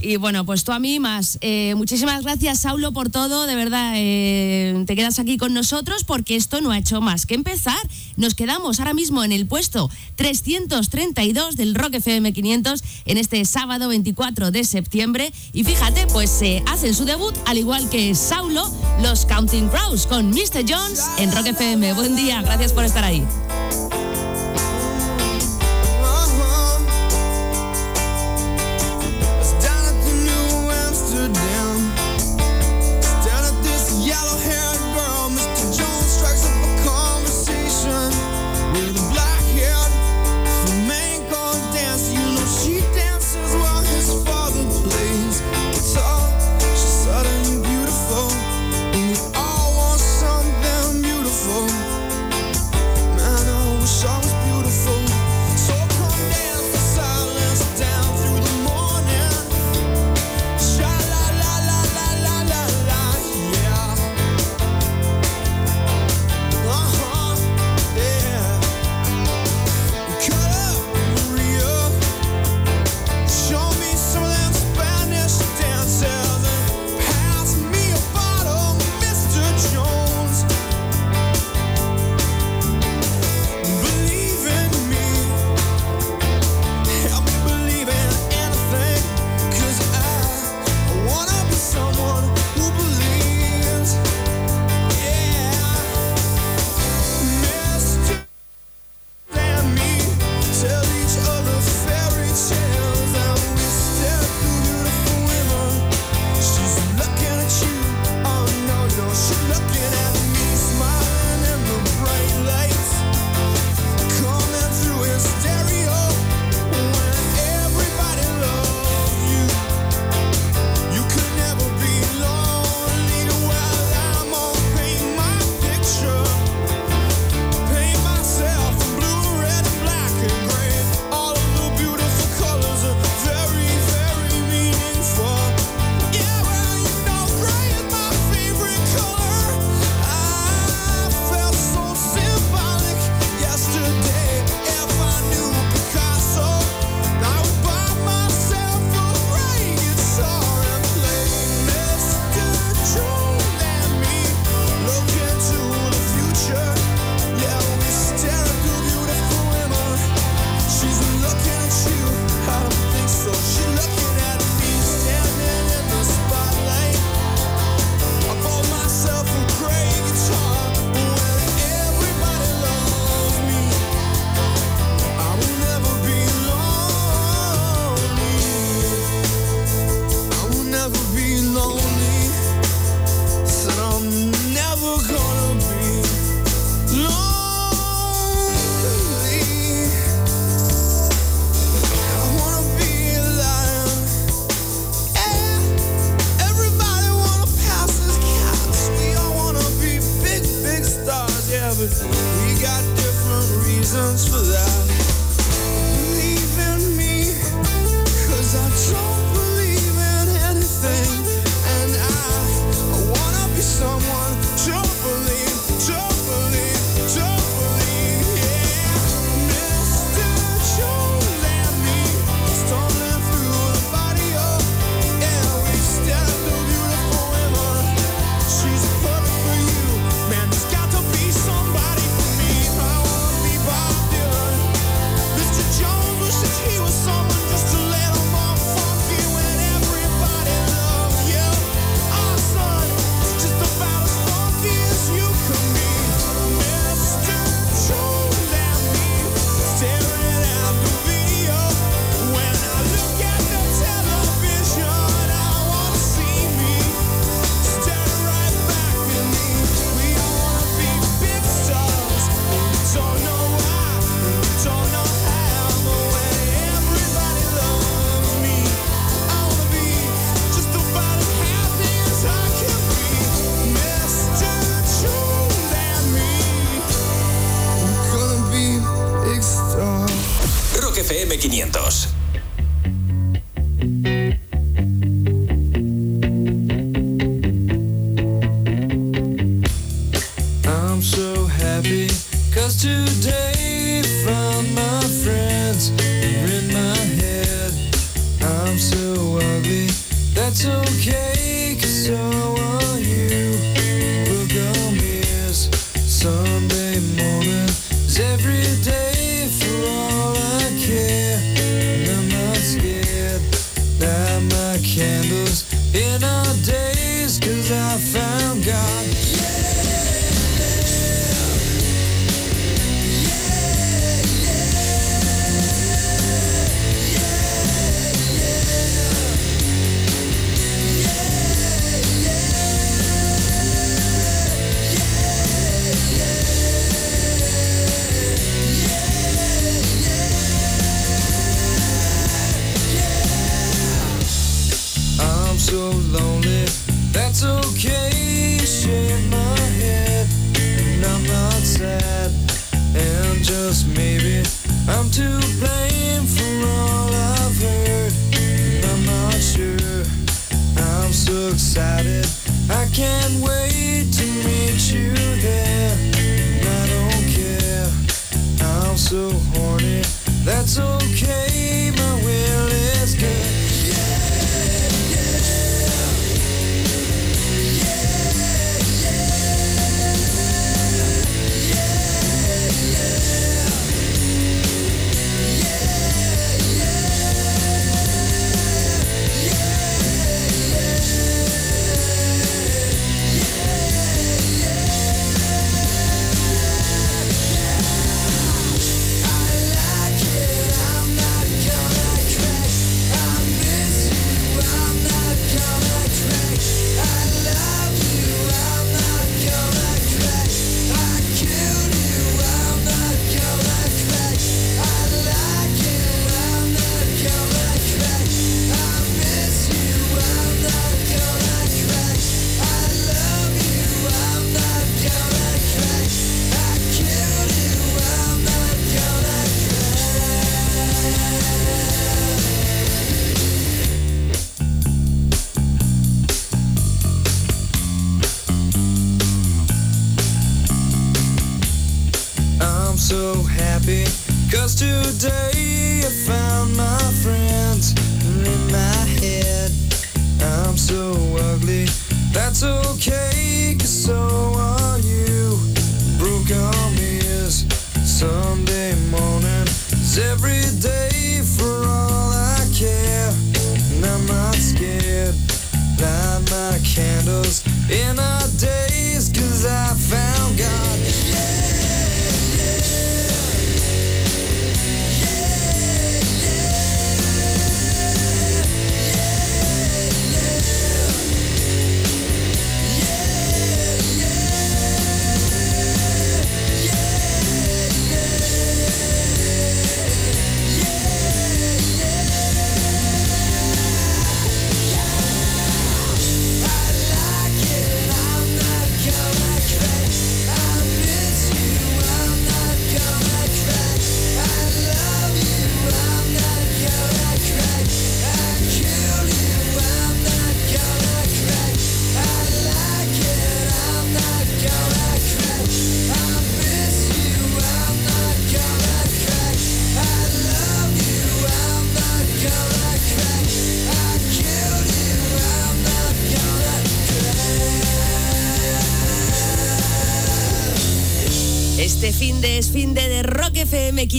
Y bueno, pues tú a mí más. Eh, muchísimas gracias, Saulo, por todo. De verdad, eh, te quedas aquí con nosotros porque esto no ha hecho más que empezar. Nos quedamos ahora mismo en el puesto 332 del Rock FM 500 en este sábado 24 de septiembre. Y fíjate, pues se hacen su debut, al igual que Saulo, los Counting Crows con Mr. Jones Rock FM. Buen día, gracias por estar ahí.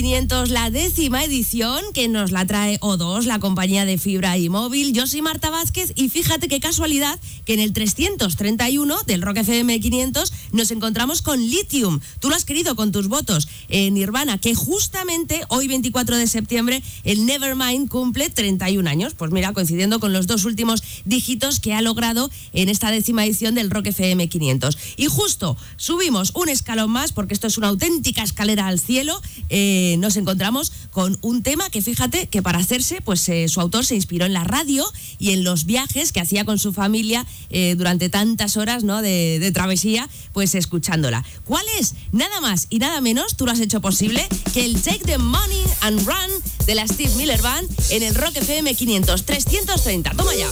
500, la décima edición que nos la trae O2, la compañía de fibra y móvil. Yo soy Marta Vázquez y fíjate qué casualidad que en el 331 del Rock FM 500 nos encontramos con Lithium. Tú lo has querido con tus votos en Nirvana, que justamente hoy 24 de septiembre el Nevermind cumple 31 años. Pues mira, coincidiendo con los dos últimos dígitos que ha logrado en esta décima edición del Rock FM 500. Y justo subimos un escalón más, porque esto es una auténtica escalera al cielo, eh, nos encontramos con un tema que fíjate que para hacerse, pues eh, su autor se inspiró en la radio y en los viajes que hacía con su familia eh, durante tantas horas ¿no? de, travesía, pues escuchándola. ¿Cuál es? Nada más y nada menos, tú lo has hecho posible, que el Take the Money and Run de la Steve Miller Band en el Rock FM 500 330. Toma ya.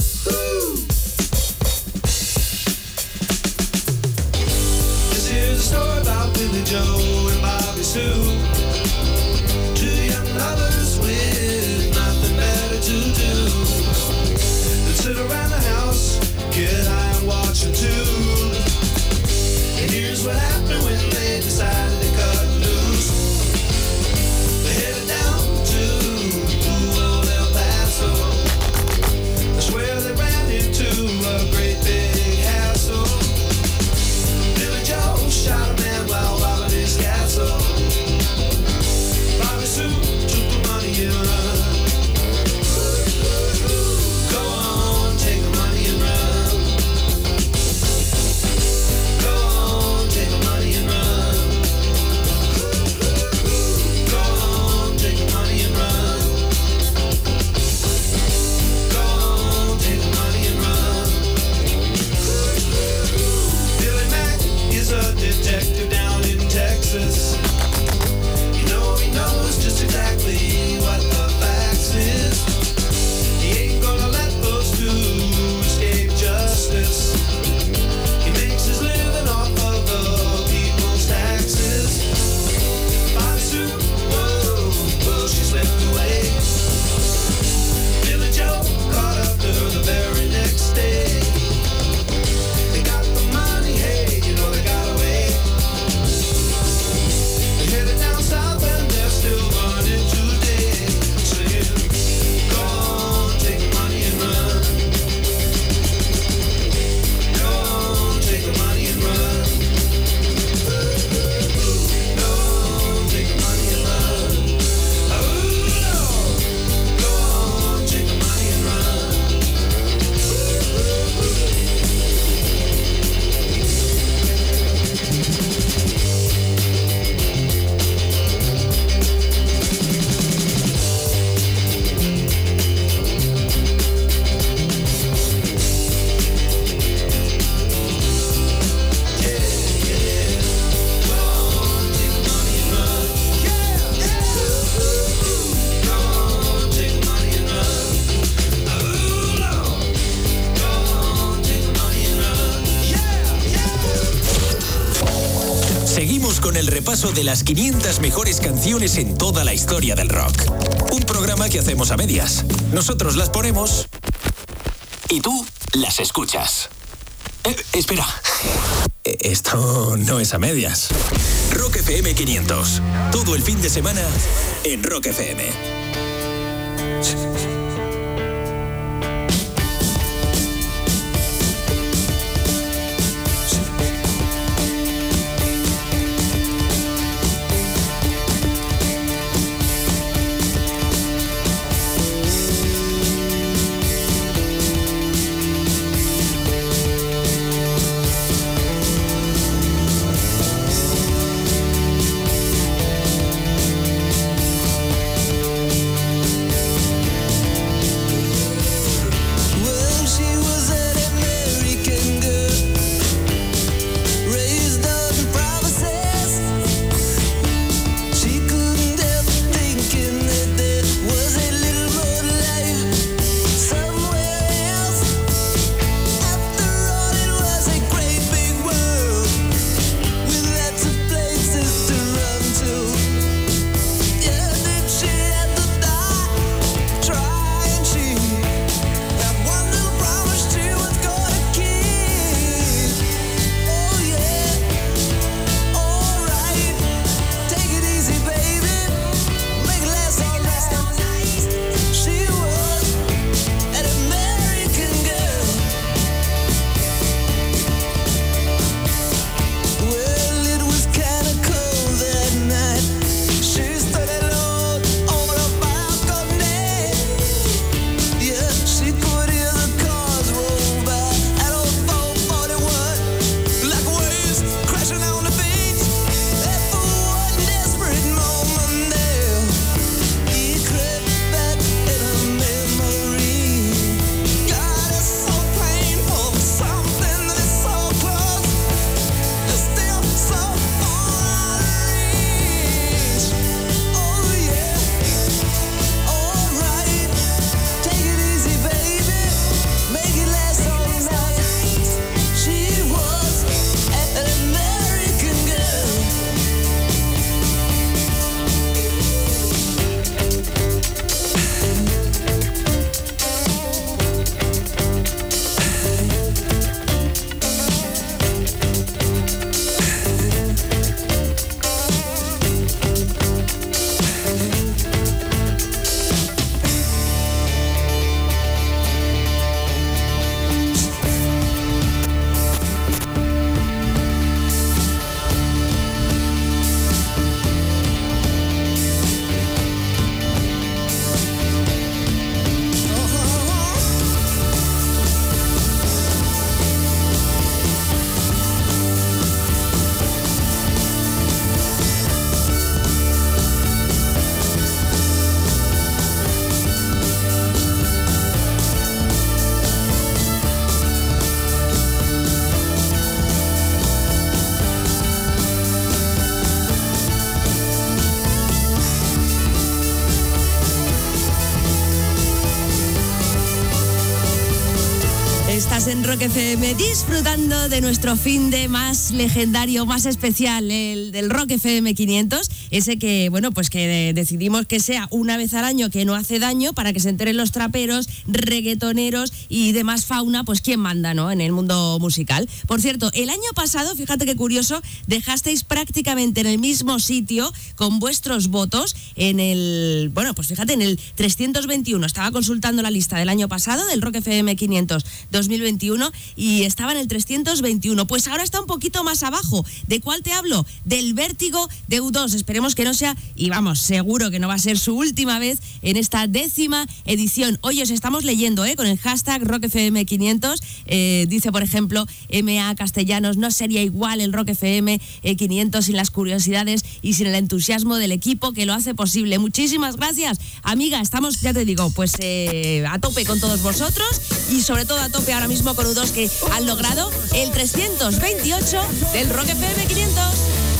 around the house. get high and watch watching too. And here's what happened de las 500 mejores canciones en toda la historia del rock. Un programa que hacemos a medias. Nosotros las ponemos y tú las escuchas. Eh, espera. E, esto no es a medias. Rock FM 500. Todo el fin de semana en Rock FM. Rock FM disfrutando de nuestro fin de más legendario, más especial, el del Rock FM 500. Ese que, bueno, pues que de- decidimos que sea una vez al año, que no hace daño, para que se enteren los traperos, reggaetoneros y demás fauna, pues quién manda, ¿no? En el mundo musical. Por cierto, el año pasado, fíjate qué curioso, dejasteis prácticamente en el mismo sitio con vuestros votos en el, bueno, pues fíjate, en el 321. Estaba consultando la lista del año pasado, del Rock FM 500 2021, y estaba en el 321. Pues ahora está un poquito más abajo. ¿De cuál te hablo? Del vértigo de U2. Esperemos que no sea, y vamos, seguro que no va a ser su última vez en esta décima edición. Hoy os estamos leyendo, ¿eh? Con el hashtag RockFM500. Eh, dice, por ejemplo, MA Castellanos, no sería igual el Rock FM eh, 500 sin las curiosidades y sin el entusiasmo del equipo que lo hace posible. Muchísimas gracias, amiga. Estamos, ya te digo, pues eh, a tope con todos vosotros y sobre todo a tope ahora mismo con U2 que han logrado el 328 del Rock FM 500.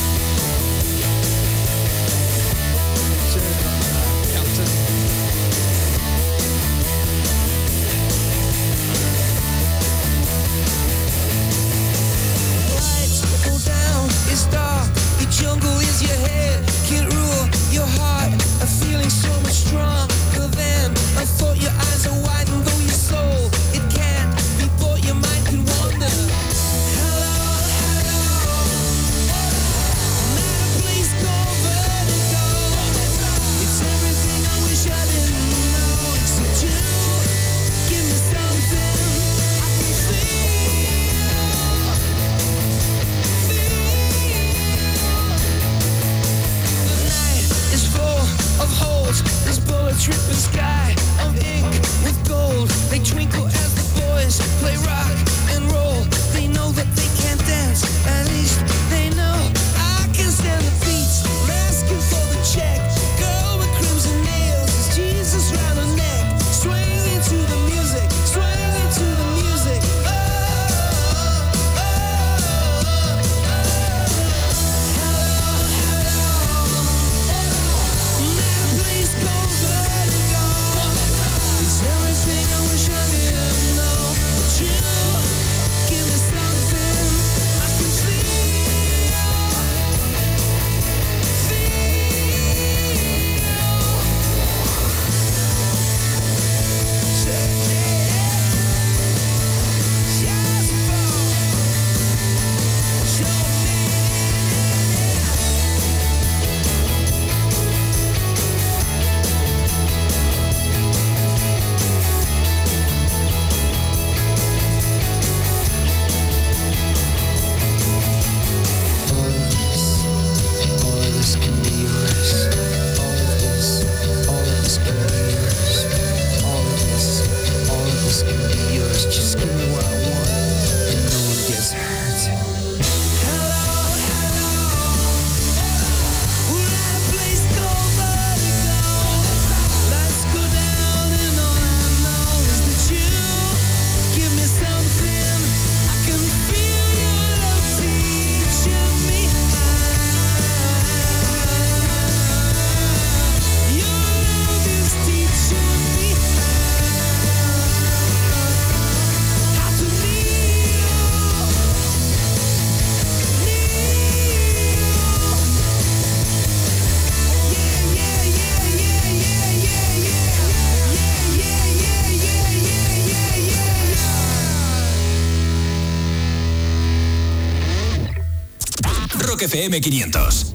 FM500.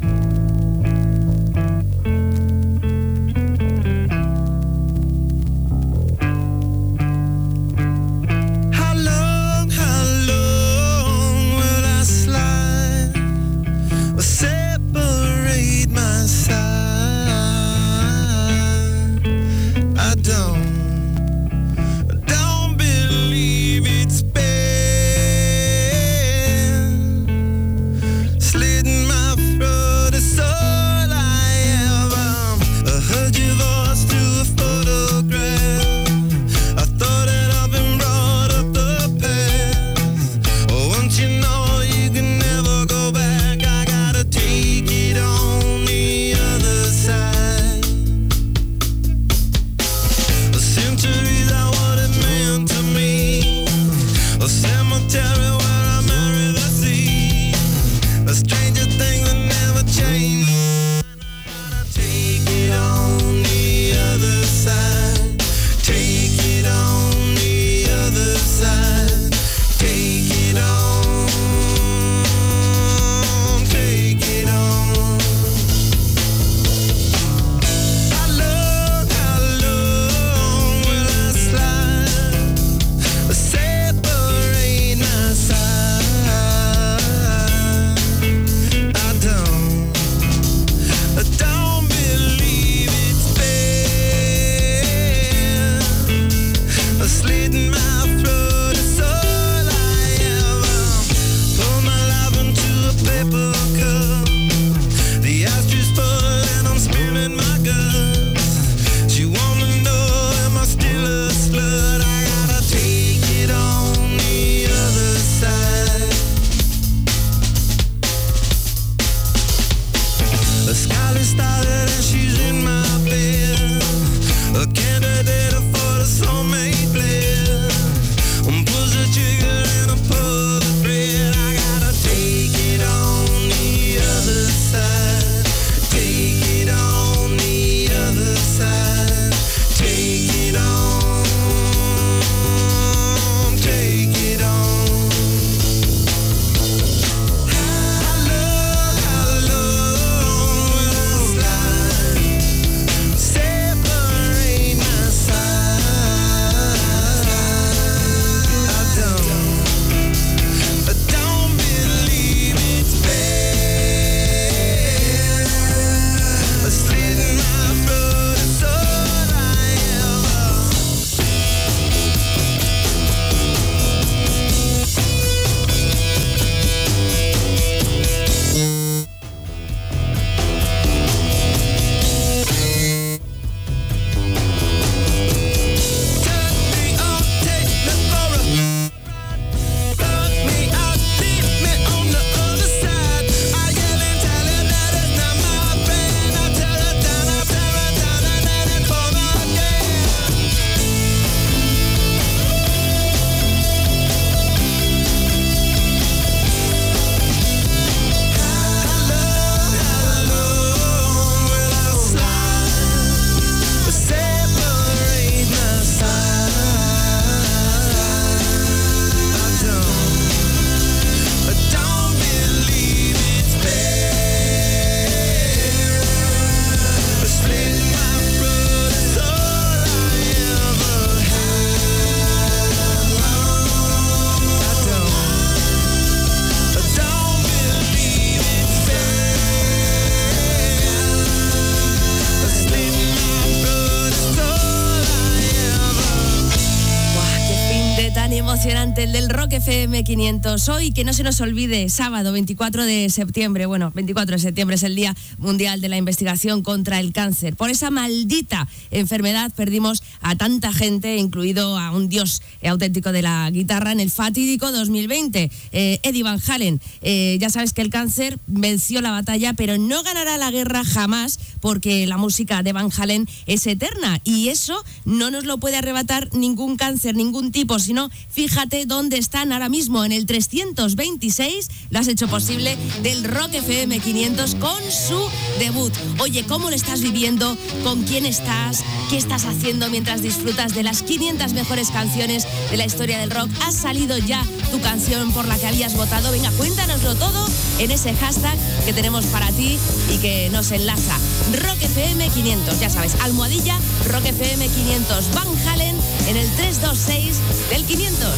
Hoy. Que no se nos olvide, sábado 24 de septiembre, bueno, 24 de septiembre es el Día Mundial de la Investigación contra el Cáncer. Por esa maldita enfermedad perdimos a tanta gente, incluido a un dios auténtico de la guitarra en el fatídico 2020, eh, Eddie Van Halen. Eh, ya sabes que el cáncer venció la batalla, pero no ganará la guerra jamás porque la música de Van Halen es eterna y eso no nos lo puede arrebatar ningún cáncer, ningún tipo, sino fíjate dónde están ahora mismo, en el 326, lo has hecho posible, del Rock FM 500 con su debut. Oye, ¿cómo lo estás viviendo? ¿Con quién estás? ¿Qué estás haciendo mientras disfrutas de las 500 mejores canciones de la historia del rock? ¿Has salido ya tu canción por la que habías votado? Venga, cuéntanoslo todo en ese hashtag que tenemos para ti y que nos enlaza. Rock FM 500, ya sabes, almohadilla Rock FM 500, Van Halen en el 326 del 500.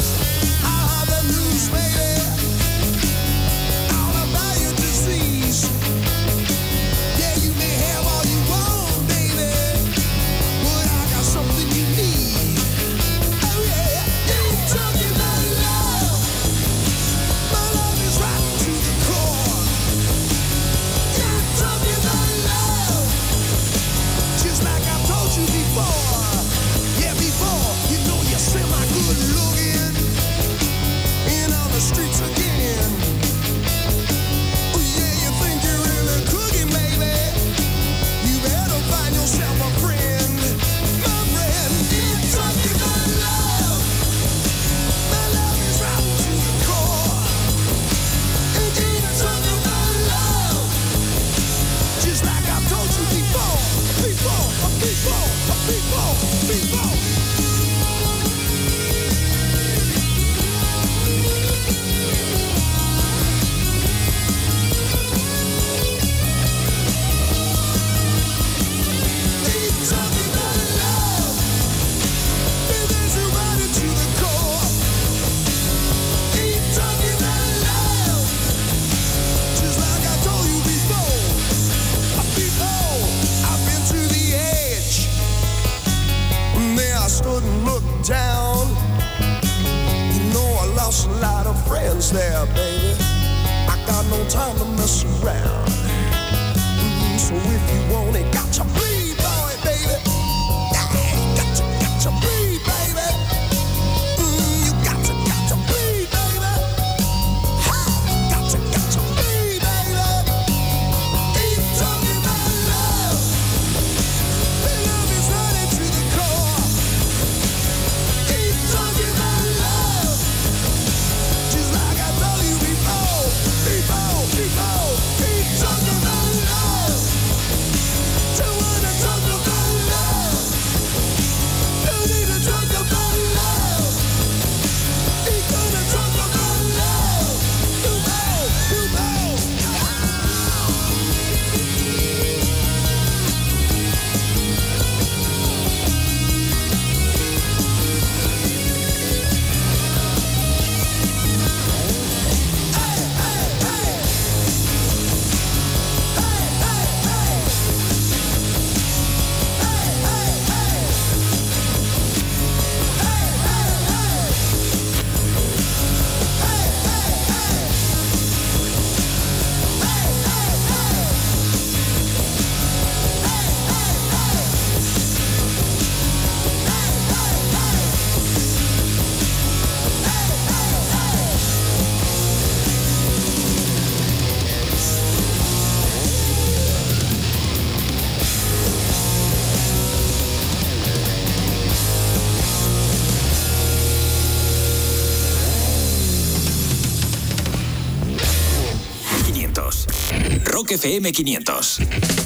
Just Two. Down. You know I lost a lot of friends there, baby. I got no time to mess around. Mm, So if you want it, FM 500.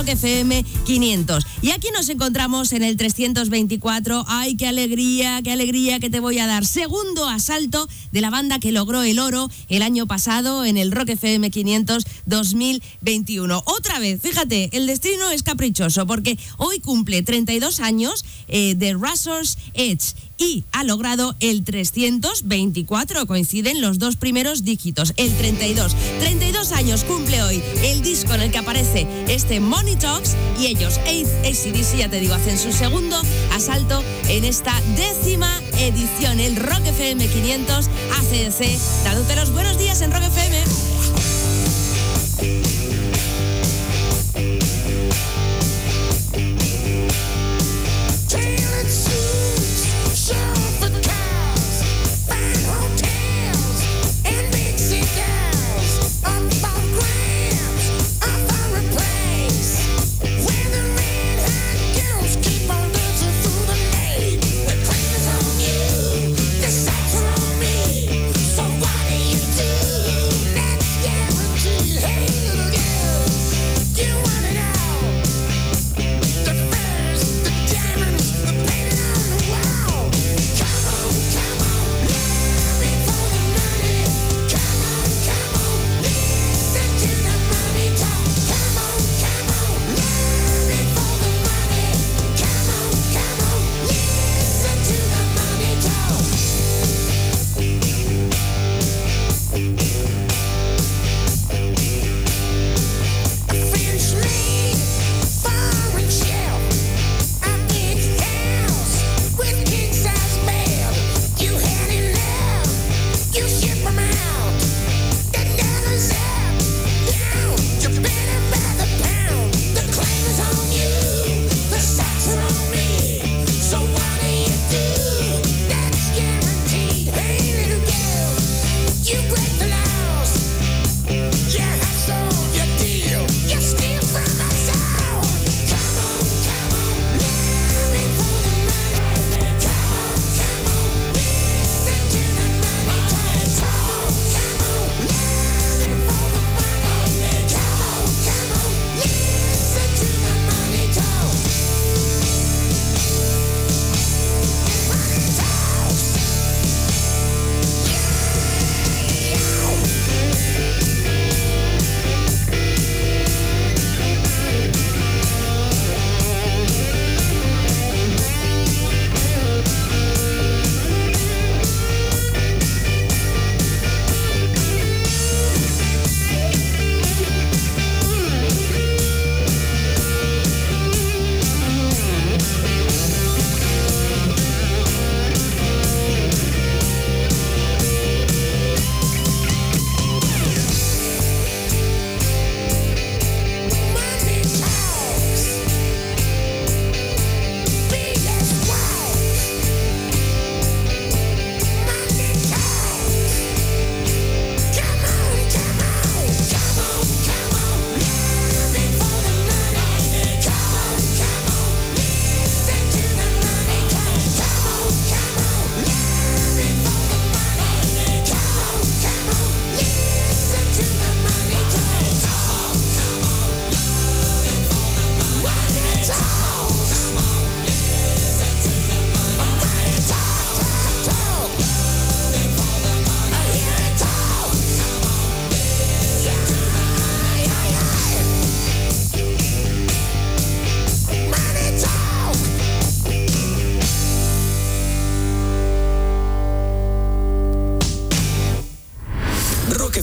Rock FM 500. Y aquí nos encontramos en el 324. ¡Ay, qué alegría, qué alegría que te voy a dar! Segundo asalto de la banda que logró el oro el año pasado en el Rock FM 500 2021. Otra vez, fíjate, el destino es caprichoso porque hoy cumple 32 años eh, de Razor's Edge y ha logrado el 324. Coinciden los dos primeros dígitos, el 32. 32 años cumple hoy el disco en el que aparece este Money Talks y ellos, ACDC, ya te digo, hacen su segundo asalto en esta décima edición, el Rock FM 500 ACC. Dándote los buenos días en Rock FM.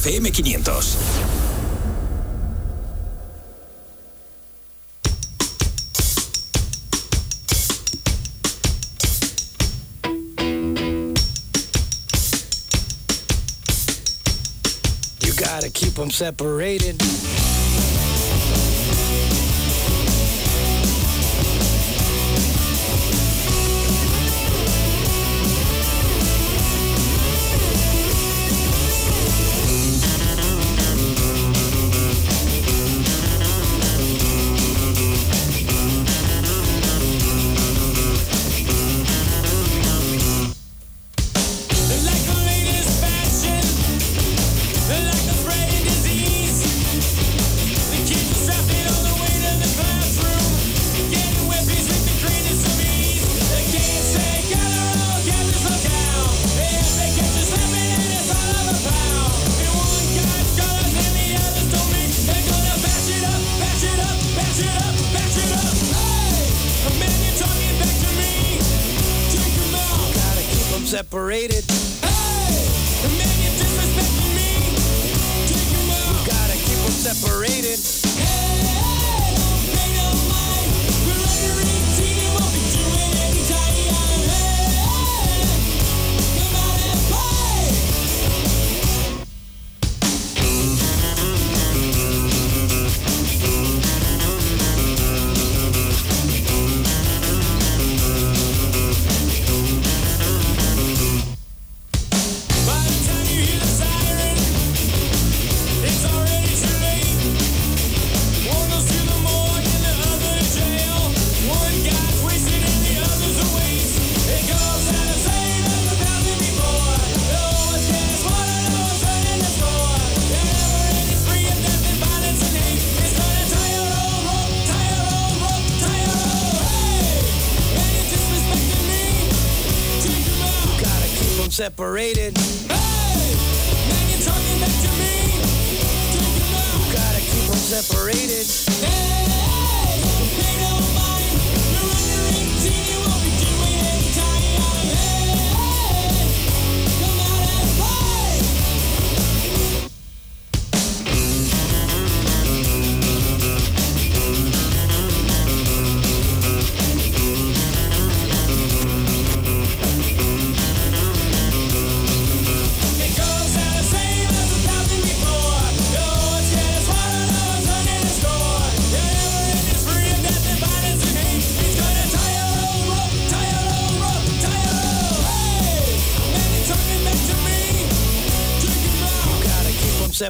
FM500. You gotta keep them separated.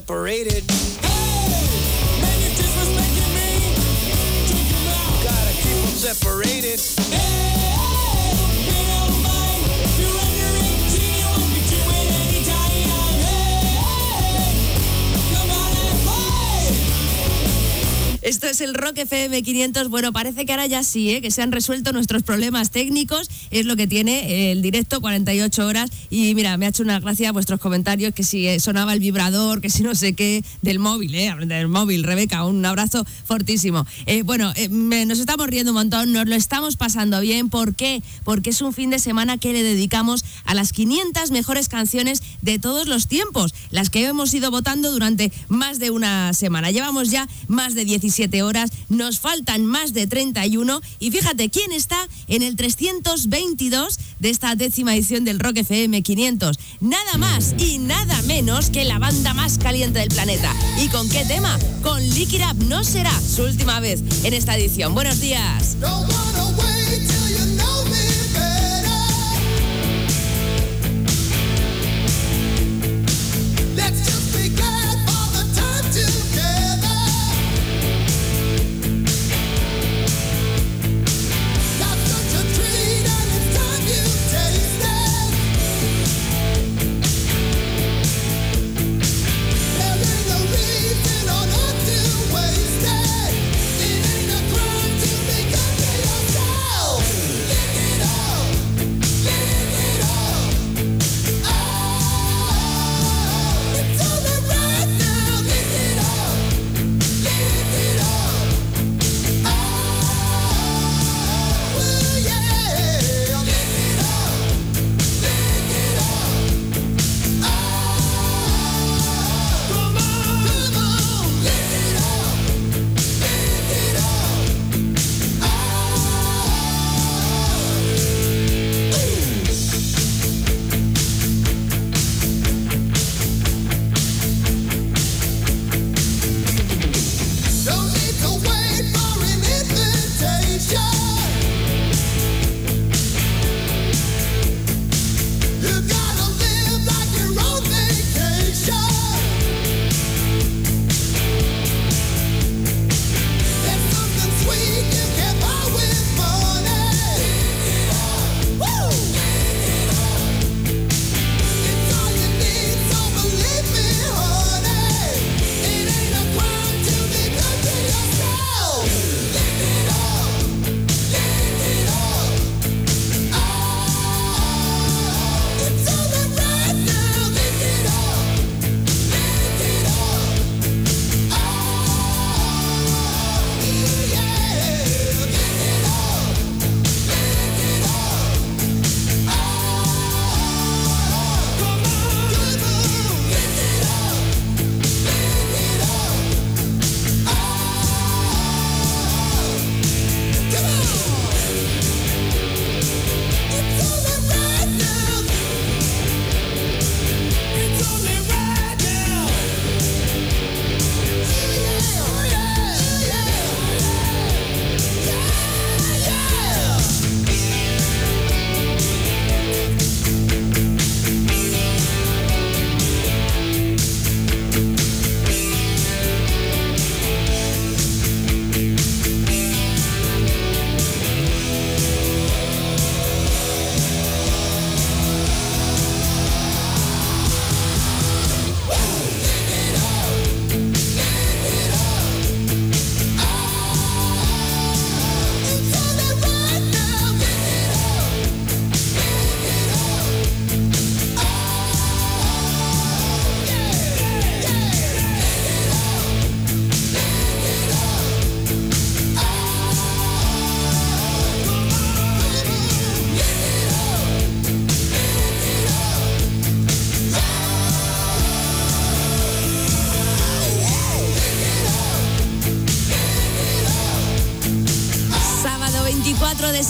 Separated. FM 500. Bueno, parece que ahora ya sí, ¿eh? que se han resuelto nuestros problemas técnicos. Es lo que tiene el directo 48 horas. Y mira, me ha hecho una gracia vuestros comentarios, que si eh, sonaba el vibrador, que si no sé qué, del móvil, ¿eh? Del móvil, Rebeca, un abrazo fortísimo. Eh, bueno, eh, nos estamos riendo un montón, nos lo estamos pasando bien. ¿Por qué? Porque es un fin de semana que le dedicamos a las 500 mejores canciones de todos los tiempos, las que hemos ido votando durante más de una semana. Llevamos ya más de 17 horas, nos faltan más de 31 y fíjate quién está en el 322 de esta décima edición del Rock FM 500. Nada más y nada menos que la banda más caliente del planeta. ¿Y con qué tema? Con Lick It Up. No será su última vez en esta edición. Buenos días.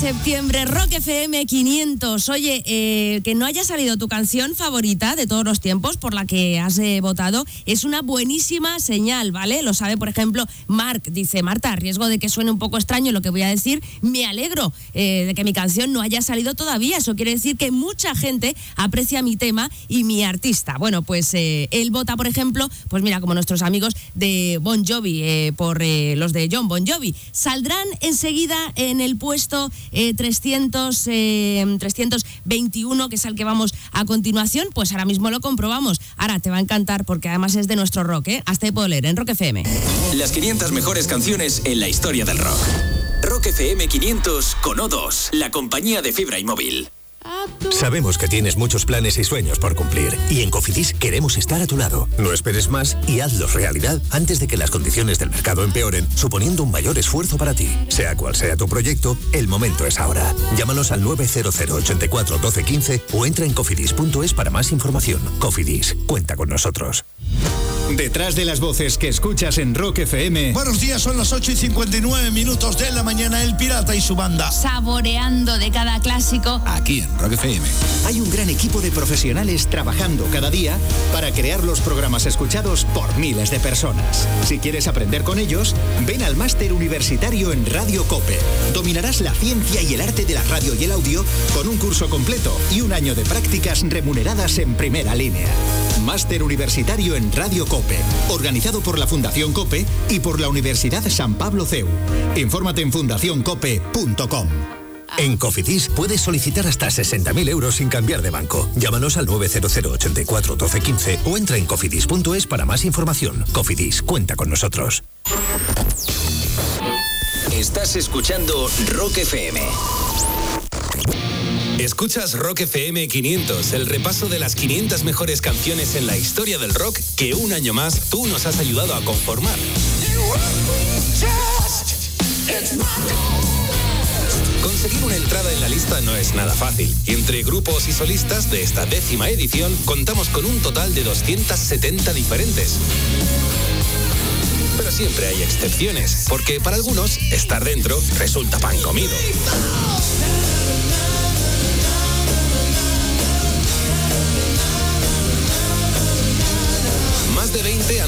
Septiembre, Rock FM 500. Oye, eh, que no haya salido tu canción favorita de todos los tiempos por la que has eh, votado es una buenísima señal, ¿vale? Lo sabe, por ejemplo, Mark. Dice, Marta, a riesgo de que suene un poco extraño lo que voy a decir, me alegro eh, de que mi canción no haya salido todavía. Eso quiere decir que mucha gente aprecia mi tema y mi artista. Bueno, pues él vota, por ejemplo, pues mira, como nuestros amigos de Bon Jovi, por los de John Bon Jovi. Saldrán enseguida en el puesto eh, 300, eh, 321, que es el que vamos a continuación. Pues ahora mismo lo comprobamos. Ahora te va a encantar porque además es de nuestro rock, ¿eh? Hasta puedo leer en Rock FM. Las 500 mejores canciones en la historia del rock. Rock FM 500 con O2, la compañía de fibra y móvil. Sabemos que tienes muchos planes y sueños por cumplir y en Cofidis queremos estar a tu lado. No esperes más y hazlos realidad antes de que las condiciones del mercado empeoren, suponiendo un mayor esfuerzo para ti. Sea cual sea tu proyecto, el momento es ahora. Llámanos al 900 84 12 15 o entra en cofidis.es para más información. Cofidis, cuenta con nosotros. Detrás de las voces que escuchas en Rock FM. Buenos días, son las 8 y 59 minutos de la mañana. El Pirata y su banda. Saboreando de cada clásico. Aquí en Hay un gran equipo de profesionales trabajando cada día para crear los programas escuchados por miles de personas. Si quieres aprender con ellos, ven al máster universitario en Radio Cope. Dominarás la ciencia y el arte de la radio y el audio con un curso completo y un año de prácticas remuneradas en primera línea. Máster universitario en Radio Cope, organizado por la Fundación Cope y por la Universidad San Pablo CEU. Infórmate en fundacioncope.com. En Cofidis puedes solicitar hasta 60.000 euros sin cambiar de banco. Llámanos al 900 84 12 15 o entra en cofidis.es para más información. Cofidis, cuenta con nosotros. Estás escuchando Rock FM. Escuchas Rock FM 500, el repaso de las 500 mejores canciones en la historia del rock que un año más tú nos has ayudado a conformar. Conseguir una entrada en la lista no es nada fácil. Entre grupos y solistas de esta décima edición contamos con un total de 270 diferentes. Pero siempre hay excepciones, porque para algunos estar dentro resulta pan comido.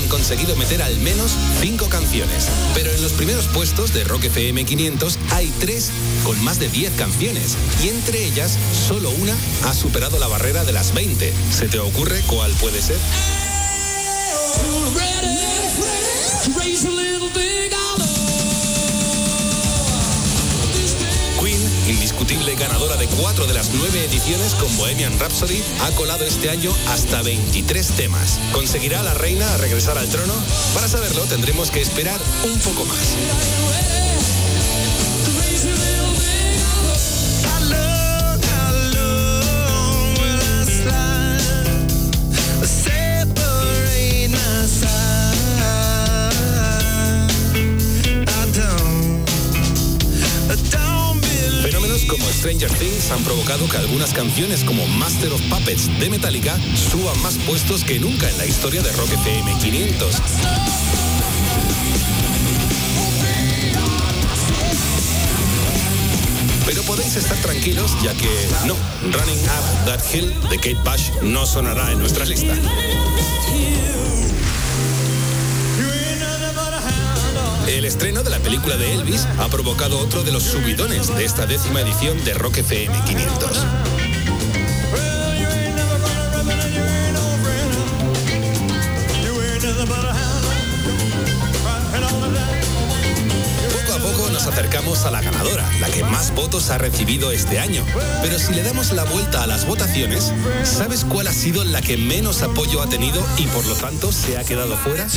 Conseguido meter al menos 5 canciones. Pero en los primeros puestos de Rock FM 500 hay 3 con más de 10 canciones. Y entre ellas, solo una ha superado la barrera de las 20. ¿Se te ocurre cuál puede ser? Indiscutible ganadora de cuatro de las nueve ediciones con Bohemian Rhapsody, ha colado este año hasta 23 temas. ¿Conseguirá la reina regresar al trono? Para saberlo tendremos que esperar un poco más. Como Stranger Things han provocado que algunas canciones como Master of Puppets de Metallica suban más puestos que nunca en la historia de Rock FM 500. Pero podéis estar tranquilos ya que no, Running Up That Hill de Kate Bush no sonará en nuestra lista. Estreno de la película de Elvis ha provocado otro de los subidones de esta décima edición de Rock FM 500. Poco a poco nos acercamos a la ganadora, la que más votos ha recibido este año. Pero si le damos la vuelta a las votaciones, ¿sabes cuál ha sido la que menos apoyo ha tenido y por lo tanto se ha quedado fuera?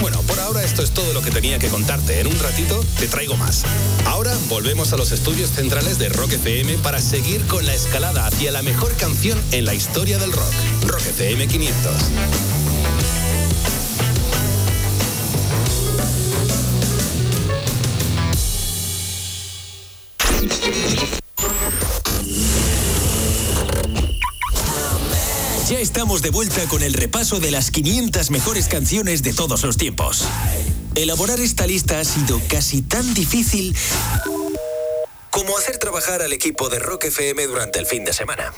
Bueno, por ahora esto es todo lo que tenía que contarte. En un ratito te traigo más. Ahora volvemos a los estudios centrales de Rock FM para seguir con la escalada hacia la mejor canción en la historia del rock. Rock FM 500. De vuelta con el repaso de las 500 mejores canciones de todos los tiempos. Elaborar esta lista ha sido casi tan difícil como hacer trabajar al equipo de Rock FM durante el fin de semana.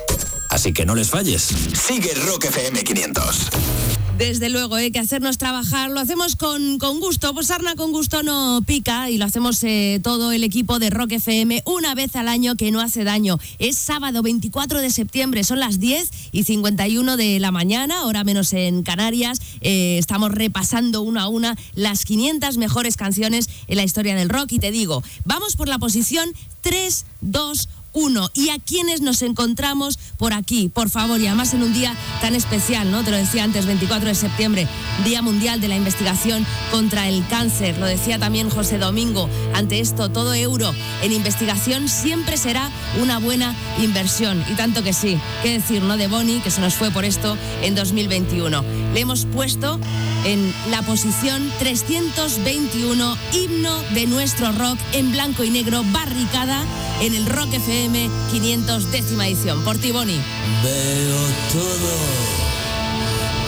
Así que no les falles. Sigue Rock FM 500. Desde luego, hay que hacernos trabajar. Lo hacemos con, con gusto. Pues Arna con gusto no pica y lo hacemos eh, todo el equipo de Rock FM una vez al año que no hace daño. Es sábado 24 de septiembre, son las 10 y 51 de la mañana, hora menos en Canarias. Eh, estamos repasando una a una las 500 mejores canciones en la historia del rock y te digo, vamos por la posición 3, 2, 1. ¿Y a quienes nos encontramos por aquí? Por favor, y además en un día tan especial, ¿no? Te lo decía antes, 24 de septiembre, Día Mundial de la Investigación contra el Cáncer. Lo decía también José Domingo. Ante esto, todo euro en investigación siempre será una buena inversión. Y tanto que sí. ¿Qué decir, no? De Bonnie, que se nos fue por esto en 2021. Le hemos puesto en la posición 321, himno de nuestro rock en blanco y negro, barricada en el Rock FM 500 décima edición. Por ti, Bonnie. Veo todo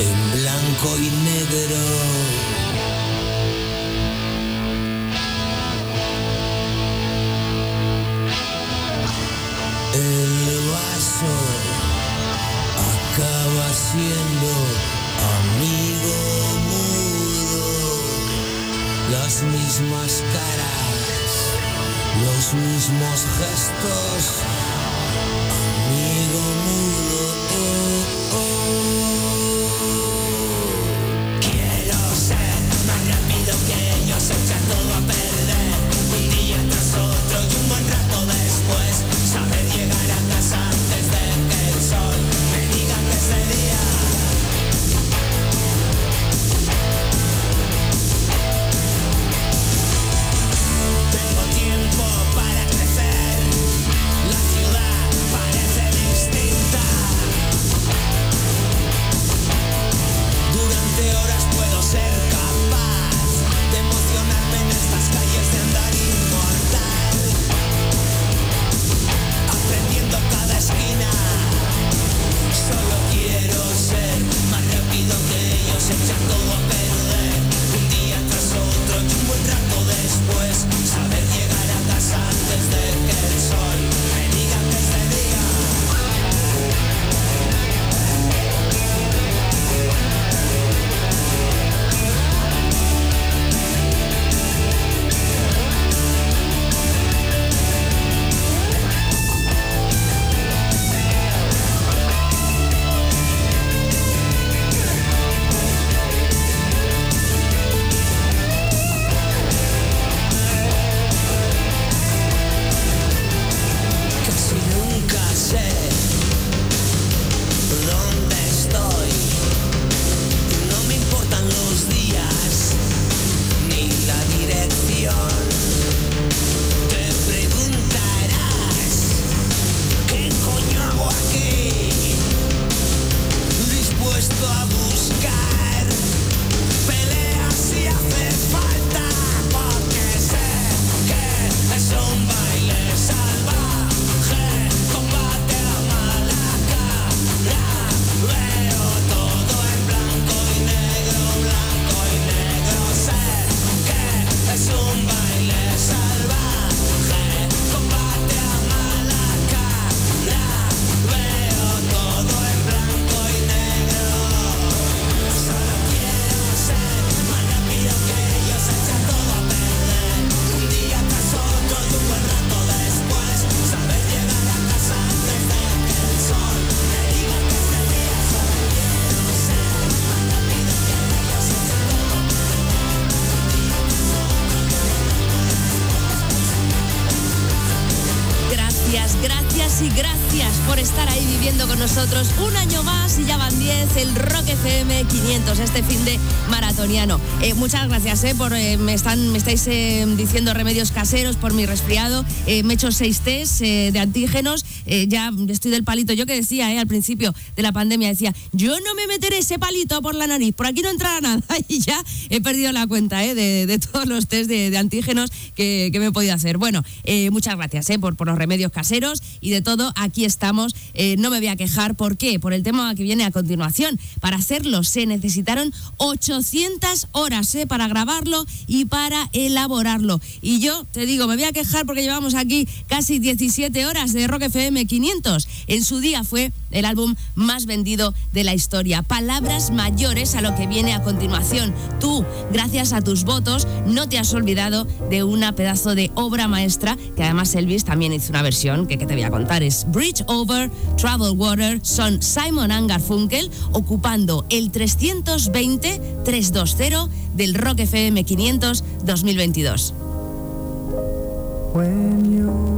en blanco y negro. El vaso acaba siendo amigo mudo. Las mismas caras, los mismos gestos. Amigo mudo. oh, oh. Quiero ser más rápido que ellos, echar todo a perder. Un día tras otro y un buen rato después. Saber muchas gracias, eh, por, eh, me, están, me estáis eh, diciendo remedios caseros por mi resfriado. Eh, me he hecho seis test eh, de antígenos, ya estoy del palito. Yo que decía al principio de la pandemia, decía, yo no me meteré ese palito por la nariz, por aquí no entrará nada. Y ya he perdido la cuenta eh, de, todos los test de, antígenos que, me he podido hacer. Bueno, eh, muchas gracias eh, por, por los remedios caseros. y de todo, aquí estamos. No me voy a quejar. ¿Por qué? Por el tema que viene a continuación. Para hacerlo se necesitaron 800 horas para grabarlo y para elaborarlo. Y yo te digo, me voy a quejar porque llevamos aquí casi 17 horas de Rock FM 500. En su día fue el álbum más vendido de la historia. Palabras mayores a lo que viene a continuación. Tú, gracias a tus votos, no te has olvidado de una pedazo de obra maestra que además Elvis también hizo una versión que, te voy a contar. Es Bridge Over Troubled Water. Son Simon and Garfunkel ocupando el 320-320 del Rock FM 500 2022. When you're